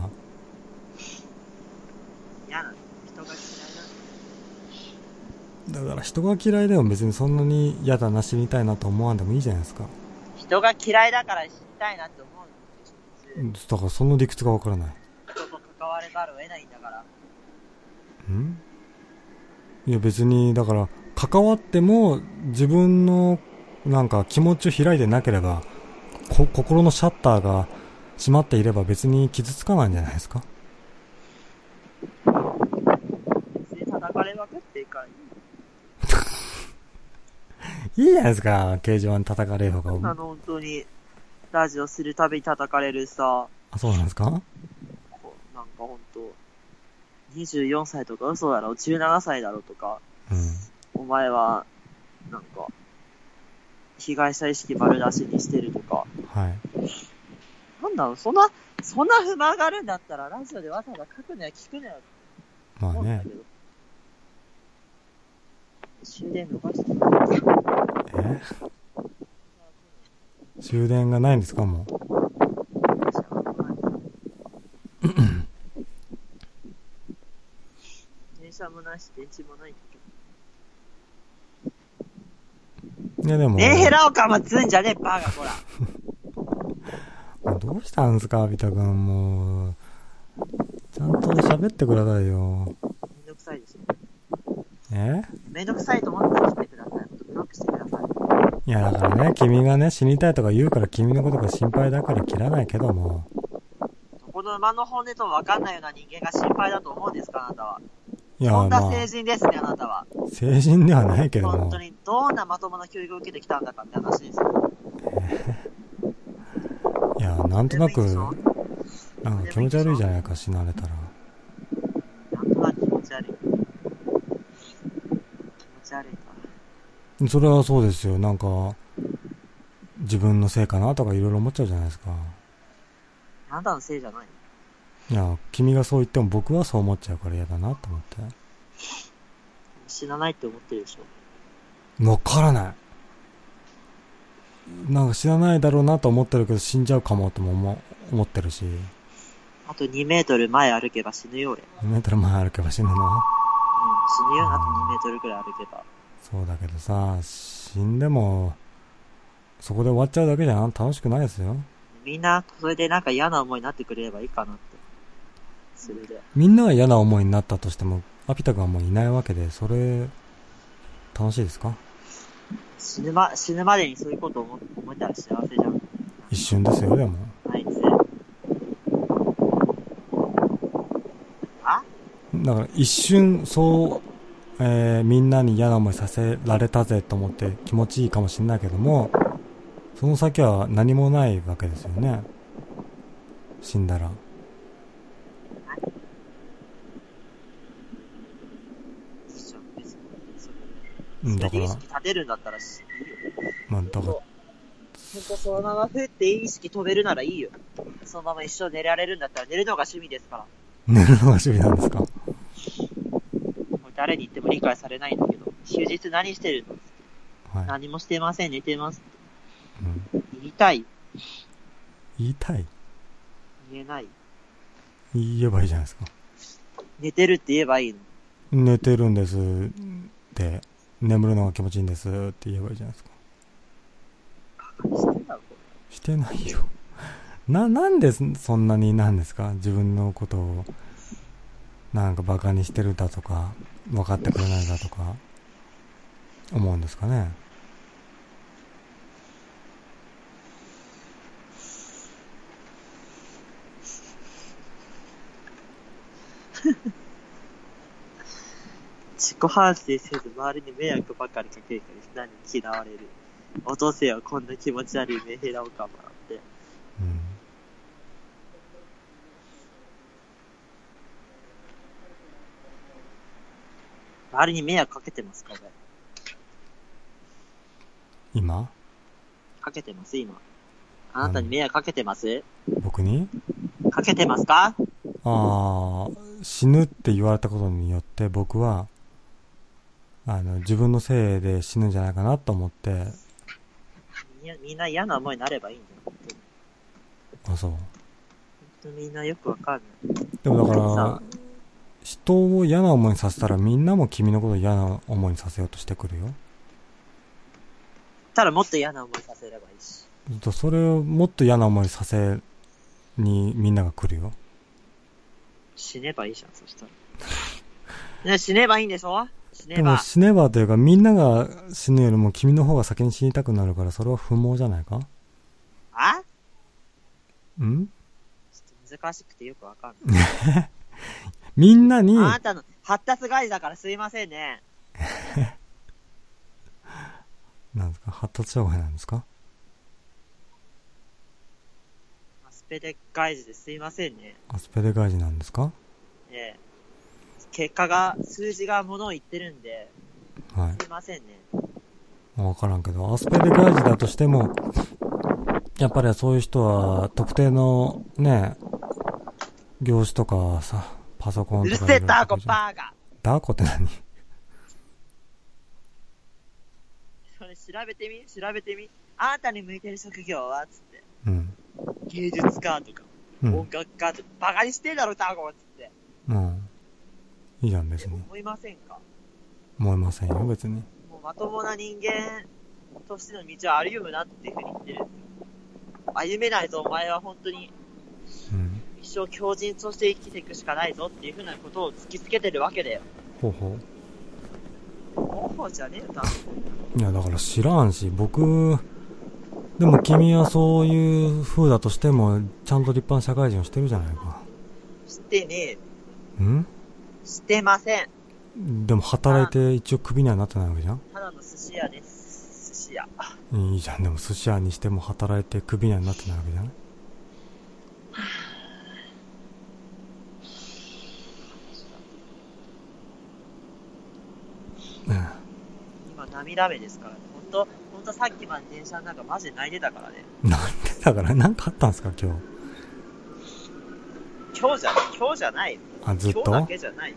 嫌なの人が嫌いなのだから人が嫌いでも別にそんなに嫌だな、死にたいなと思わんでもいいじゃないですか。人が嫌いだから死にたいなって思うの。だからその理屈がわからない。人と関われざるを得ないんだから。ん？いや別に、だから、関わっても自分のなんか気持ちを開いてなければ、こ心のシャッターが閉まっていれば別に傷つかないんじゃないですか？叩かれまくっていいからいい。いいじゃないですか、掲示板叩かれる方が。あの、本当に、ラジオするたびに叩かれるさ、あ、そうなんですか？なんか本当24歳とか嘘だろ、17歳だろとか、うん。お前は、なんか、被害者意識丸出しにしてるとか、はい。なんだろう、そんな、そんな不満があるんだったら、ラジオでわざわざ書くのや聞くのやまあね。終電逃したえ？終電がないんですかもう？電車もないし、電池もないんだけいやでも、ど。メンヘラをかまつんじゃねえ、バカ、ほら。どうしたんですか、ビタ君。もう、ちゃんと喋ってくださいよ。めんどくさいでしょ。え？めんどくさいと思ったら来てください。ブロックしてください。いや、だからね、君がね、死にたいとか言うから君のことが心配だから切らないけども。この馬の本音ともわかんないような人間が心配だと思うんですか、あなたは。いや、そんなまあ、成人ですね、あなたは。成人ではないけども本当。に、どんなまともな教育を受けてきたんだかって話ですよ。いや、なんとなくなんか気持ち悪いじゃないか、死なれたら。なんとなく気持ち悪い。気持ち悪いか。それはそうですよ。なんか、自分のせいかなとかいろいろ思っちゃうじゃないですか。あなたのせいじゃない。いや、君がそう言っても僕はそう思っちゃうから嫌だなと思って。死なないって思ってるでしょ。わからない。なんか知らないだろうなと思ってるけど死んじゃうかもとも思思ってるし。あと2メートル前歩けば死ぬよ、俺。うん、2メートル前歩けば死ぬの？死ぬよ、あと2メートルくらい歩けば。そうだけどさ、死んでも、そこで終わっちゃうだけじゃん楽しくないですよ。みんな、それでなんか嫌な思いになってくれればいいかなって。それで。みんなが嫌な思いになったとしても、アピタ君はもういないわけで、それ、楽しいですか？死ぬま、死ぬまでにそういうことを思思えたら幸せじゃん。一瞬ですよ、でも。あいつ。あ？だから一瞬、そう、えーみんなに嫌な思いさせられたぜと思って気持ちいいかもしれないけども、その先は何もないわけですよね。死んだら。一緒別に。そうん、だから。意識、立てるんだったらいいよ。まあ、だから、ほんとそのままふって意識飛べるならいいよ。そのまま一生寝られるんだったら寝るのが趣味ですから。寝るのが趣味なんですか誰に言っても理解されないんだけど、休日何してるのはい。何もしてません、寝てます。う。ん、言いたい言いたい言えない言えばいいじゃないですか。寝てるって言えばいいの寝てるんですって、眠るのが気持ちいいんですって言えばいいじゃないですか。してないよ。な、なんでそんなになんですか？自分のことを、なんかバカにしてるだとか、分かってくれないだとか、思うんですかね？自己反省せず周りに迷惑ばかりかけるから何に嫌われる。落とせよ、こんな気持ち悪い目減らおうかまって。うん。周りに迷惑かけてますか、ね、今？かけてます、今。あなたに迷惑かけてます？僕に？かけてますか？ああ、死ぬって言われたことによって僕はあの、自分のせいで死ぬんじゃないかなと思って、みんなみんな嫌な思いになればいいんだよ。あ、そう。本当みんなよくわかんない。でもだからさ、人を嫌な思いにさせたらみんなも君のことを嫌な思いにさせようとしてくるよ。ただもっと嫌な思いさせればいいし。とそれをもっと嫌な思いさせにみんなが来るよ。死ねばいいじゃん、そしたら。ね、死ねばいいんでしょ？死ねでもば。死ねばというかみんなが死ぬよりも君の方が先に死にたくなるからそれは不毛じゃないか？あ？ん？ちょっと難しくてよくわかんない。みんなに、あなたの発達外だからすいませんね。なんですか？発達障害なんですか？アスペデ外事ですいませんね。アスペルガージなんですか？ええ結果が、数字がものを言ってるんで、はい。すいませんね。わからんけど、アスペルガージだとしても、やっぱりそういう人は特定のね、業種とかさ、パソコンうるとかせえタコーバーガダーコって何？ーそれ調べてみ？調べてみ？あなたに向いてる職業は？つって。うん。芸術家とか、うん音。楽家とか、バカにしてんだろタコつって。うん。いいじゃん、別に。思いませんか？思いませんよ、別に。もうまともな人間としての道を歩むなっていうふうに言ってるんですよ。歩めないとお前は本当にうん。一生強靭として生きていくしかないぞっていうふうなことを突きつけてるわけだよ。ほうほ方法じゃねえよ、多分。う。いや、だから知らんし、僕、でも君はそういう風だとしても、ちゃんと立派な社会人をしてるじゃないか。してねえ。ん？してません。でも働いて一応クビにはなってないわけじゃん？ただの寿司屋です。寿司屋。いいじゃん。でも寿司屋にしても働いてクビにはなってないわけじゃないうん？今涙目ですからね。ほんと、ほんとさっきまで電車の中マジで泣いてたからね。なんでだから、なんかあったんですか、今日？今日じゃない、今日じゃない。あ、ずっと？今日だけじゃない。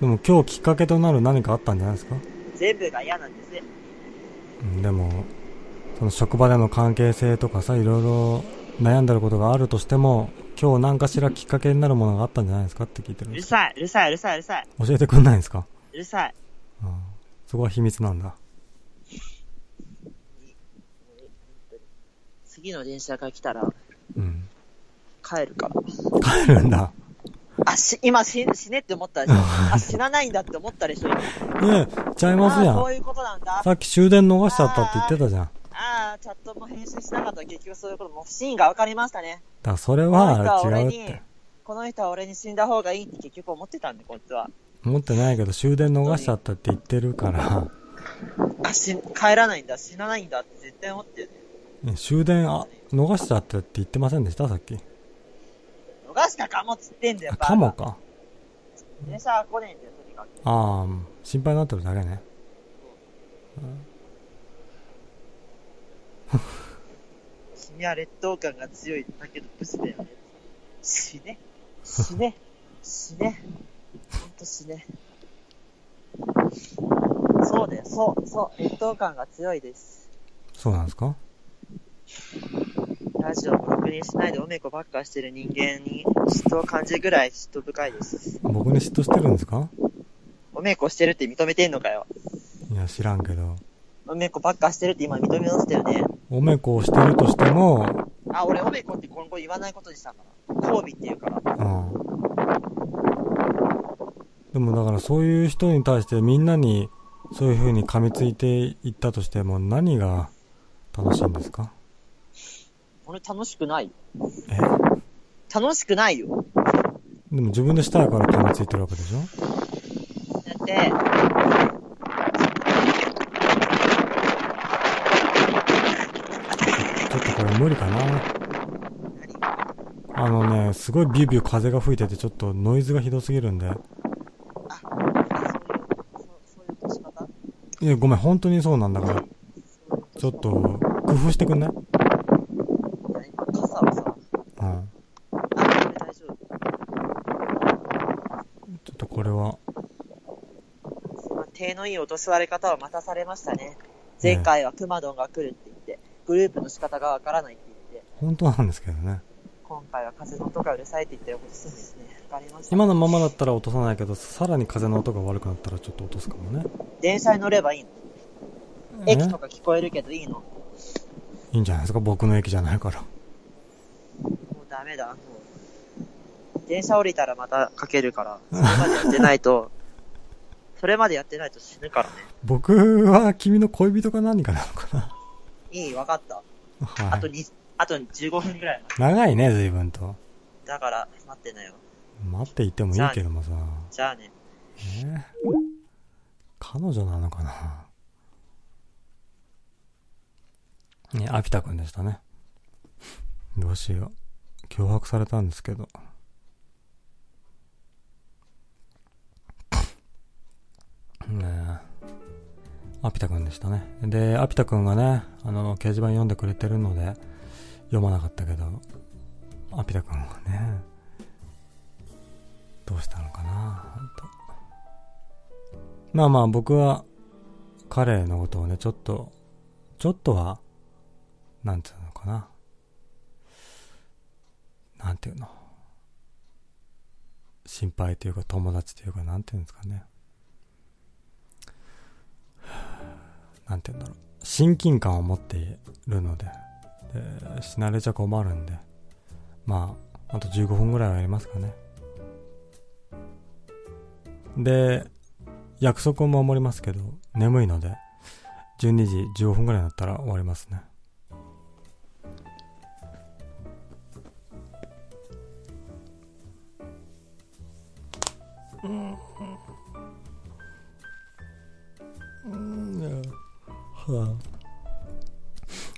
でも今日きっかけとなる何かあったんじゃないですか？全部が嫌なんです。うん、でも、その職場での関係性とかさ、いろいろ悩んでることがあるとしても、今日何かしらきっかけになるものがあったんじゃないですか？って聞いてる。うるさい、うるさい、うるさい、うるさい。教えてくんないんですか？うるさい。うん。そこは秘密なんだ。次の電車が来たらうん。帰るから。帰るんだ。あ、し、今死死ねって思ったでしょ？あ、死なないんだって思ったでしょ。今ねえ、ちゃいますや。ああ、そうんいうことなんだ。さっき終電逃しちゃったって言ってたじゃん。ああ、チャットも返信しなかったら結局そういうことも、真意が分かりましたね。らそれこの人はは俺に違うって。、この人は俺に死んだ方がいいって結局思ってたんで、こいつは。思ってないけど終電逃しちゃったって言ってるから、あ、し、帰らないんだ、死なないんだって絶対思ってる。ね終電あ逃しちゃったって言ってませんでした？さっき。逃したかもっつってんだよあ、、バカかも。か。電車は来ねえんだよ、とにかく。ああ、心配になってるだけね。君は劣等感が強いだけどブスだよね。死ね。死ね。死ね。ほんと死ね。そうだよ、そう、そう、劣等感が強いです。そうなんですか？ラジオもろくにしないでおめこばっかしてる人間に嫉妬を感じるぐらい嫉妬深いです。僕に嫉妬してるんですか？おめこしてるって認めてんのかよ。いや、知らんけど。おめこばっかしてるって今認めましたよね。おめこをしてるとしても、あ、俺おめこって今後言わないことにしたから。交尾って言うから。うん。でもだからそういう人に対してみんなにそういう風に噛みついていったとしても何が楽しいんですか？俺楽しくないよ。え？楽しくないよ。でも自分でしたいから噛みついてるわけでしょ？だって、ちょっとこれ無理かなあのね、すごいビュービュー風が吹いててちょっとノイズがひどすぎるんで。いや、ごめん、本当にそうなんだから。ちょっと、工夫してくんないいや今傘はさ、うん。あ、これ大丈夫。ちょっとこれは、まあ手のいい落とされ方を待たされましたね。前回はクマドンが来るって言って、グループの仕方がわからないって言って、本当なんですけどね。今回は風の音がうるさいって言って落とすんですね。わかりました。今のままだったら落とさないけど、さらに風の音が悪くなったらちょっと落とすかもね。電車に乗ればいいの？え？駅とか聞こえるけどいいの？もいいんじゃないですか？僕の駅じゃないから。うダメだ。電車降りたらまたかけるから、それまでやってないと、それまでやってないと死ぬからね。僕は君の恋人か何かなのかな。いい、わかった。はい。あとに、あと15分くらい。長いね、随分と。だから、待ってなよ。待っていてもいいけどもさ。じゃあね。え彼女なのかなね、アピタ君でしたね。どうしよう。脅迫されたんですけど。ねえ。アピタ君でしたね。で、アピタ君がね、あの、掲示板読んでくれてるので、読まなかったけど、アピタ君はね、どうしたのかな本当まあまあ僕は彼のことをね、ちょっと、ちょっとは、なんていうのかな。なんていうの。心配というか友達というか、なんていうんですかね。なんていうんだろう。親近感を持っているので、で死なれちゃ困るんで、まあ、あと15分ぐらいはやりますかね。で、約束を守りますけど、眠いので、12時15分ぐらいになったら終わりますね。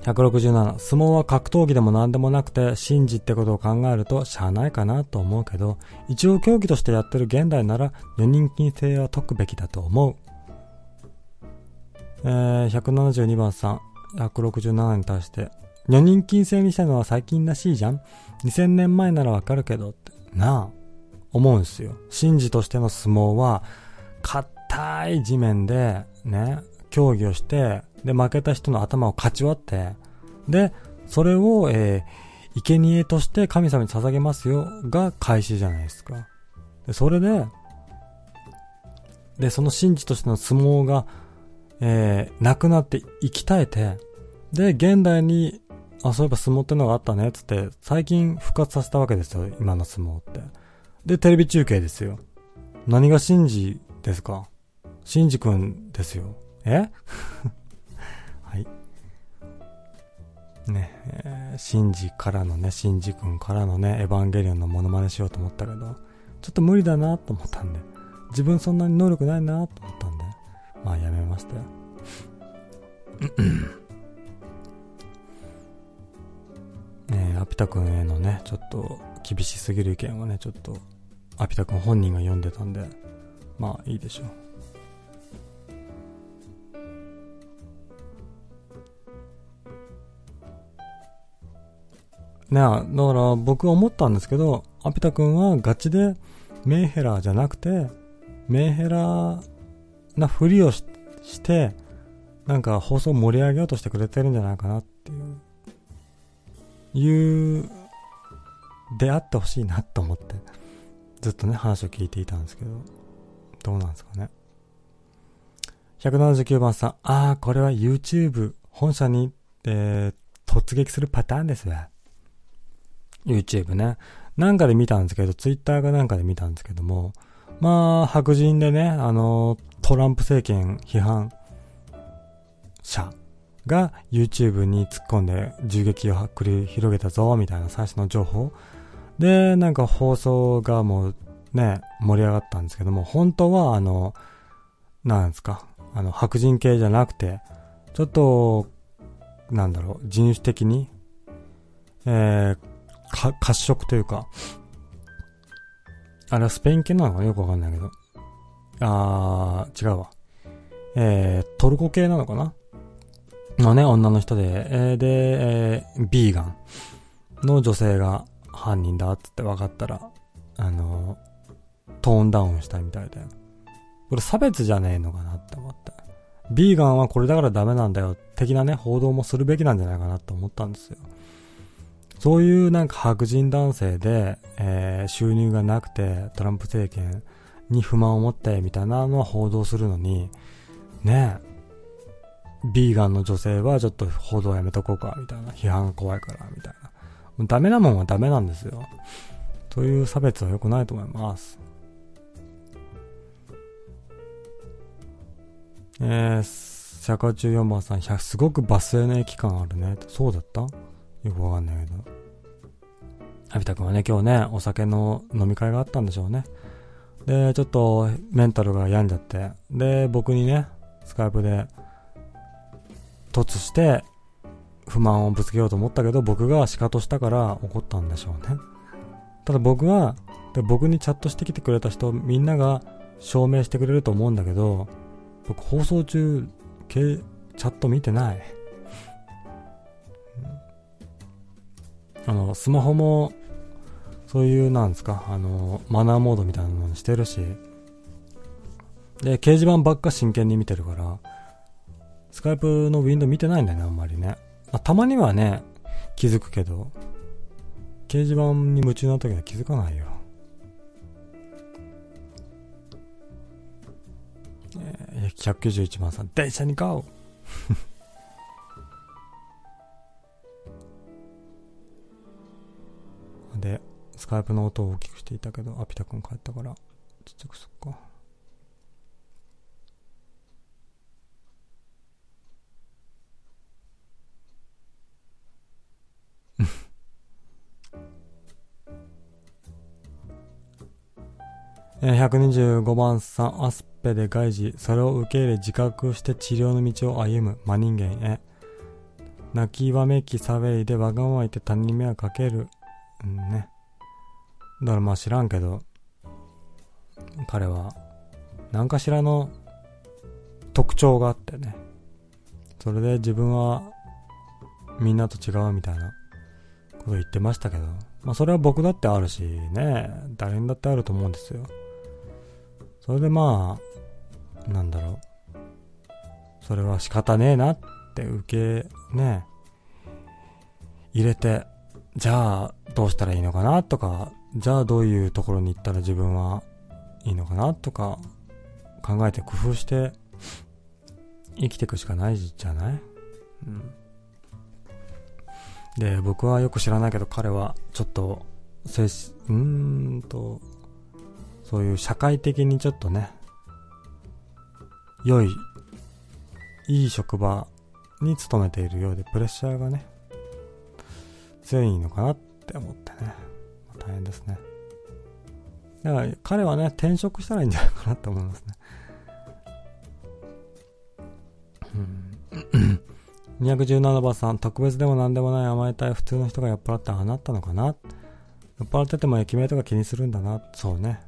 167相撲は格闘技でも何でもなくて神事ってことを考えるとしゃあないかなと思うけど一応競技としてやってる現代なら女人禁制は解くべきだと思う。えー、172番さん。167に対して。女人禁制にしたのは最近らしいじゃん。2000年前ならわかるけどってなあ思うんすよ。神事としての相撲は硬い地面でね競技をしてで、負けた人の頭をかち割って、で、それを、えー、生贄として神様に捧げますよ、が開始じゃないですか。で、それで、で、その神事としての相撲が、えー、なくなって生き絶えて、で、現代に、あ、そういえば相撲ってのがあったね、つって、最近復活させたわけですよ、今の相撲って。で、テレビ中継ですよ。何が神事ですか？神事くんですよ。え？ね、え、シンジからのね、シンジ君からのね、エヴァンゲリオンのモノマネしようと思ったけど、ちょっと無理だなと思ったんで、自分そんなに能力ないなと思ったんで、まあやめましたよ。ねアピタ君へのね、ちょっと厳しすぎる意見はね、ちょっと、アピタ君本人が読んでたんで、まあいいでしょう。ねだから僕は思ったんですけど、アピタ君はガチでメンヘラじゃなくて、メンヘラなふりをして、なんか放送盛り上げようとしてくれてるんじゃないかなっていう、いう、出会ってほしいなと思って、ずっとね、話を聞いていたんですけど、どうなんですかね。179番さん、ああ、これは YouTube 本社に、えー、突撃するパターンですわ。YouTube ね。なんかで見たんですけど、Twitter がなんかで見たんですけども、まあ、白人でね、あの、トランプ政権批判者が YouTube に突っ込んで銃撃を繰り広げたぞ、みたいな最初の情報。で、なんか放送がもうね、盛り上がったんですけども、本当はあの、なんですか、あの、白人系じゃなくて、ちょっと、なんだろう、人種的に、えー、褐色というか、あれはスペイン系なのかよくわかんないけど。あー、違うわ。えー、トルコ系なのかな？のね、女の人で、えー、で、えー、ビーガンの女性が犯人だっつって分かったら、あのー、トーンダウンしたいみたいで。これ差別じゃねえのかなって思って。ビーガンはこれだからダメなんだよ、的なね、報道もするべきなんじゃないかなと思ったんですよ。そういうなんか白人男性で、えー、収入がなくて、トランプ政権に不満を持って、みたいなのは報道するのに、ねえ、ビーガンの女性はちょっと報道やめとこうか、みたいな。批判が怖いから、みたいな。もうダメなもんはダメなんですよ。という差別は良くないと思います。えー、社会14番さん、すごくバス停の駅感あるね。そうだった？よくわかんないけど。アビタ君はね、今日ね、お酒の飲み会があったんでしょうね。で、ちょっとメンタルが病んじゃって。で、僕にね、スカイプで、突して不満をぶつけようと思ったけど僕が仕方したから怒ったんでしょうね。ただ僕は、で僕にチャットしてきてくれた人みんなが証明してくれると思うんだけど、僕放送中、チャット見てない。あの、スマホも、そういう、なんですか、あの、マナーモードみたいなのにしてるし、で、掲示板ばっか真剣に見てるから、スカイプのウィンドウ見てないんだよね、あんまりね。まあ、たまにはね、気づくけど、掲示板に夢中な時は気づかないよ。えー、191番さん、電車に買おう で、スカイプの音を大きくしていたけど、アピタ君帰ったから、ちっちゃくすっか。125番さん、アスペで外事、それを受け入れ自覚して治療の道を歩む真人間へ。泣きわめき騒いでわがまま言って他人に迷惑かける。うんね。だからまあ知らんけど、彼は、何かしらの特徴があってね。それで自分はみんなと違うみたいなこと言ってましたけど、まあそれは僕だってあるしね、誰にだってあると思うんですよ。それでまあ、なんだろう。それは仕方ねえなって受け、ね、入れて、じゃあどうしたらいいのかなとか、じゃあどういうところに行ったら自分はいいのかなとか、考えて工夫して生きていくしかないじゃない？うん。で、僕はよく知らないけど彼はちょっと、精神、うーんと、そういう社会的にちょっとね、良い、いい職場に勤めているようで、プレッシャーがね、強いのかなって思ってね、大変ですね。だから彼はね、転職したらいいんじゃないかなって思いますね。うん、217番さん、特別でも何でもない甘えたい普通の人が酔っ払ってあなったのかな？酔っ払ってても駅名とか気にするんだな。そうね。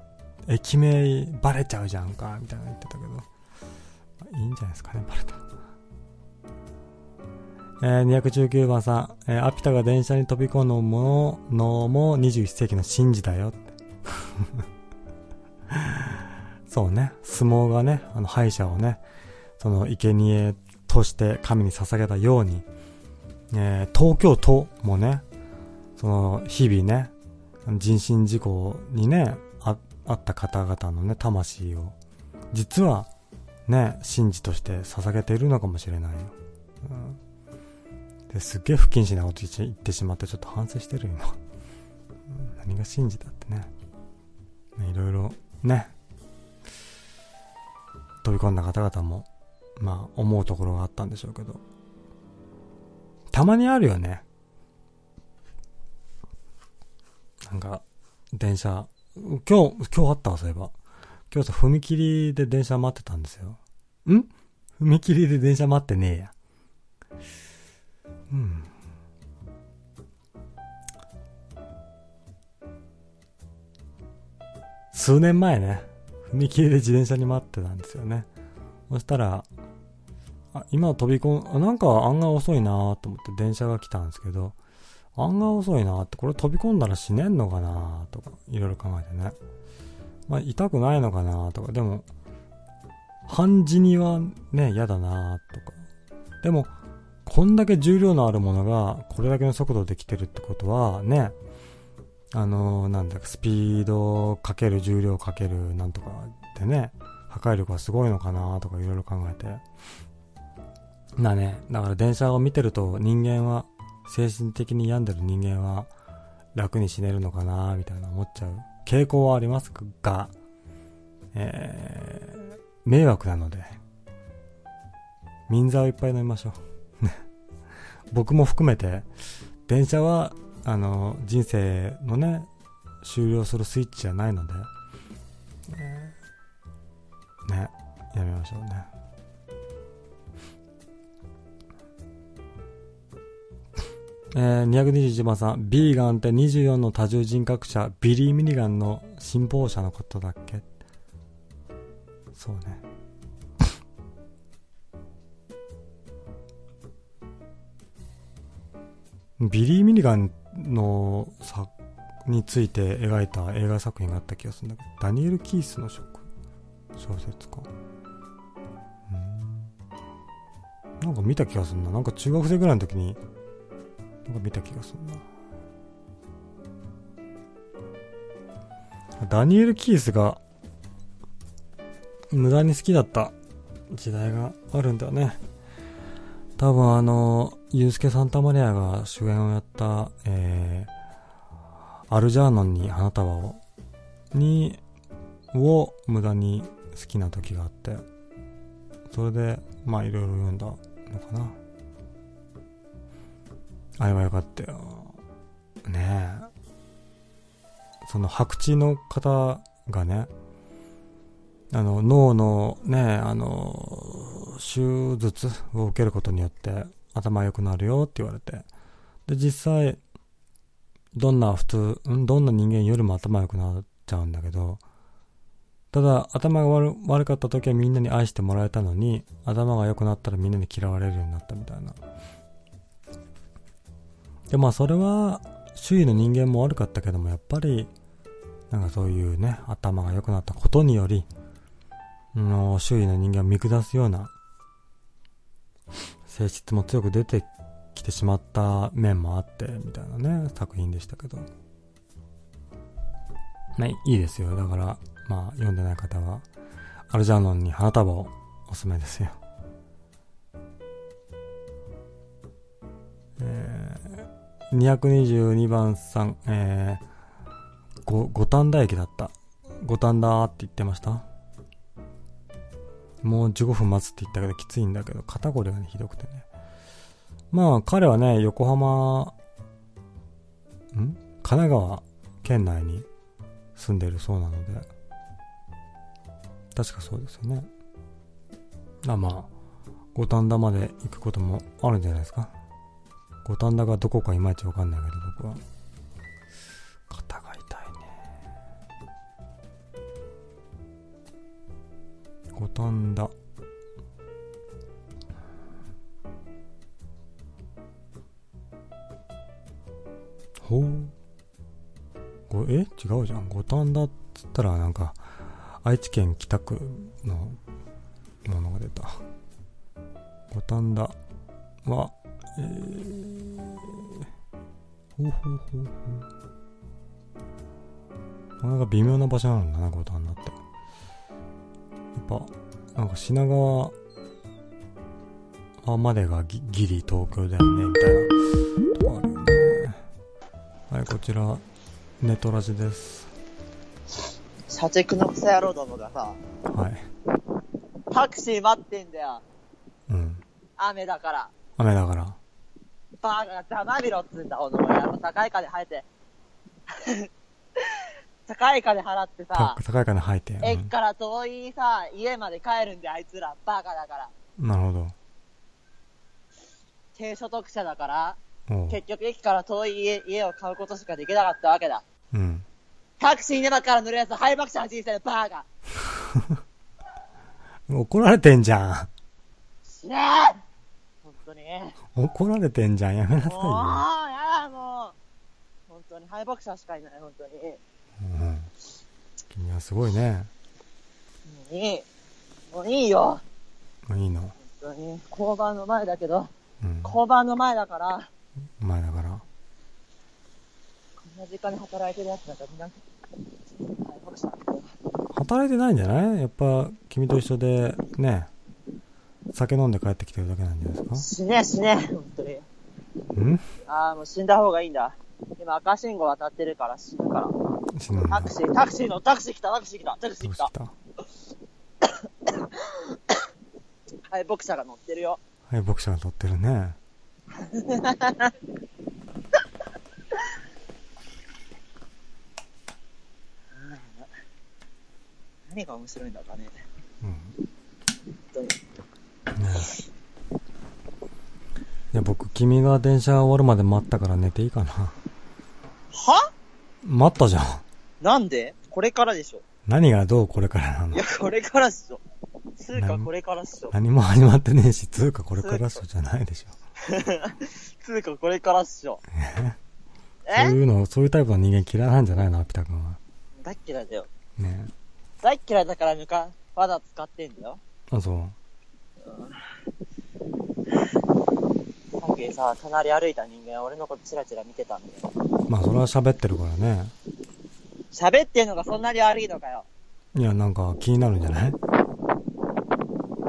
駅名バレちゃうじゃんか、みたいな言ってたけど、いいんじゃないですかね、バレたら。えー、219番さん、えー、アピタが電車に飛び込むもののも21世紀の神事だよって。そうね、相撲がね、あの敗者をね、その生贄として神に捧げたように、えー、東京都もね、その日々ね、人身事故にね、あった方々のね、魂を、実は、ね、神事として捧げているのかもしれないよ。うん、ですっげえ不謹慎なこと言ってしまってちょっと反省してる今。何が神事だってね。いろいろね、飛び込んだ方々も、まあ思うところがあったんでしょうけど、たまにあるよね。なんか、電車今日、今日あったわ、そういえば。今日さ、踏切で電車待ってたんですよ。ん？踏切で電車待ってねえや。数年前ね、踏切で自転車に待ってたんですよね。そしたら、あ今飛び込ん、なんか案外遅いなと思って電車が来たんですけど、案外遅いなって、これ飛び込んだら死ねんのかなとか、いろいろ考えてね。まあ、痛くないのかなとか、でも、半死にはね、嫌だなとか。でも、こんだけ重量のあるものが、これだけの速度で来てるってことは、ね、あのー、なんだか、スピードかける重量かけるなんとかでね、破壊力がすごいのかなとかいろいろ考えて。なね、だから電車を見てると人間は、精神的に病んでる人間は楽に死ねるのかなみたいな思っちゃう傾向はありますが、えー、迷惑なので、民座をいっぱい飲みましょう。僕も含めて、電車は、あの、人生のね、終了するスイッチじゃないので、ね、やめましょうね。えー、221番さん、ビーガンって24の多重人格者、ビリー・ミニガンの信奉者のことだっけ？そうね。ビリー・ミニガンのさについて描いた映画作品があった気がするんだけど、ダニエル・キースの職小説か。うん。なんか見た気がするな。なんか中学生ぐらいの時になんか見た気がするな。ダニエル・キースが無駄に好きだった時代があるんだよね。多分あの、ユースケ・サンタマリアが主演をやった、えー、アルジャーノンに花束を、に、を無駄に好きな時があって、それで、まあいろいろ読んだのかな。あれはよかったよ。ねえ。その白痴の方がね、あの、脳のね、あの、手術を受けることによって頭良くなるよって言われて。で、実際、どんな普通、どんな人間よりも頭良くなっちゃうんだけど、ただ、頭が悪悪かった時はみんなに愛してもらえたのに、頭が良くなったらみんなに嫌われるようになったみたいな。で、まあそれは、周囲の人間も悪かったけども、やっぱり、なんかそういうね、頭が良くなったことにより、の周囲の人間を見下すような性質も強く出てきてしまった面もあって、みたいなね、作品でしたけど。ね、いいですよ。だから、まあ、読んでない方は、アルジャーノンに花束をおすすめですよ。えー、222番さん、えー、五反田駅だった。五反田って言ってました？もう15分待つって言ったけどきついんだけど、肩こりがね、ひどくてね。まあ、彼はね、横浜、ん？神奈川県内に住んでるそうなので、確かそうですよね。あまあ、五反田まで行くこともあるんじゃないですか。五反田がどこかいまいちわかんないけど、僕は。肩五反田。ほう。ごえ？違うじゃん。五反田っつったらなんか、愛知県北区のものが出た。五反田は、えー、ほうほうほうほう。なんか微妙な場所なんだな、五反田って。やっぱ、なんか品川までがギギリ東京だよね、みたいなとこあるよね。はい、こちら、ネトラジです。社畜のクソ野郎どもがさ、はい。タクシー待ってんだよ。うん。雨だから。雨だから。バーがざまみろっつうんだ、ほんと。やっぱ高い金生えて。高い金払ってたさ、高い金吐いて。駅から遠いさ、家まで帰るんだよ、あいつら。バカだから。うん、なるほど。低所得者だから、結局駅から遠い家家を買うことしかできなかったわけだ。うん。タクシーに今から乗るやつ、敗北者の人生のバーガ 怒られてんじゃ死ねー本当に。ん。怒られてんじゃん。やめなさいもう、よ。やだ、もう。本当に、敗北者しかいない、本当に。うん。君はすごいね。いい。もういいよ。もういいの？本当に。交番の前だけど、うん。交番の前だから、前だから。こんな時間に働いてるやつなんかみんな。働いてないんじゃない？やっぱ、君と一緒で、ね、酒飲んで帰ってきてるだけなんじゃないです死ね、死ね、本当に。かん？ああ、もう死んだ方がいいんだ。今赤信号渡ってるから死ぬから。死ぬタク。シー、タクシーの、タクシー来た、タクシー来た、タクシー来。どうしたた敗北者が乗ってるよ。はい、ボクサーが撮ってるね。何が面白いんだかね。うん。本当に。ねいや、僕、君が電車終わるまで待ったから寝ていいかな。は？待ったじゃん。なんで？これからでしょ。何がどうこれからないのや、これからっしょ。つうかこれからっしょ。何も始まってねえし、つうかこれからそうじゃないでしょ。つうかこれからっしょ。そうえいうの、そういうタイプの人間嫌いなんじゃないのアピタ君は。大っ嫌いだよ。ね大っ嫌いだからぬか、まだ使ってんだよ。あ、そう。さっきさ、隣歩いた人間、俺のことチラチラ見てたんだよ。まあ、それは喋ってるからね。喋ってんのがそんなに悪いのかよ。いや、なんか気になるんじゃない？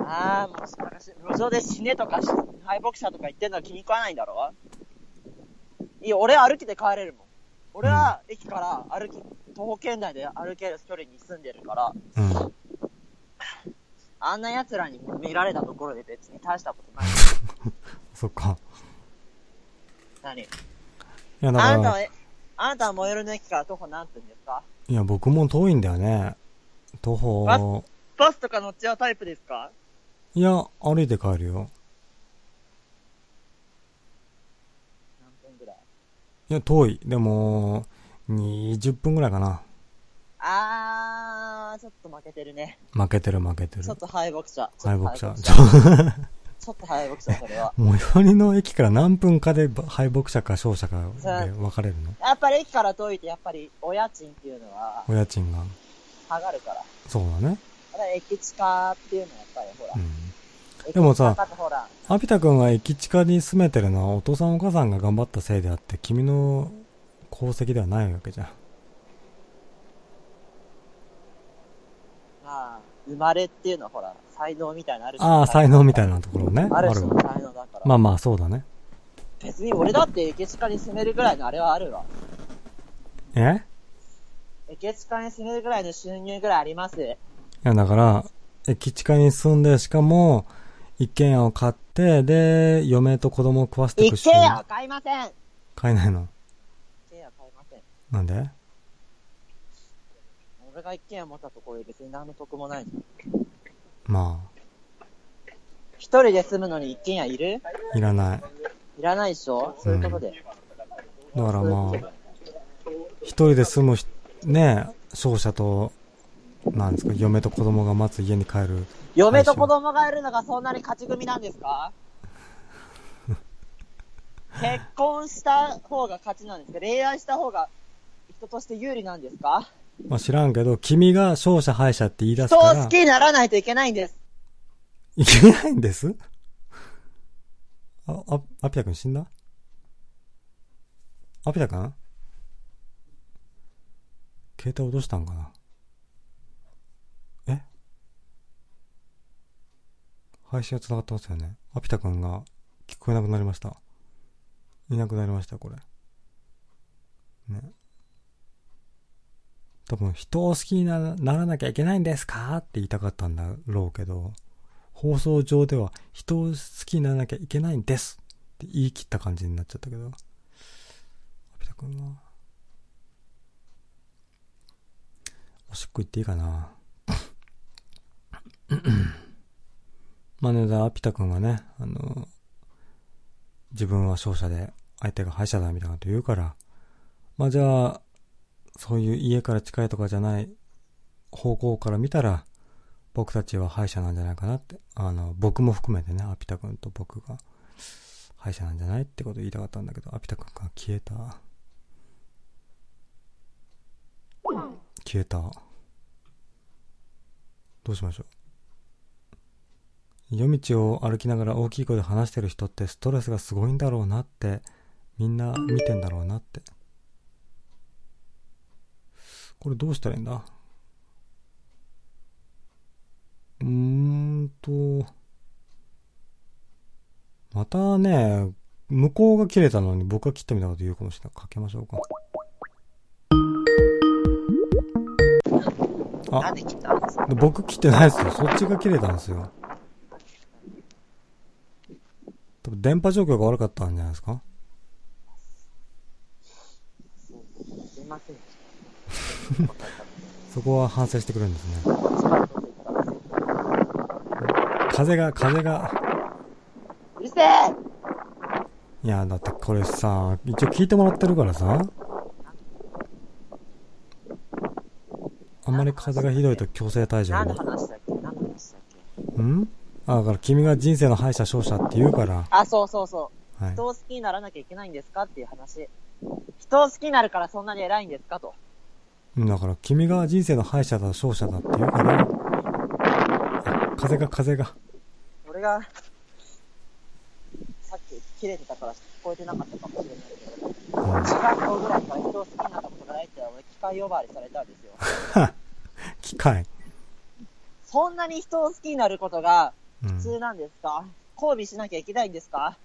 ああ、もう、路上で死ねとかし、敗北者とか言ってんのは気に食わないんだろ？いや、俺歩きで帰れるもん。俺は駅から歩き、徒歩圏内で歩ける距離に住んでるから、うん。あんな奴らに見られたところで別に大したことない。そっか。何？いや、だあなたは、えあなたは最寄りの駅から徒歩何分ですか？いや、僕も遠いんだよね。徒歩、バスとか乗っちゃうタイプですか？いや、歩いて帰るよ。何分ぐらい？いや、遠い。でも、20分ぐらいかな。あー、ちょっと負けてるね。負けてる負けてるちょっ。と敗北者。敗北者。ちちょっと敗北者ちょっと敗北者、それは。最寄りの駅から何分かで敗北者か勝者かで分かれるの？やっぱり駅から遠いと、やっぱり、お家賃っていうのは、お家賃が。下がるから。そうだね。だから駅地下っていうのはやっぱり、ほら。うん。駅でもさアピタ君が駅地下に住めてるのはお父さんお母さんが頑張ったせいであって、君の功績ではないわけじゃん。まあ、生まれっていうのはほら、才能みたいなのあるああ、才能みたいなところね。ある種の才能だから。まあまあ、そうだね。別に俺だって駅地下に住めるぐらいのあれはあるわ。え？駅地下に住めるぐらいの収入ぐらいあります。いや、だから、駅地下に住んで、しかも、一軒家を買って、で、嫁と子供を食わせていく一軒家は買いません一買えないの？軒家は買いません。なんで？俺が一軒家持ったところで別に何の得もないじゃん。ま一人で住むのに一軒家いる？あ、いらない。いらないでしょ？そういうことで。だからまあ、一人で住むひ、ね、勝者と、なんですか、嫁と子供が待つ家に帰る。嫁と子供がいるのがそんなに勝ち組なんですか？結婚した方が勝ちなんですか？恋愛した方が人として有利なんですか？まあ知らんけど、君が勝者敗者って言い出す人から、を好きにならないといけないんです。いけないんです？あ、あ、アピタ君死んだ？アピタ君携帯落としたんかな？え？配信が繋がってますよね。アピタ君が聞こえなくなりました。いなくなりました、これ。ね。多分、人を好きにならならなきゃいけないんですかって言いたかったんだろうけど、放送上では人を好きにならなきゃいけないんですって言い切った感じになっちゃったけど。アピタ君は。おしっこ行っていいかな。まあね、だアピタ君がね、あの、自分は勝者で相手が敗者だみたいなこと言うから、まあじゃあ、そういう家から近いとかじゃない方向から見たら、僕たちは歯医者なんじゃないかなって。あの、僕も含めてね、アピタ君と僕が歯医者なんじゃないってこと言いたかったんだけど、アピタ君が消えた。消えた。どうしましょう。夜道を歩きながら大きい声で話してる人ってストレスがすごいんだろうなって、みんな見てんだろうなって。これどうしたらいいんだ？うーんと、またね、向こうが切れたのに僕が切ったみたいなこと言うかもしれない。かけましょうか。あ僕切ってないですよ。そっちが切れたんですよ。多分電波状況が悪かったんじゃないですかすいません。そこは反省してくれるんですね。風が、風が。うるせえいや、だってこれさ、一応聞いてもらってるからさ。あんまり風がひどいと強制退場に。話だっけ？何の話だっけ？ん？あ、だから君が人生の敗者勝者って言うから。あ、そうそうそう。はい。人を好きにならなきゃいけないんですか？っていう話。人を好きになるからそんなに偉いんですか？と。うんだから君が人生の敗者だ勝者だって言うから。あ風が風が。俺が、さっき切れてたから聞こえてなかったかもしれないけど、うん。中学校ぐらいから人を好きになったことがないって俺機械呼ばわりされたんですよ。機械。そんなに人を好きになることがうん普。通なんですか、交尾しなきゃいけないんですか？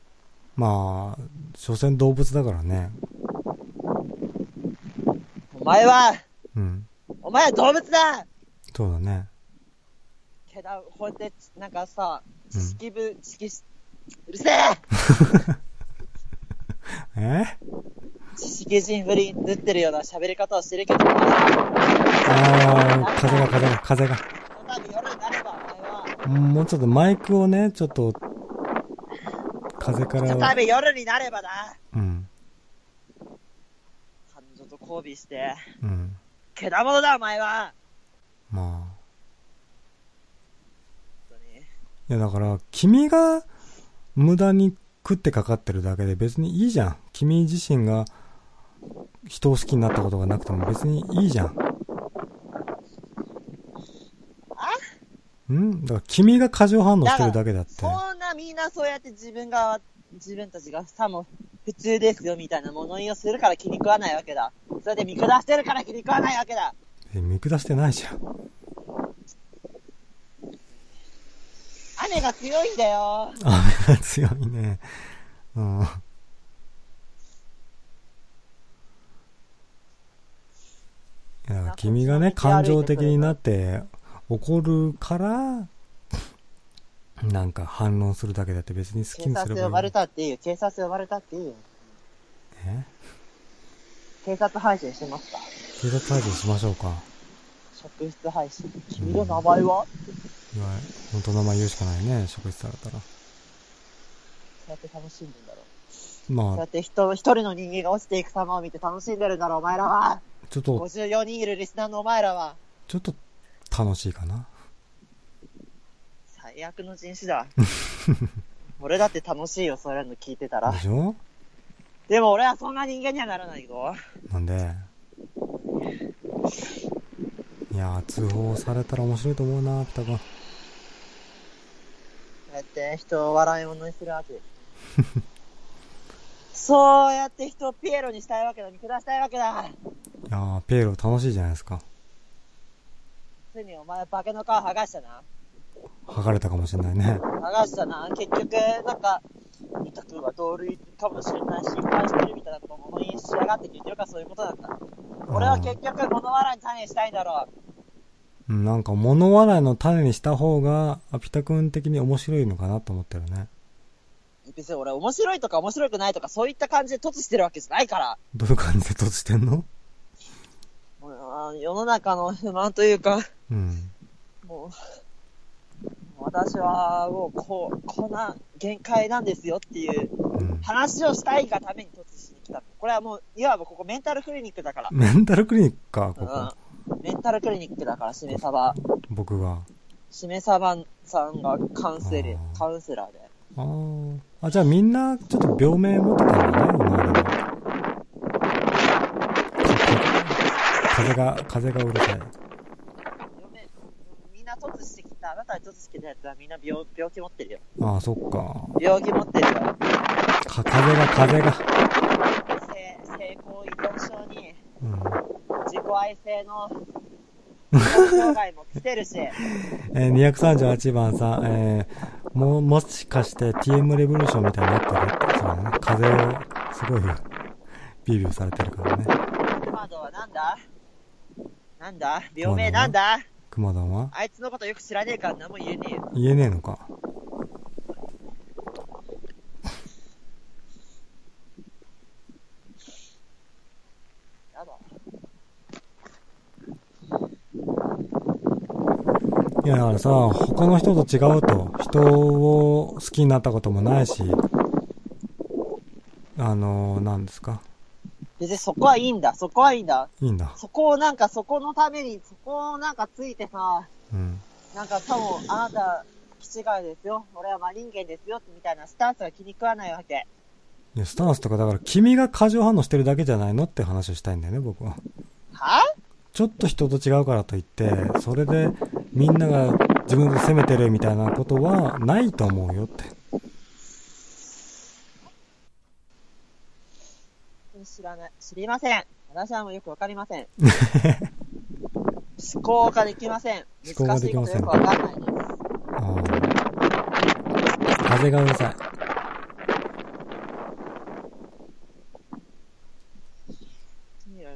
まあ、所詮動物だからね。お前は、うん。お前は動物だ。そうだね。けど、こうやって、なんかさ、識部、知識し、うるせえ。え？知識人ぶりに塗ってるような喋り方をしてるけど、あー、風が風が風が。もうちょっとマイクをね、ちょっと、風から、度夜になればだうん、彼女と交尾して、うん。けだものだ、お前はまあ。いやだから、君が無駄に食ってかかってるだけで別にいいじゃん。君自身が人を好きになったことがなくても別にいいじゃん。ん？だから君が過剰反応してるだけだって。そんなみんなそうやって自分が、自分たちがさも普通ですよみたいな物言いをするから気に食わないわけだ。それで見下してるから気に食わないわけだ。え見下してないじゃん。雨が強いんだよ。雨が強いね。うん。いや君がね、感情的になって怒るから、なんか反論するだけだって別に好き警にすればいい察呼ばれたっていいよ。警察呼ばれたっていいよ。え？警察配信してますか？警察退治しましょうか。職質配信。君の名前は、いや、本当名前言うしかないね、職質されたら。そうやって楽しんでんだろう？そうまあ、やって人、一人の人間が落ちていく様を見て楽しんでるんだろう、お前らは。ちょっと、54人いるリスナーのお前らは。ちょっと楽しいかな。最悪の人種だ。俺だって楽しいよ、そういうの聞いてたらで。しょ？でも俺はそんな人間にはならないぞ。なんで、いやー、通報されたら面白いと思うな、ピタ君。そうやって人を笑い物にするわけ。そうやって人をピエロにしたいわけだ、見下したいわけだ。いやー、ペーロ楽しいじゃないですか。ついにお前化けの皮剥がしたな。剥がれたかもしれないね。剥がしたな。結局、なんか、三田君は同類かもしれない心配してるみたいなことを物言いしやがって結局はそういうことだった。俺は結局物笑いに種にしたいんだろう。うん、なんか物笑いの種にした方が、アピタ君的に面白いのかなと思ってるね。別に俺面白いとか面白くないとかそういった感じで突してるわけじゃないから。どういう感じで突してんの 世の中の不満というか、うん。もう、私はもうこう、こんな限界なんですよっていううん。話をしたいがために突しに来た。これはもう、いわばここメンタルクリニックだから。メンタルクリニックか、ここ。うん。メンタルクリニックだから、しめさば。僕が。しめさばさんがカウンセリあーカウンセラーで。あーあ、じゃあみんなちょっと病名持ってたんだね、今までも。風が、風がうるさい。嫁みんな突してあなたに突してきたやつはみんな病病気持ってるよ。ああ、そっか。病気持ってるよ。か、風が、風が。性性交依存症にうん。自己愛性の障害も来てるし、えー、238番さん、えー、もう、もしかして TM レボリューションみたいになってる？そうだね。風を、すごい、ビュービューされてるからね。熊野はなんだ？なんだ？病名なんだ？熊田はあいつのことよく知らねえから何も言えねえよ。言えねえのか？やだ。いや、だからさ、他の人と違うと、人を好きになったこともないし、あのー、なんですか？別にそこはいいんだ、そこはいいんだ。いいんだ。そこをなんか、そこのために、そこをなんかついてさ、うん。なんか多分、あなた、気違いですよ。俺は真人間ですよ。みたいなスタンスが気に食わないわけ。いや、スタンスとか、だから君が過剰反応してるだけじゃないのって話をしたいんだよね、僕は。は？ちょっと人と違うからといって、それでみんなが自分で責めてるみたいなことはないと思うよって。知らない。知りません。私はもうよくわかり ません。思考ができません。思考が難しできませんいことよくわかんないです。あー風がうるさい。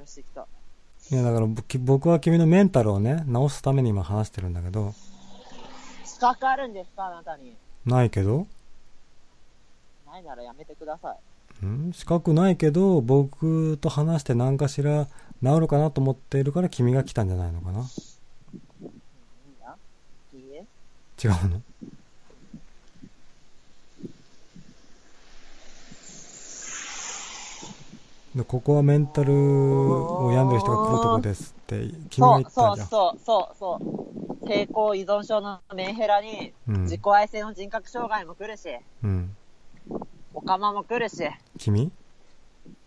してきた。いや、だから僕僕は君のメンタルをね、直すために今話してるんだけど、資格あるんですかあなたに。ないけどないならやめてください。ん？資格ないけど、僕と話して何かしら治るかなと思っているから君が来たんじゃないのかな？違うの？でここはメンタルを病んでる人が来るとこですって君が言ったそうそうじゃん。そうそうそう。抵抗依存症のメンヘラに、うん自己愛性の人格障害も来るし、うん。オカマも来るし、君？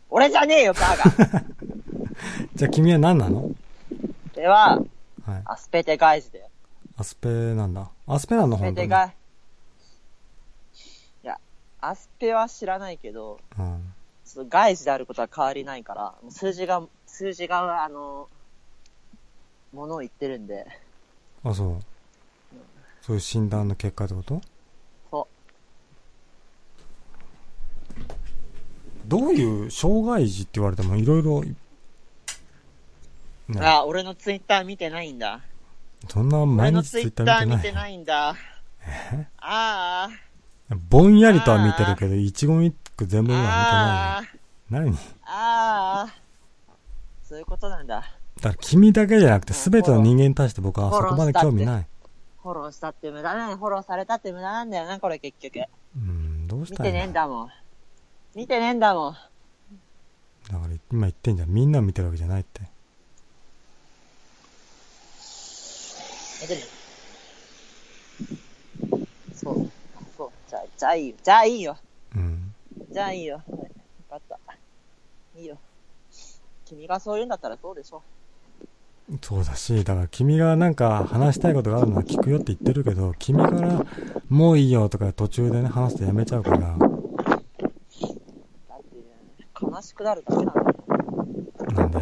俺じゃねえよ、バカ。じゃあ君は何なの？では、はい。アスペテガイジだよ。アスペなんだ。アスペなんだ、アスペ本当に。テガイ。いや、アスペは知らないけど、うん。その外事であることは変わりないから、数字が、数字が、あの、ものを言ってるんで、あ、そう。そういう診断の結果ってことそどういう障害児って言われてもいろいろ、う。ね、あ、俺のツイッター見てないんだ。そんな俺毎日ツイッのツイッター見てない。んだ。あぼんやりとは見てるけど、一言一句全部あ、はあ見てないよ。何？あ、ああ、そういうことなんだ。だから君だけじゃなくて全ての人間に対して僕はそこまで興味ない。フォローしたって無駄なの、フォローされたって無駄なんだよな、これ結局。うん、どうし見てねえたらいいのんだもん。見てねえんだもん。だから今言ってんじゃん。みんな見てるわけじゃないって。え、でも。そう。そう。じゃあ、じゃあいいよ。じゃあいいよ。うん。じゃあいいよ。はい。よかった。いいよ。君がそう言うんだったらそうでしょ。そうだし、だから君がなんか話したいことがあるのは聞くよって言ってるけど、君からもういいよとか途中でね、話すとやめちゃうから、悲しくなるだけなんだよ。なんで？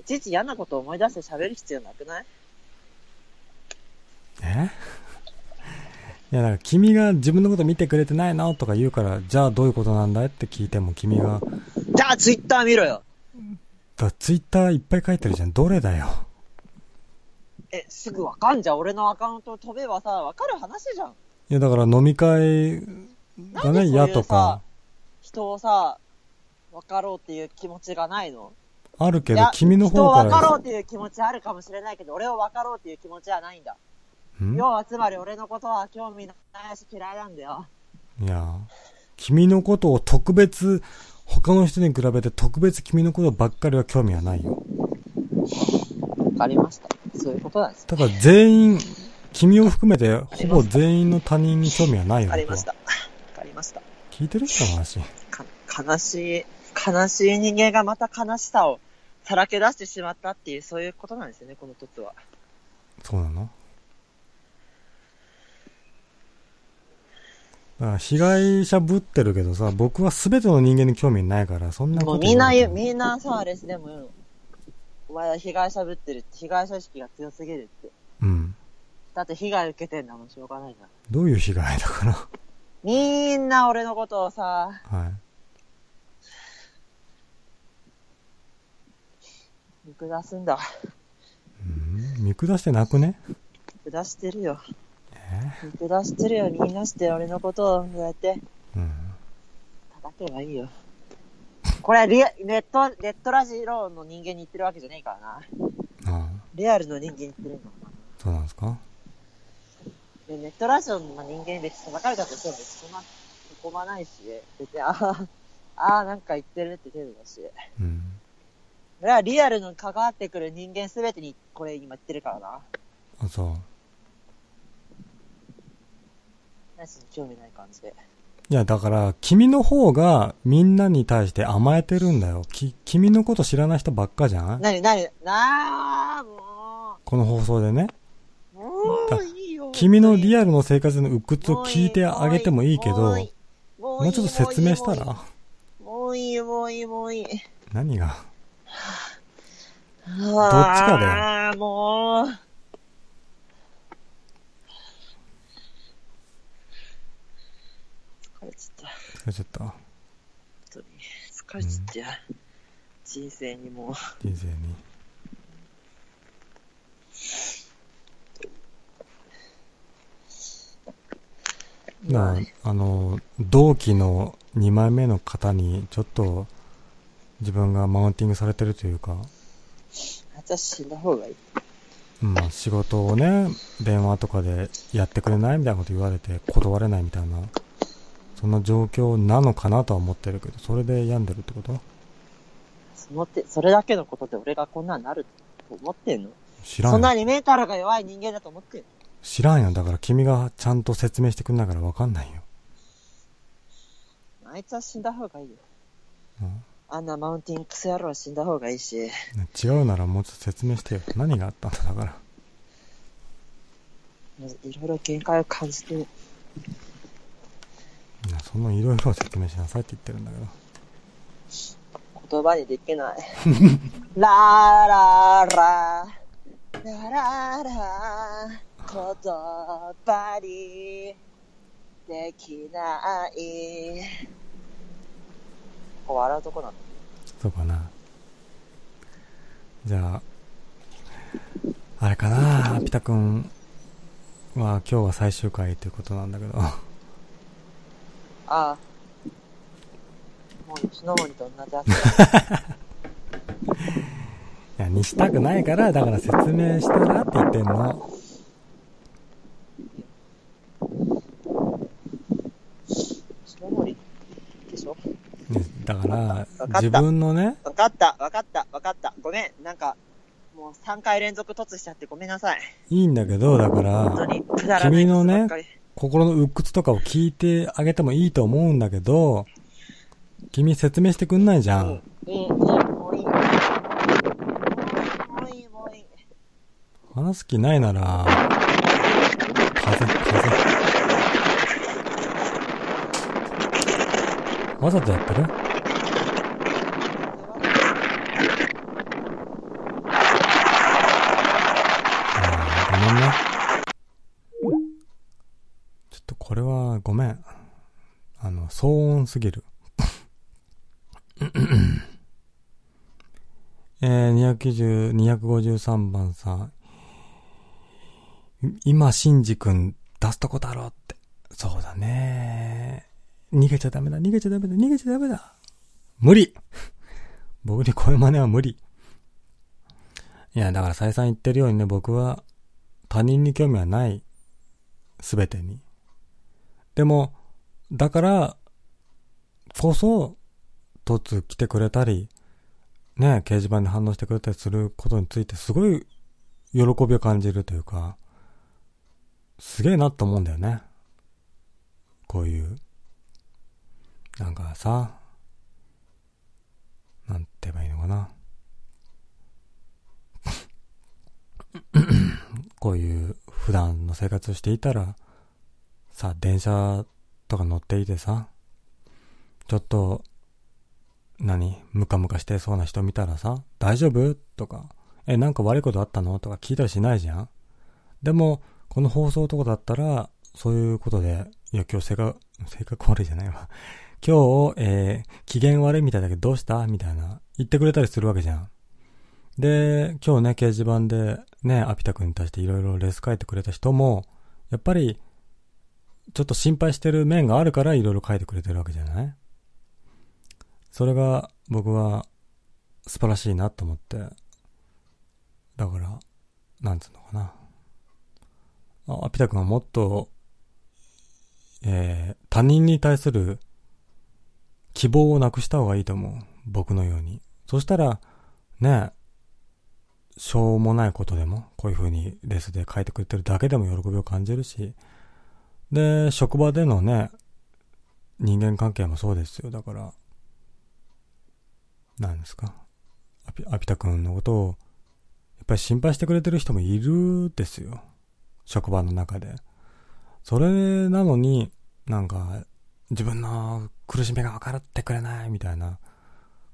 いちいち嫌なこと思い出して喋る必要なくない？え？いや、だから君が自分のこと見てくれてないなとか言うから、じゃあどういうことなんだいって聞いても君が、じゃあツイッター見ろよだツイッターいっぱい書いてるじゃん。どれだよ？え、すぐわかんじゃん。俺のアカウント飛べばさ、わかる話じゃん。いや、だから飲み会がね、なんでそういう嫌とか、人をさ、わかろうっていう気持ちがないの？あるけど君の方か人を分かろうら、っていう気持ちあるかもしれないけど、俺を分かろうっていう気持ちはないんだ。ん？要はつまり俺のことは興味ないし嫌いなんだよ。いや、君のことを特別、他の人に比べて特別君のことばっかりは興味はないよ。かりました。そういうことなんです。だから全員、君を含めて、ほぼ全員の他人に興味はないよ。わかりました。わかりました。聞いてる人の話。か悲しい、悲しい人間がまた悲しさをさらけ出してしまったっていう、そういうことなんですよね、この凸は。そうなの？だから被害者ぶってるけどさ、僕は全ての人間に興味ないから、そんなこともうみんなみんなさ、あれでも言うの。お前は被害者ぶってるって、被害者意識が強すぎるって。うん。だって被害受けてんだもん、しょうがないな。どういう被害だかみんな俺のことをさ、ら。はい。見下すんだ。うん？見下してなくね？見下してるよ。え？見下してるよ、みんなして俺のことを、そうやってうん。叩けばいいよ。これリア、ネット、ネットラジローの人間に言ってるわけじゃねえからな。ああ、リアルの人間に言ってるんだもんな。そうなんですか？で、ネットラジオの人間別に叩かれたとしても別にそこまないし、別に、ああ、ああ、なんか言ってるって程度だし。うん。俺はリアルの関わってくる人間すべてにこれ今言ってるからな。あ、そう。ナイスに興味ない感じで。いや、だから、君の方がみんなに対して甘えてるんだよ。き、君のこと知らない人ばっかじゃん？なになになあ、もこの放送でね。う、もう。君のリアルの生活の鬱屈を聞いてあげてもいいけど、もうちょっと説明したら？もういい、もういい、もういい。何が？どっちかだよああ、もう。疲れちゃった。疲れちゃった。本当に。疲れちゃったよ。人生にもう。人生に。なあ、あの、同期の2枚目の方に、ちょっと、自分がマウンティングされてるというか、あじゃあ死んだ方がいい。うんまあ仕事をね、電話とかでやってくれないみたいなこと言われて断れないみたいな、そんな状況なのかなとは思ってるけど、それで病んでるってこと？そのって、それだけのことで俺がこんなんなると思ってんの？知らんよ。そんなにメンタルが弱い人間だと思ってんの？知らんよ。だから君がちゃんと説明してくんないからわかんないよ。あいつは死んだ方がいいよ。うん？あんなマウンティングクソ野郎は死んだ方がいいし、ね違うならもうちょっと説明してよ。何があったんだだから。いろいろ限界を感じて、いやそのいろいろ説明しなさいって言ってるんだけど。言葉にできない。ラーラーラー、ラララー、言葉にできない。ここ笑うとこなんだ。そうかな。じゃあ、あれかな、ピタくんは今日は最終回ということなんだけど。ああ。もう吉野森と同じ扱い。いや、にしたくないから、だから説明したらって言ってんの。吉野森でしょ？ねだからわか自分のね、わかった、わかった、わかった。ごめん。なんか、もう3回連続突しちゃってごめんなさい。いいんだけど、だから、君のね心の鬱屈とかを聞いてあげてもいいと思うんだけど、君説明してくんないじゃん。いい、いい、もういい。もういい、もういい。話す気ないなら、風、風。わざとやってる？あーごめんね。ちょっとこれはごめん。あの、騒音すぎる。えー、290、253番さん。今、シンジ君出すとこだろって。そうだね。逃げちゃダメだ、逃げちゃダメだ、逃げちゃダメだ。無理 僕にこういう真似は無理。いや、だから再三言ってるようにね、僕は他人に興味はない。すべてに。でも、だから、こそ、突来てくれたり、ね、掲示板に反応してくれたりすることについてすごい喜びを感じるというか、すげえなと思うんだよね。こういう、なんかさ、なんて言えばいいのかな。こういう普段の生活をしていたら、さ、電車とか乗っていてさ、ちょっと、何ムカムカしてそうな人見たらさ、大丈夫？とか、え、なんか悪いことあったの？とか聞いたりしないじゃんでも、この放送とかだったら、そういうことで、いや、今日性格、性格悪いじゃないわ。今日、えー、機嫌悪いみたいだけどどうした？みたいな、言ってくれたりするわけじゃん。で、今日ね、掲示板で、ね、アピタ君に対していろいろレス書いてくれた人も、やっぱり、ちょっと心配してる面があるからいろいろ書いてくれてるわけじゃない？それが僕は素晴らしいなと思って。だから、なんつうのかな。あ、アピタ君はもっと、えー、他人に対する希望をなくした方がいいと思う。僕のように。そしたら、ね、しょうもないことでも、こういう風にレスで書いてくれてるだけでも喜びを感じるし、で、職場でのね、人間関係もそうですよ。だから、何ですか。アピアピタ君のことを、やっぱり心配してくれてる人もいるですよ。職場の中で。それなのに、なんか、自分の苦しみが分かってくれないみたいな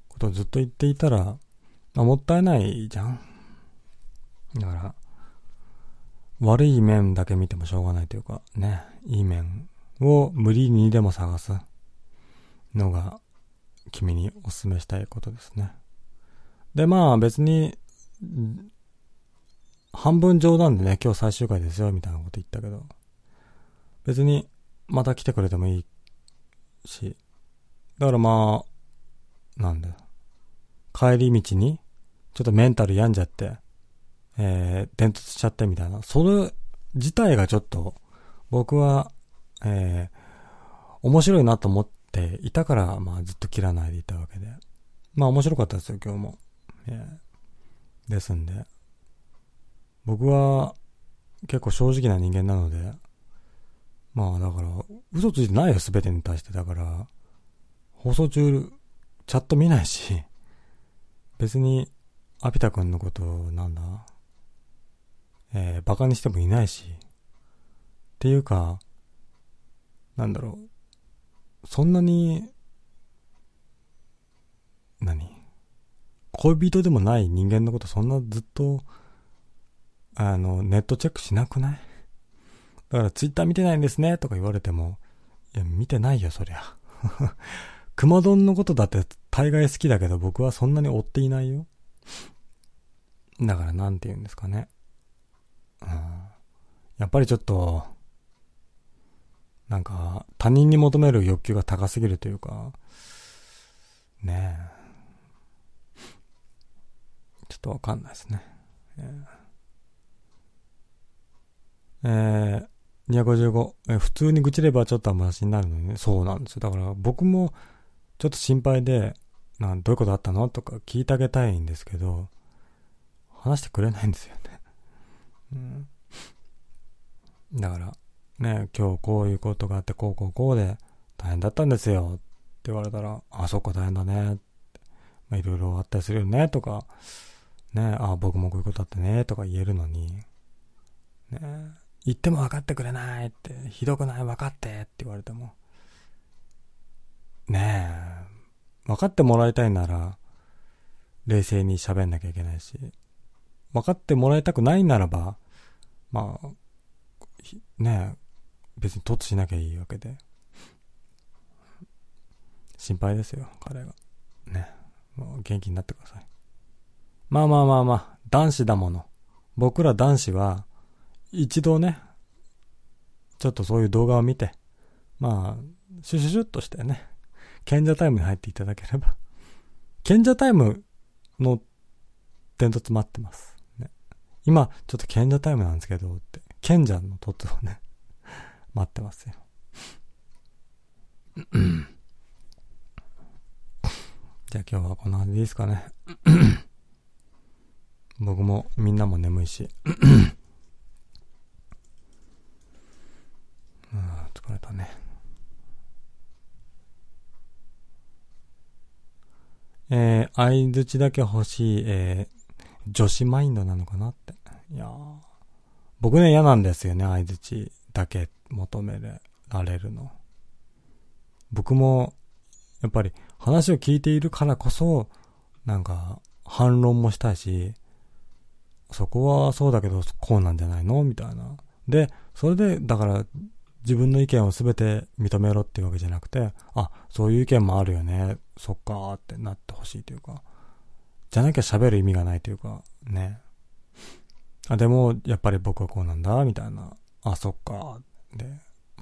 ことをずっと言っていたら、あ、もったいないじゃん。だから、悪い面だけ見てもしょうがないというか、ね、いい面を無理にでも探すのが君にお勧めしたいことですね。で、まあ別に、半分冗談でね、今日最終回ですよ、みたいなこと言ったけど、別にまた来てくれてもいいし、だからまあ、なんだよ。帰り道に、ちょっとメンタル病んじゃって、えー、伝突しちゃってみたいな。それ自体がちょっと、僕は、えー、面白いなと思っていたから、まあずっと切らないでいたわけで。まあ面白かったですよ、今日も。えー、ですんで。僕は、結構正直な人間なので、まあだから、嘘ついてないよ、すべてに対して。だから、放送中、チャット見ないし、別に、アピタ君のこと、なんだ、えー、馬鹿にしてもいないし、っていうか、なんだろう、そんなに、何恋人でもない人間のことそんなずっと、あの、ネットチェックしなくない？だからツイッター見てないんですねとか言われても、いや、見てないよ、そりゃ。熊丼のことだって大概好きだけど僕はそんなに追っていないよ。だからなんて言うんですかね。うん、やっぱりちょっと、なんか、他人に求める欲求が高すぎるというか、ねえ。ちょっとわかんないですね。えー、えー、255、え、普通に愚痴ればちょっとはマシになるのにね。そうなんですよ。だから僕もちょっと心配で、なんどういうことあったのとか聞いてあげたいんですけど、話してくれないんですよね。うん。だから、ね、今日こういうことがあって、こうこうこうで大変だったんですよって言われたら、あ、そっか大変だね。まあ、いろいろあったりするよね、とか、ね、あ、僕もこういうことあってね、とか言えるのに、ね、言っても分かってくれないって、ひどくない？分かってって言われても、ねえ、分かってもらいたいなら、冷静に喋んなきゃいけないし、分かってもらいたくないならば、まあ、ねえ、別に突しなきゃいいわけで。心配ですよ、彼が。ね。もう元気になってください。まあまあまあまあ、男子だもの。僕ら男子は、一度ね、ちょっとそういう動画を見て、まあ、シュシュシュッとしてね、賢者タイムに入っていただければ。賢者タイムの伝突待ってます。ね、今、ちょっと賢者タイムなんですけど、って。賢者の突をね、待ってますよ。じゃあ今日はこんな感じでいいですかね。僕もみんなも眠いし。うん、疲れたね。えー、相づちだけ欲しい、えー、女子マインドなのかなって。いや僕ね、嫌なんですよね、相づちだけ求められるの。僕も、やっぱり話を聞いているからこそ、なんか、反論もしたいし、そこはそうだけど、こうなんじゃないの？みたいな。で、それで、だから、自分の意見を全て認めろっていうわけじゃなくて、あ、そういう意見もあるよね。そっかーってなってほしいというか。じゃなきゃ喋る意味がないというか、ね。あ、でも、やっぱり僕はこうなんだ、みたいな。あ、そっかーで、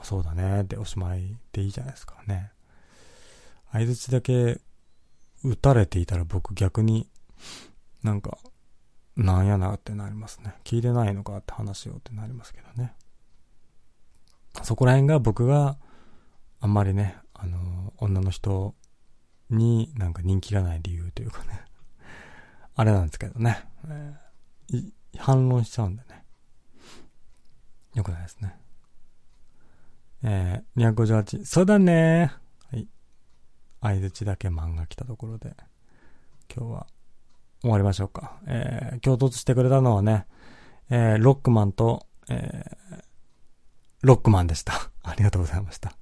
そうだね。で、おしまいでいいじゃないですかね。相づちだけ打たれていたら僕逆になんか、なんやなってなりますね。聞いてないのかって話をってなりますけどね。そこら辺が僕があんまりね、あの、女の人になんか人気がない理由というかね。あれなんですけどね。えー、反論しちゃうんでね。よくないですね。えー、258。そうだねはい。相づちだけ漫画来たところで、今日は終わりましょうか。えー、今日突してくれたのはね、えー、ロックマンと、えー、ロックマンでした。ありがとうございました。